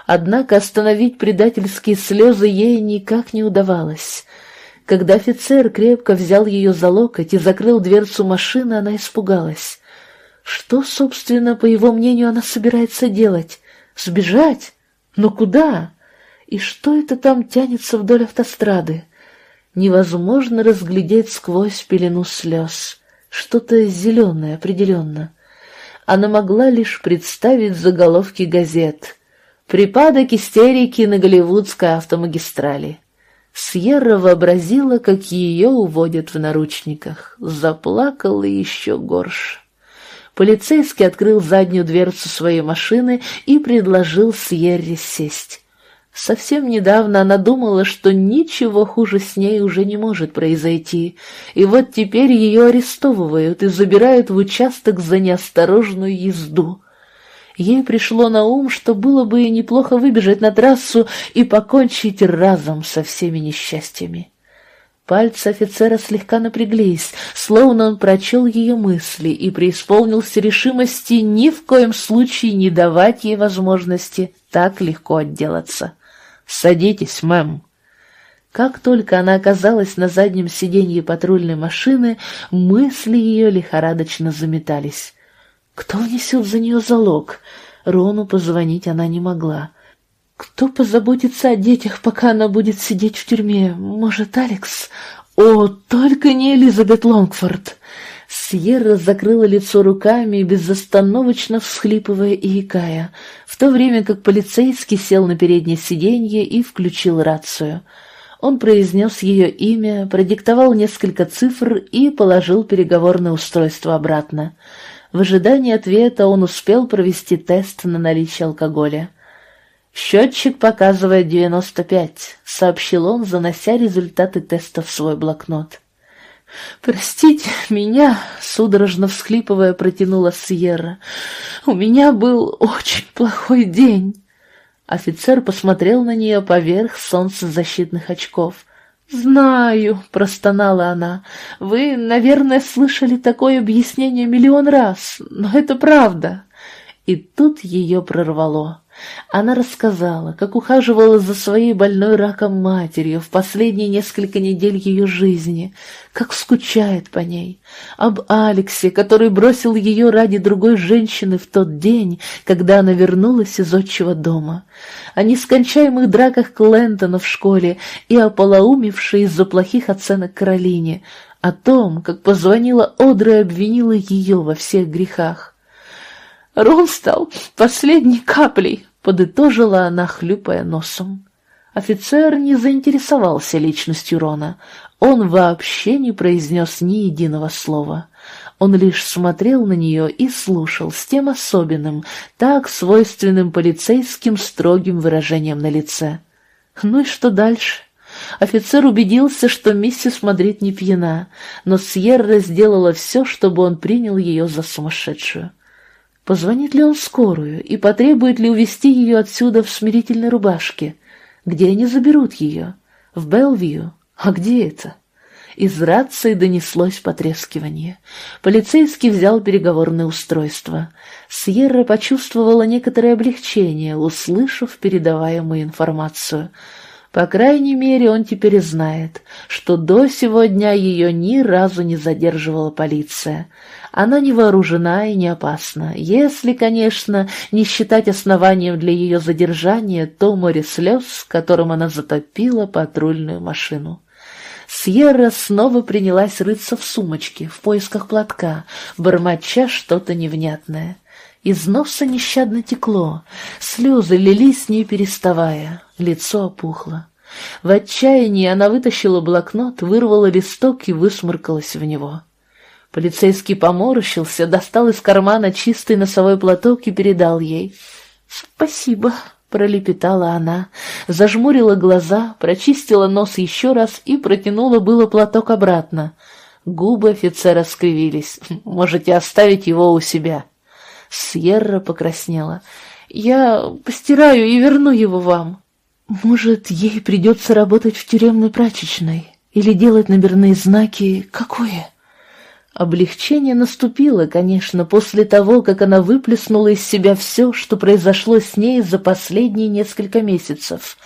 Однако остановить предательские слезы ей никак не удавалось. Когда офицер крепко взял ее за локоть и закрыл дверцу машины, она испугалась. Что, собственно, по его мнению, она собирается делать? Сбежать? Но куда? И что это там тянется вдоль автострады? Невозможно разглядеть сквозь пелену слез. Что-то зеленое определенно. Она могла лишь представить заголовки газет. «Припадок истерики на голливудской автомагистрали». Сьерра вообразила, как ее уводят в наручниках. Заплакала еще горше. Полицейский открыл заднюю дверцу своей машины и предложил Сьерре сесть. Совсем недавно она думала, что ничего хуже с ней уже не может произойти, и вот теперь ее арестовывают и забирают в участок за неосторожную езду. Ей пришло на ум, что было бы неплохо выбежать на трассу и покончить разом со всеми несчастьями. Пальцы офицера слегка напряглись, словно он прочел ее мысли и преисполнился решимости ни в коем случае не давать ей возможности так легко отделаться. «Садитесь, мэм». Как только она оказалась на заднем сиденье патрульной машины, мысли ее лихорадочно заметались. Кто внесет за нее залог? Рону позвонить она не могла. Кто позаботится о детях, пока она будет сидеть в тюрьме? Может, Алекс? О, только не Элизабет Лонгфорд! Сьерра закрыла лицо руками, безостановочно всхлипывая и икая, в то время как полицейский сел на переднее сиденье и включил рацию. Он произнес ее имя, продиктовал несколько цифр и положил переговорное устройство обратно. В ожидании ответа он успел провести тест на наличие алкоголя. «Счетчик показывает девяносто пять», — сообщил он, занося результаты теста в свой блокнот. «Простите меня», — судорожно всхлипывая, протянула Сьерра. «У меня был очень плохой день». Офицер посмотрел на нее поверх солнцезащитных очков. «Знаю», — простонала она, — «вы, наверное, слышали такое объяснение миллион раз, но это правда. И тут ее прорвало. Она рассказала, как ухаживала за своей больной раком матерью в последние несколько недель ее жизни, как скучает по ней, об Алексе, который бросил ее ради другой женщины в тот день, когда она вернулась из отчего дома, о нескончаемых драках Клентона в школе и о полоумевшей из-за плохих оценок Каролине, о том, как позвонила Одра и обвинила ее во всех грехах. Рон стал последней каплей, подытожила она, хлюпая носом. Офицер не заинтересовался личностью Рона. Он вообще не произнес ни единого слова. Он лишь смотрел на нее и слушал с тем особенным, так свойственным полицейским строгим выражением на лице. Ну и что дальше? Офицер убедился, что миссис Мадрид не пьяна, но Сьерра сделала все, чтобы он принял ее за сумасшедшую. Позвонит ли он скорую и потребует ли увезти ее отсюда в смирительной рубашке? Где они заберут ее? В Белвью? А где это? Из рации донеслось потрескивание. Полицейский взял переговорное устройство. Сьерра почувствовала некоторое облегчение, услышав передаваемую информацию. По крайней мере, он теперь знает, что до сего дня ее ни разу не задерживала полиция. Она не вооружена и не опасна, если, конечно, не считать основанием для ее задержания то море слез, которым она затопила патрульную машину. Сьерра снова принялась рыться в сумочке, в поисках платка, бормоча что-то невнятное. Из носа нещадно текло, слезы лились не переставая, лицо опухло. В отчаянии она вытащила блокнот, вырвала листок и высморкалась в него. Полицейский поморщился, достал из кармана чистый носовой платок и передал ей. «Спасибо», — пролепетала она, зажмурила глаза, прочистила нос еще раз и протянула было платок обратно. Губы офицера скривились. «Можете оставить его у себя». Сьерра покраснела. «Я постираю и верну его вам». «Может, ей придется работать в тюремной прачечной или делать номерные знаки? Какое?» Облегчение наступило, конечно, после того, как она выплеснула из себя все, что произошло с ней за последние несколько месяцев.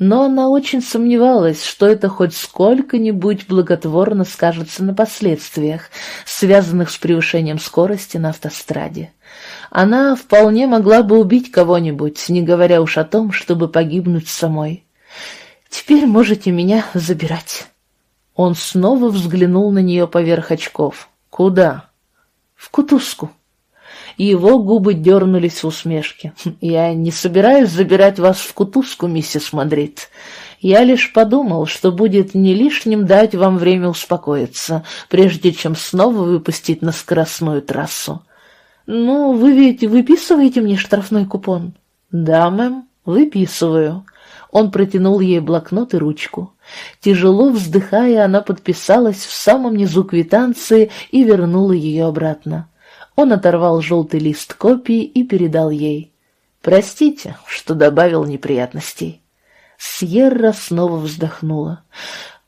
Но она очень сомневалась, что это хоть сколько-нибудь благотворно скажется на последствиях, связанных с превышением скорости на автостраде. Она вполне могла бы убить кого-нибудь, не говоря уж о том, чтобы погибнуть самой. «Теперь можете меня забирать». Он снова взглянул на нее поверх очков. «Куда?» «В кутузку». Его губы дернулись в усмешке. (laughs) «Я не собираюсь забирать вас в кутузку, миссис Мадрид. Я лишь подумал, что будет не лишним дать вам время успокоиться, прежде чем снова выпустить на скоростную трассу. Ну, вы ведь выписываете мне штрафной купон?» «Да, мэм, выписываю». Он протянул ей блокнот и ручку. Тяжело вздыхая, она подписалась в самом низу квитанции и вернула ее обратно. Он оторвал желтый лист копии и передал ей. «Простите, что добавил неприятностей». Сьерра снова вздохнула.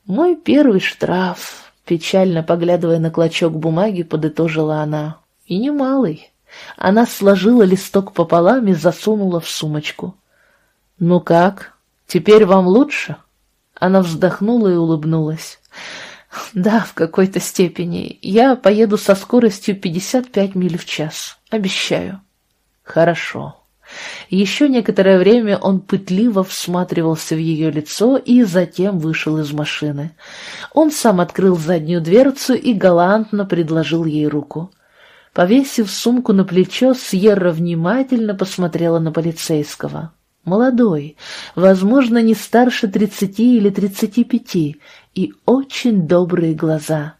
«Мой первый штраф», — печально поглядывая на клочок бумаги, подытожила она. «И немалый». Она сложила листок пополам и засунула в сумочку. «Ну как, теперь вам лучше?» Она вздохнула и улыбнулась. «Да, в какой-то степени. Я поеду со скоростью 55 миль в час. Обещаю». «Хорошо». Еще некоторое время он пытливо всматривался в ее лицо и затем вышел из машины. Он сам открыл заднюю дверцу и галантно предложил ей руку. Повесив сумку на плечо, Сьерра внимательно посмотрела на полицейского молодой, возможно, не старше тридцати или тридцати пяти, и очень добрые глаза.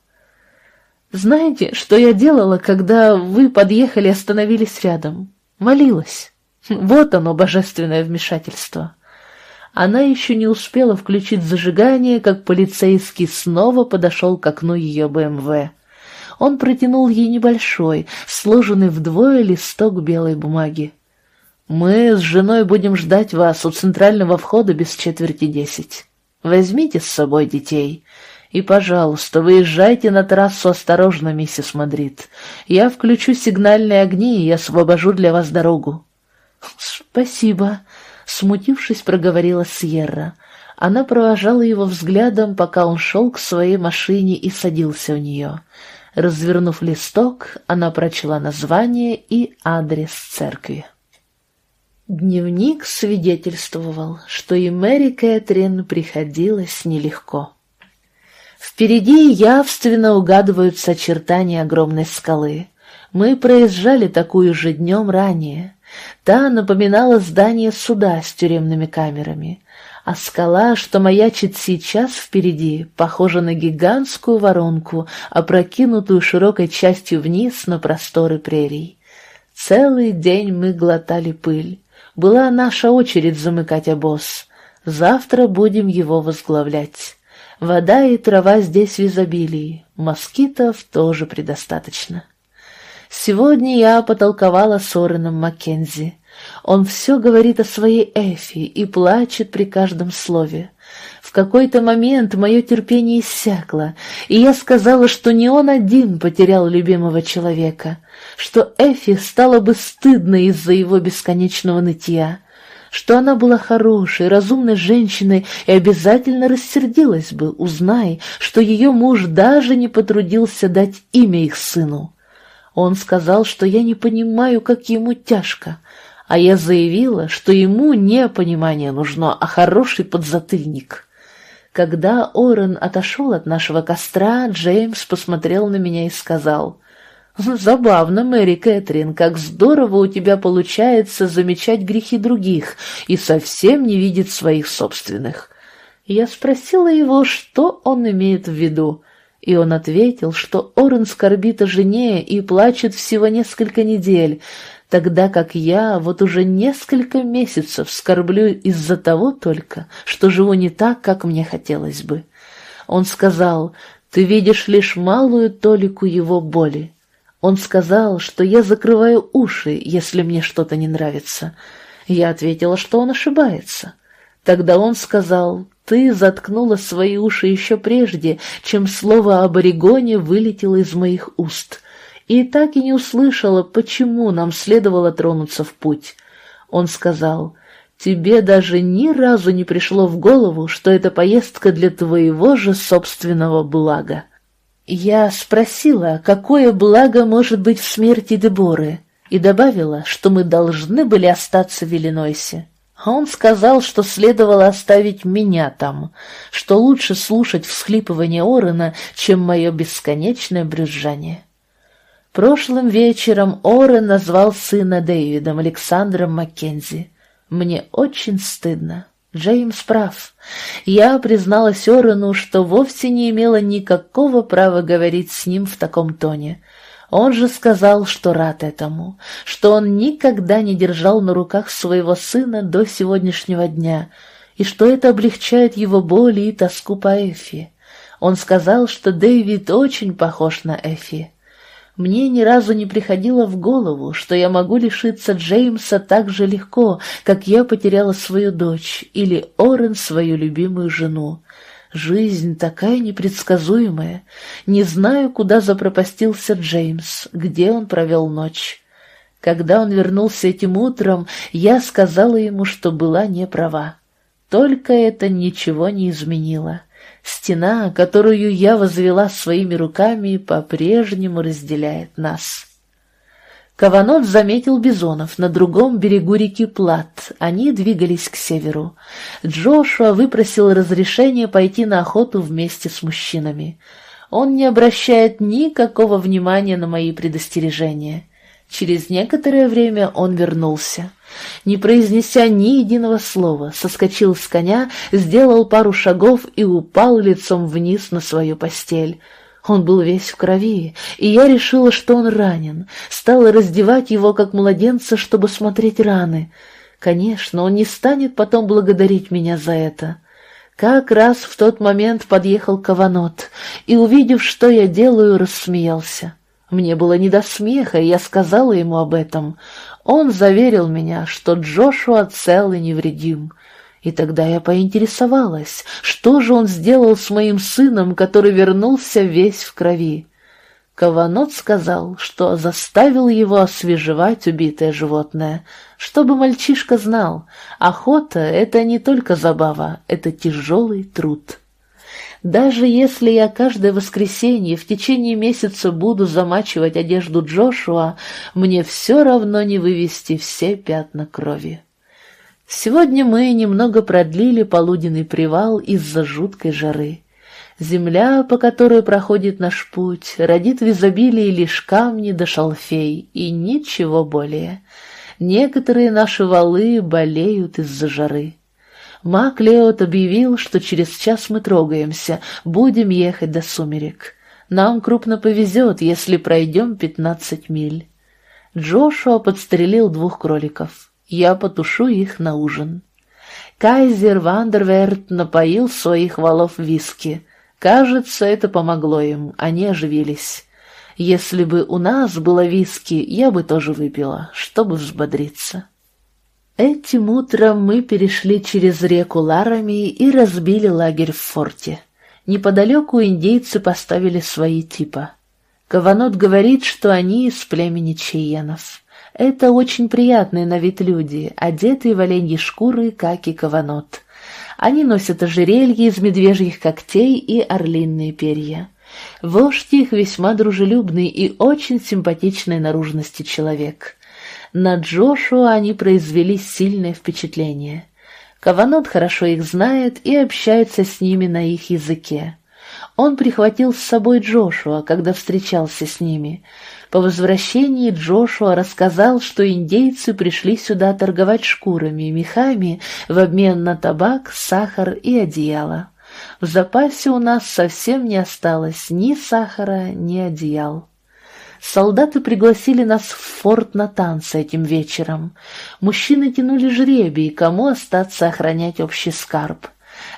Знаете, что я делала, когда вы подъехали и остановились рядом? Молилась. Вот оно, божественное вмешательство. Она еще не успела включить зажигание, как полицейский снова подошел к окну ее БМВ. Он протянул ей небольшой, сложенный вдвое листок белой бумаги. Мы с женой будем ждать вас у центрального входа без четверти десять. Возьмите с собой детей. И, пожалуйста, выезжайте на трассу осторожно, миссис Мадрид. Я включу сигнальные огни и освобожу для вас дорогу. Спасибо, смутившись, проговорила Сьерра. Она провожала его взглядом, пока он шел к своей машине и садился в нее. Развернув листок, она прочла название и адрес церкви. Дневник свидетельствовал, что и Мэри Кэтрин приходилось нелегко. Впереди явственно угадываются очертания огромной скалы. Мы проезжали такую же днем ранее. Та напоминала здание суда с тюремными камерами, а скала, что маячит сейчас впереди, похожа на гигантскую воронку, опрокинутую широкой частью вниз на просторы прерий. Целый день мы глотали пыль. Была наша очередь замыкать обоз. Завтра будем его возглавлять. Вода и трава здесь в изобилии, москитов тоже предостаточно. Сегодня я потолковала с Ореном Маккензи. Он все говорит о своей Эфи и плачет при каждом слове. Какой-то момент мое терпение иссякло, и я сказала, что не он один потерял любимого человека, что Эфи стало бы стыдно из-за его бесконечного нытья, что она была хорошей, разумной женщиной и обязательно рассердилась бы, узнай, что ее муж даже не потрудился дать имя их сыну. Он сказал, что я не понимаю, как ему тяжко, а я заявила, что ему не понимание нужно, а хороший подзатыльник. Когда Орен отошел от нашего костра, Джеймс посмотрел на меня и сказал — «Забавно, Мэри Кэтрин, как здорово у тебя получается замечать грехи других и совсем не видеть своих собственных». Я спросила его, что он имеет в виду, и он ответил, что Орен скорбит о жене и плачет всего несколько недель, тогда как я вот уже несколько месяцев скорблю из-за того только, что живу не так, как мне хотелось бы. Он сказал, «Ты видишь лишь малую толику его боли». Он сказал, что я закрываю уши, если мне что-то не нравится. Я ответила, что он ошибается. Тогда он сказал, ты заткнула свои уши еще прежде, чем слово об Орегоне вылетело из моих уст, и так и не услышала, почему нам следовало тронуться в путь. Он сказал, тебе даже ни разу не пришло в голову, что эта поездка для твоего же собственного блага. Я спросила, какое благо может быть в смерти Деборы, и добавила, что мы должны были остаться в Иллинойсе. А он сказал, что следовало оставить меня там, что лучше слушать всхлипывание Орена, чем мое бесконечное брюзжание. Прошлым вечером Орен назвал сына Дэвидом Александром Маккензи. Мне очень стыдно. Джеймс прав. Я призналась Орену, что вовсе не имела никакого права говорить с ним в таком тоне. Он же сказал, что рад этому, что он никогда не держал на руках своего сына до сегодняшнего дня, и что это облегчает его боли и тоску по Эфи. Он сказал, что Дэвид очень похож на Эфи. Мне ни разу не приходило в голову, что я могу лишиться Джеймса так же легко, как я потеряла свою дочь или Орен свою любимую жену. Жизнь такая непредсказуемая. Не знаю, куда запропастился Джеймс, где он провел ночь. Когда он вернулся этим утром, я сказала ему, что была не права. Только это ничего не изменило. Стена, которую я возвела своими руками, по-прежнему разделяет нас. Каванот заметил бизонов на другом берегу реки Плат. Они двигались к северу. Джошуа выпросил разрешение пойти на охоту вместе с мужчинами. Он не обращает никакого внимания на мои предостережения. Через некоторое время он вернулся. Не произнеся ни единого слова, соскочил с коня, сделал пару шагов и упал лицом вниз на свою постель. Он был весь в крови, и я решила, что он ранен, стала раздевать его как младенца, чтобы смотреть раны. Конечно, он не станет потом благодарить меня за это. Как раз в тот момент подъехал Каванот, и, увидев, что я делаю, рассмеялся. Мне было не до смеха, и я сказала ему об этом. Он заверил меня, что Джошуа цел и невредим. И тогда я поинтересовалась, что же он сделал с моим сыном, который вернулся весь в крови. Каванот сказал, что заставил его освежевать убитое животное, чтобы мальчишка знал, охота — это не только забава, это тяжелый труд. Даже если я каждое воскресенье в течение месяца буду замачивать одежду Джошуа, мне все равно не вывести все пятна крови. Сегодня мы немного продлили полуденный привал из-за жуткой жары. Земля, по которой проходит наш путь, родит в изобилии лишь камни да шалфей, и ничего более. Некоторые наши валы болеют из-за жары. Мак Леот объявил, что через час мы трогаемся, будем ехать до сумерек. Нам крупно повезет, если пройдем пятнадцать миль. Джошуа подстрелил двух кроликов. Я потушу их на ужин. Кайзер Вандерверт напоил своих валов виски. Кажется, это помогло им, они оживились. Если бы у нас было виски, я бы тоже выпила, чтобы взбодриться. Этим утром мы перешли через реку Ларами и разбили лагерь в форте. Неподалеку индейцы поставили свои типа. Каванот говорит, что они из племени чиенов. Это очень приятные на вид люди, одетые в оленьи шкуры, как и каванот. Они носят ожерелья из медвежьих когтей и орлиные перья. Вождь их весьма дружелюбный и очень симпатичной наружности человек. На Джошуа они произвели сильное впечатление. Каванот хорошо их знает и общается с ними на их языке. Он прихватил с собой Джошуа, когда встречался с ними. По возвращении Джошуа рассказал, что индейцы пришли сюда торговать шкурами и мехами в обмен на табак, сахар и одеяло. В запасе у нас совсем не осталось ни сахара, ни одеял. Солдаты пригласили нас в форт на танцы этим вечером. Мужчины тянули жребий, кому остаться охранять общий скарб.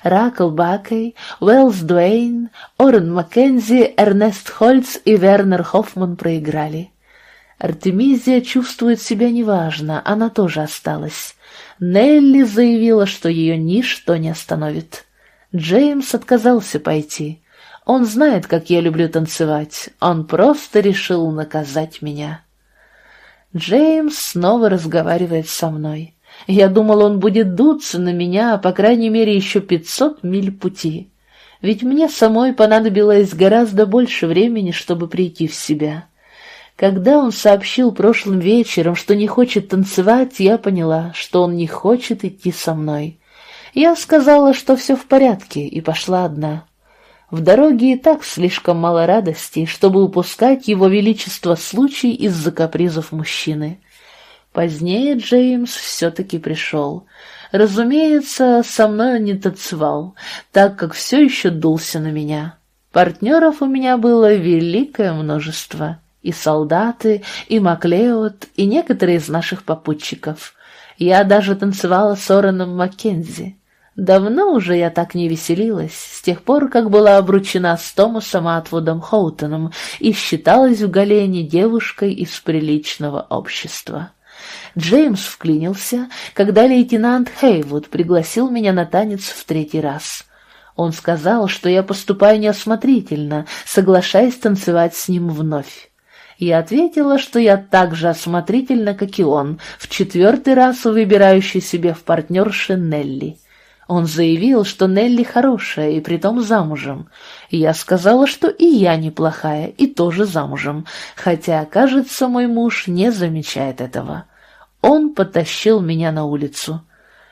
Ракл Бакей, Уэллс Дуэйн, Орен Маккензи, Эрнест Хольц и Вернер Хоффман проиграли. Артемизия чувствует себя неважно, она тоже осталась. Нелли заявила, что ее ничто не остановит. Джеймс отказался пойти. Он знает, как я люблю танцевать. Он просто решил наказать меня. Джеймс снова разговаривает со мной. Я думал, он будет дуться на меня, по крайней мере, еще пятьсот миль пути. Ведь мне самой понадобилось гораздо больше времени, чтобы прийти в себя. Когда он сообщил прошлым вечером, что не хочет танцевать, я поняла, что он не хочет идти со мной. Я сказала, что все в порядке, и пошла одна. В дороге и так слишком мало радости, чтобы упускать его величество случай из-за капризов мужчины. Позднее Джеймс все-таки пришел. Разумеется, со мной он не танцевал, так как все еще дулся на меня. Партнеров у меня было великое множество. И солдаты, и Маклеод, и некоторые из наших попутчиков. Я даже танцевала с Ораном Маккензи. Давно уже я так не веселилась, с тех пор, как была обручена с Томасом Атвудом Хоутоном и считалась в Галене девушкой из приличного общества. Джеймс вклинился, когда лейтенант Хейвуд пригласил меня на танец в третий раз. Он сказал, что я поступаю неосмотрительно, соглашаясь танцевать с ним вновь. Я ответила, что я так же осмотрительна, как и он, в четвертый раз выбирающий себе в партнерши Нелли. Он заявил, что Нелли хорошая и притом замужем. Я сказала, что и я неплохая и тоже замужем, хотя, кажется, мой муж не замечает этого. Он потащил меня на улицу.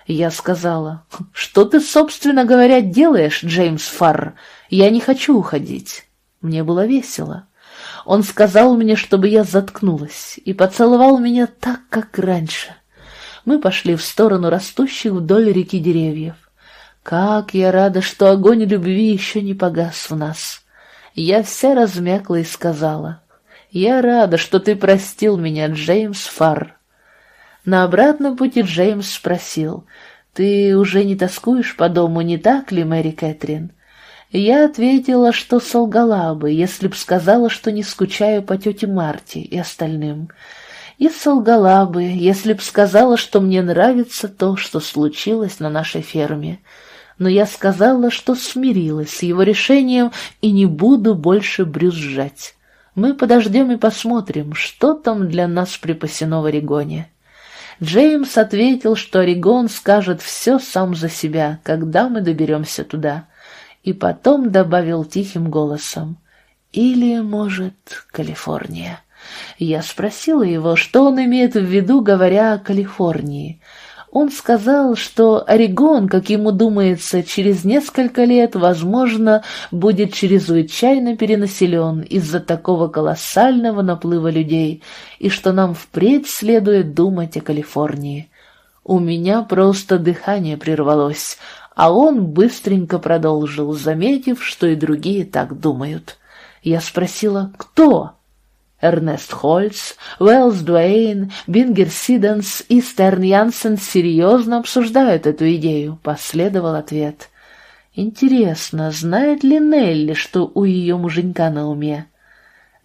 Я сказала, «Что ты, собственно говоря, делаешь, Джеймс Фарр? Я не хочу уходить». Мне было весело. Он сказал мне, чтобы я заткнулась, и поцеловал меня так, как раньше. Мы пошли в сторону растущих вдоль реки деревьев. Как я рада, что огонь любви еще не погас в нас. Я вся размякла и сказала, «Я рада, что ты простил меня, Джеймс Фарр». На обратном пути Джеймс спросил, «Ты уже не тоскуешь по дому, не так ли, Мэри Кэтрин?» Я ответила, что солгала бы, если б сказала, что не скучаю по тете Марте и остальным. И солгала бы, если б сказала, что мне нравится то, что случилось на нашей ферме. Но я сказала, что смирилась с его решением и не буду больше брюзжать. Мы подождем и посмотрим, что там для нас припасено в Орегоне. Джеймс ответил, что Орегон скажет все сам за себя, когда мы доберемся туда. И потом добавил тихим голосом. Или, может, Калифорния. Я спросила его, что он имеет в виду, говоря о Калифорнии. Он сказал, что Орегон, как ему думается, через несколько лет, возможно, будет чрезвычайно перенаселен из-за такого колоссального наплыва людей, и что нам впредь следует думать о Калифорнии. У меня просто дыхание прервалось, а он быстренько продолжил, заметив, что и другие так думают. Я спросила «Кто?» Эрнест Хольц, Уэллс Дуэйн, Бингер Сиденс и Стерн Янсен серьезно обсуждают эту идею, последовал ответ. Интересно, знает ли Нелли, что у ее муженька на уме?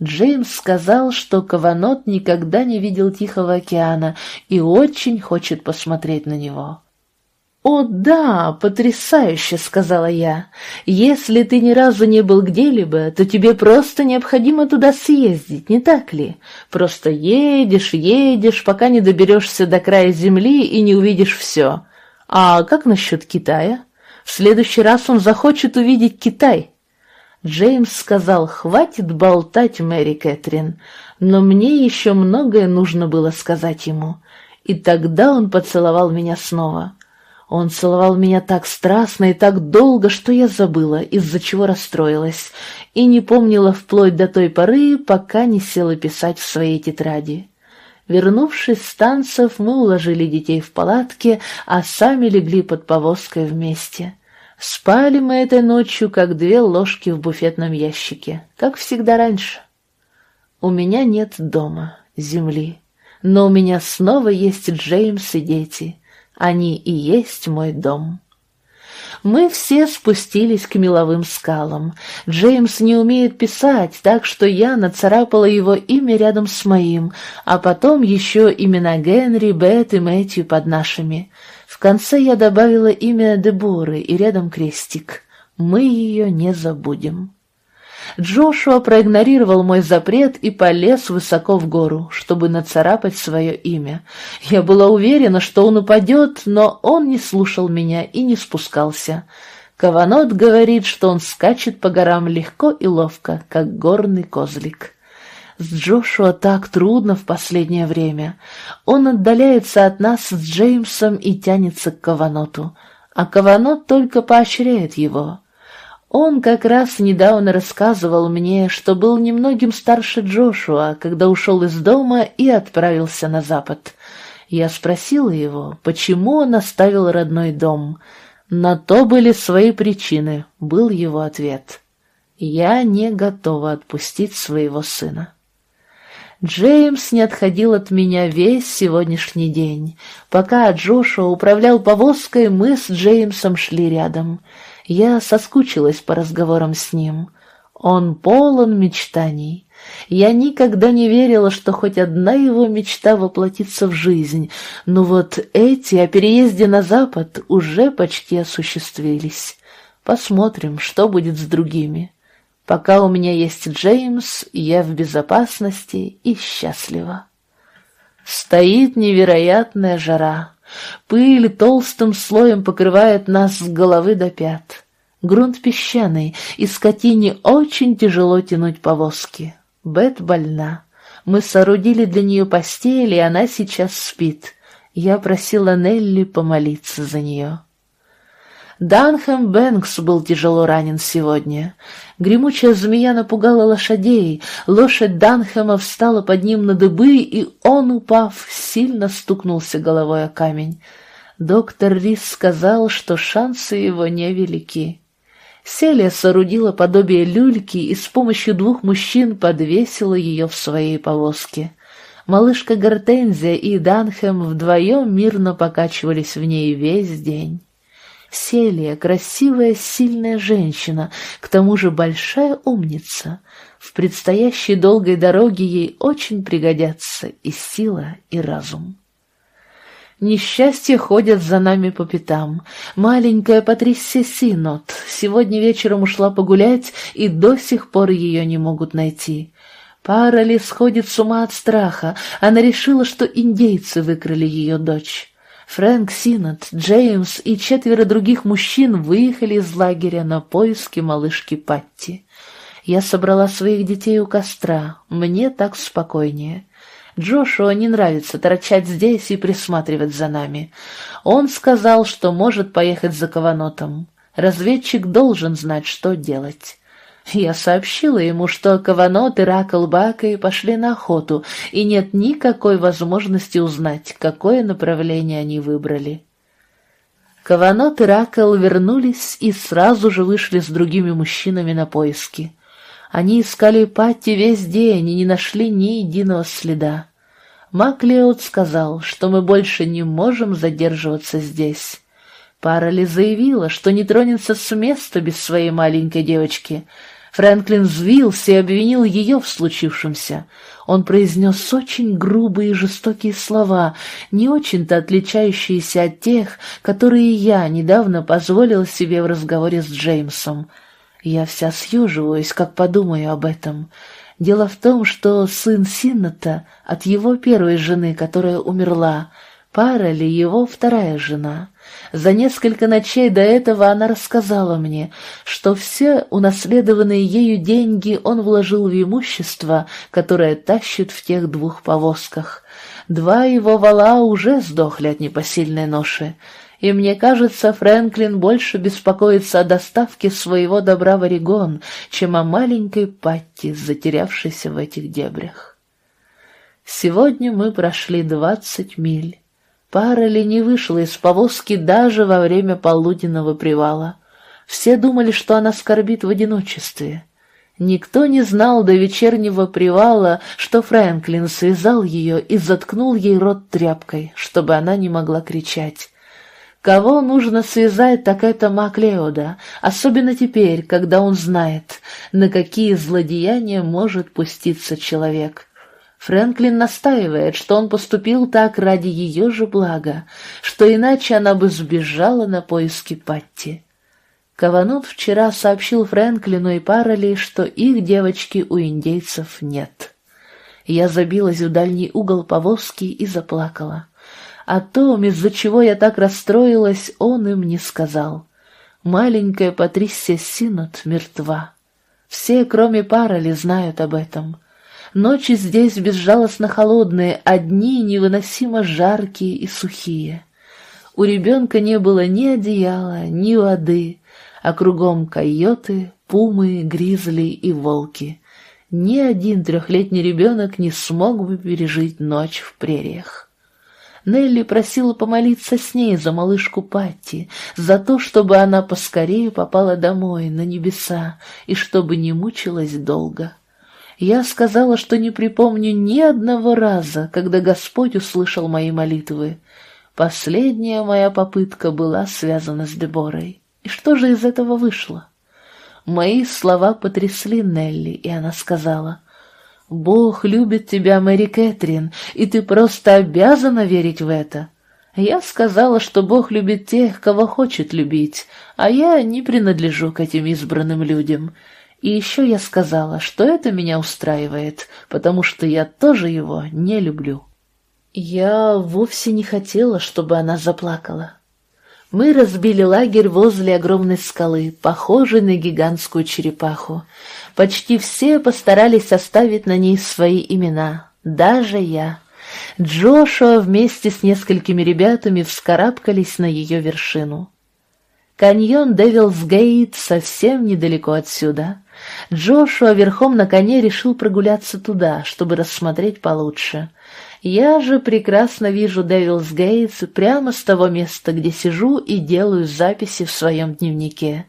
Джеймс сказал, что Каванот никогда не видел Тихого океана и очень хочет посмотреть на него. «О, да, потрясающе!» — сказала я. «Если ты ни разу не был где-либо, то тебе просто необходимо туда съездить, не так ли? Просто едешь, едешь, пока не доберешься до края земли и не увидишь все. А как насчет Китая? В следующий раз он захочет увидеть Китай». Джеймс сказал, «Хватит болтать, Мэри Кэтрин, но мне еще многое нужно было сказать ему». И тогда он поцеловал меня снова. Он целовал меня так страстно и так долго, что я забыла, из-за чего расстроилась, и не помнила вплоть до той поры, пока не села писать в своей тетради. Вернувшись с танцев, мы уложили детей в палатке, а сами легли под повозкой вместе. Спали мы этой ночью, как две ложки в буфетном ящике, как всегда раньше. У меня нет дома, земли, но у меня снова есть Джеймс и дети — они и есть мой дом. Мы все спустились к меловым скалам. Джеймс не умеет писать, так что я нацарапала его имя рядом с моим, а потом еще имена Генри, Бет и Мэтью под нашими. В конце я добавила имя Деборы и рядом крестик. Мы ее не забудем. Джошуа проигнорировал мой запрет и полез высоко в гору, чтобы нацарапать свое имя. Я была уверена, что он упадет, но он не слушал меня и не спускался. Каванот говорит, что он скачет по горам легко и ловко, как горный козлик. С Джошуа так трудно в последнее время. Он отдаляется от нас с Джеймсом и тянется к Каваноту, а Каванот только поощряет его. Он как раз недавно рассказывал мне, что был немногим старше Джошуа, когда ушел из дома и отправился на запад. Я спросила его, почему он оставил родной дом. На то были свои причины, был его ответ. Я не готова отпустить своего сына. Джеймс не отходил от меня весь сегодняшний день. Пока Джошуа управлял повозкой, мы с Джеймсом шли рядом — я соскучилась по разговорам с ним. Он полон мечтаний. Я никогда не верила, что хоть одна его мечта воплотится в жизнь, но вот эти о переезде на Запад уже почти осуществились. Посмотрим, что будет с другими. Пока у меня есть Джеймс, я в безопасности и счастлива. Стоит невероятная жара. Пыль толстым слоем покрывает нас с головы до пят. Грунт песчаный, и скотине очень тяжело тянуть повозки. Бет больна. Мы соорудили для нее постель, и она сейчас спит. Я просила Нелли помолиться за нее. Данхэм Бэнкс был тяжело ранен сегодня. Гремучая змея напугала лошадей, лошадь Данхэма встала под ним на дыбы, и он, упав, сильно стукнулся головой о камень. Доктор Рис сказал, что шансы его невелики. Селия соорудила подобие люльки и с помощью двух мужчин подвесила ее в своей повозке. Малышка Гортензия и Данхэм вдвоем мирно покачивались в ней весь день. Селия — красивая, сильная женщина, к тому же большая умница. В предстоящей долгой дороге ей очень пригодятся и сила, и разум. Несчастья ходят за нами по пятам. Маленькая Патрисия Синот сегодня вечером ушла погулять, и до сих пор ее не могут найти. Пара ли сходит с ума от страха, она решила, что индейцы выкрали ее дочь. Фрэнк Синот, Джеймс и четверо других мужчин выехали из лагеря на поиски малышки Патти. Я собрала своих детей у костра, мне так спокойнее. Джошуа не нравится торчать здесь и присматривать за нами. Он сказал, что может поехать за Каванотом. Разведчик должен знать, что делать. Я сообщила ему, что Каванот и Ракл Бакой пошли на охоту, и нет никакой возможности узнать, какое направление они выбрали. Каванот и Ракл вернулись и сразу же вышли с другими мужчинами на поиски. Они искали Патти весь день и не нашли ни единого следа. Маклеод сказал, что мы больше не можем задерживаться здесь. Парали заявила, что не тронется с места без своей маленькой девочки. Фрэнклин взвился и обвинил ее в случившемся. Он произнес очень грубые и жестокие слова, не очень-то отличающиеся от тех, которые я недавно позволила себе в разговоре с Джеймсом. Я вся съеживаюсь, как подумаю об этом. Дело в том, что сын Синната от его первой жены, которая умерла, пара ли его вторая жена. За несколько ночей до этого она рассказала мне, что все унаследованные ею деньги он вложил в имущество, которое тащит в тех двух повозках. Два его вала уже сдохли от непосильной ноши и мне кажется, Фрэнклин больше беспокоится о доставке своего добра в Орегон, чем о маленькой Патти, затерявшейся в этих дебрях. Сегодня мы прошли двадцать миль. Пара ли не вышла из повозки даже во время полуденного привала. Все думали, что она скорбит в одиночестве. Никто не знал до вечернего привала, что Фрэнклин связал ее и заткнул ей рот тряпкой, чтобы она не могла кричать. Кого нужно связать, так это Маклеода, особенно теперь, когда он знает, на какие злодеяния может пуститься человек. Фрэнклин настаивает, что он поступил так ради ее же блага, что иначе она бы сбежала на поиски Патти. Каванут вчера сообщил Фрэнклину и Парали, что их девочки у индейцев нет. Я забилась в дальний угол повозки и заплакала. О том, из-за чего я так расстроилась, он им не сказал. Маленькая Патрисия Синот мертва. Все, кроме Парали, знают об этом. Ночи здесь безжалостно холодные, а дни невыносимо жаркие и сухие. У ребенка не было ни одеяла, ни воды, а кругом койоты, пумы, гризли и волки. Ни один трехлетний ребенок не смог бы пережить ночь в прериях. Нелли просила помолиться с ней за малышку Патти, за то, чтобы она поскорее попала домой, на небеса, и чтобы не мучилась долго. Я сказала, что не припомню ни одного раза, когда Господь услышал мои молитвы. Последняя моя попытка была связана с Деборой. И что же из этого вышло? Мои слова потрясли Нелли, и она сказала — Бог любит тебя, Мэри Кэтрин, и ты просто обязана верить в это. Я сказала, что Бог любит тех, кого хочет любить, а я не принадлежу к этим избранным людям. И еще я сказала, что это меня устраивает, потому что я тоже его не люблю. Я вовсе не хотела, чтобы она заплакала. Мы разбили лагерь возле огромной скалы, похожей на гигантскую черепаху. Почти все постарались оставить на ней свои имена, даже я. Джошуа вместе с несколькими ребятами вскарабкались на ее вершину. Каньон Девилс Гейт совсем недалеко отсюда. Джошуа верхом на коне решил прогуляться туда, чтобы рассмотреть получше. Я же прекрасно вижу Девилс Гейтс прямо с того места, где сижу и делаю записи в своем дневнике.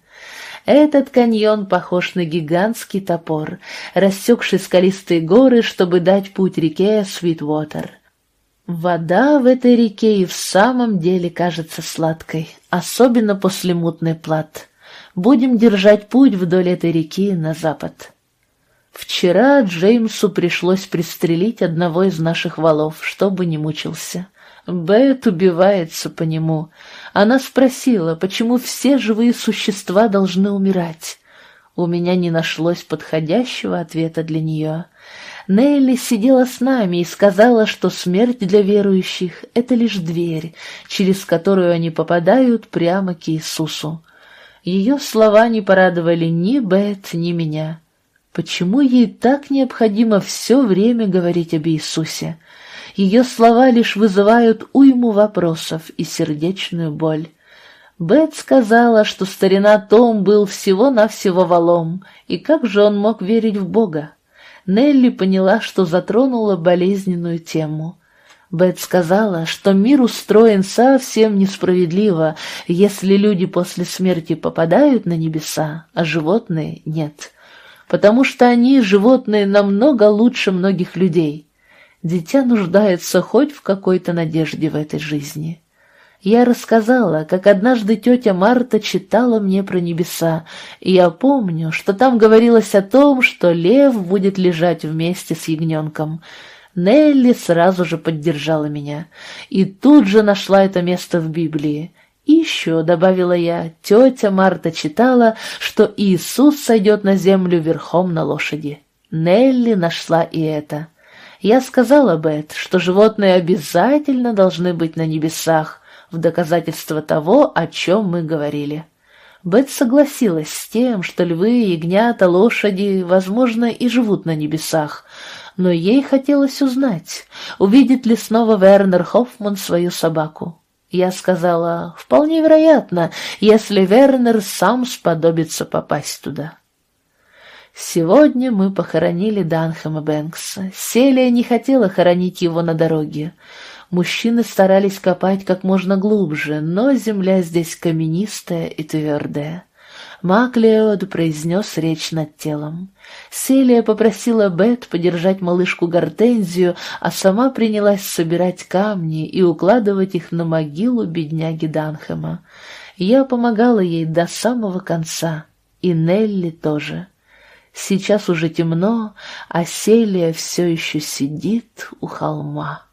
Этот каньон похож на гигантский топор, рассекший скалистые горы, чтобы дать путь реке Свитвотер. Вода в этой реке и в самом деле кажется сладкой, особенно после мутной плат. Будем держать путь вдоль этой реки на запад. Вчера Джеймсу пришлось пристрелить одного из наших валов, чтобы не мучился. Бет убивается по нему. Она спросила, почему все живые существа должны умирать. У меня не нашлось подходящего ответа для нее. Нелли сидела с нами и сказала, что смерть для верующих — это лишь дверь, через которую они попадают прямо к Иисусу. Ее слова не порадовали ни Бет, ни меня. Почему ей так необходимо все время говорить об Иисусе? Ее слова лишь вызывают уйму вопросов и сердечную боль. Бет сказала, что старина Том был всего-навсего валом, и как же он мог верить в Бога? Нелли поняла, что затронула болезненную тему. Бет сказала, что мир устроен совсем несправедливо, если люди после смерти попадают на небеса, а животные нет, потому что они, животные, намного лучше многих людей. Дитя нуждается хоть в какой-то надежде в этой жизни. Я рассказала, как однажды тетя Марта читала мне про небеса, и я помню, что там говорилось о том, что лев будет лежать вместе с ягненком. Нелли сразу же поддержала меня, и тут же нашла это место в Библии. И еще, добавила я, тетя Марта читала, что Иисус сойдет на землю верхом на лошади. Нелли нашла и это. Я сказала Бет, что животные обязательно должны быть на небесах, в доказательство того, о чем мы говорили. Бет согласилась с тем, что львы, ягнята, лошади, возможно, и живут на небесах, но ей хотелось узнать, увидит ли снова Вернер Хоффман свою собаку. Я сказала, вполне вероятно, если Вернер сам сподобится попасть туда. Сегодня мы похоронили Данхэма Бэнкса. Селия не хотела хоронить его на дороге. Мужчины старались копать как можно глубже, но земля здесь каменистая и твердая. Мак Леод произнес речь над телом. Селия попросила Бет подержать малышку Гортензию, а сама принялась собирать камни и укладывать их на могилу бедняги Данхэма. Я помогала ей до самого конца, и Нелли тоже. Сейчас уже темно, а Селия все еще сидит у холма.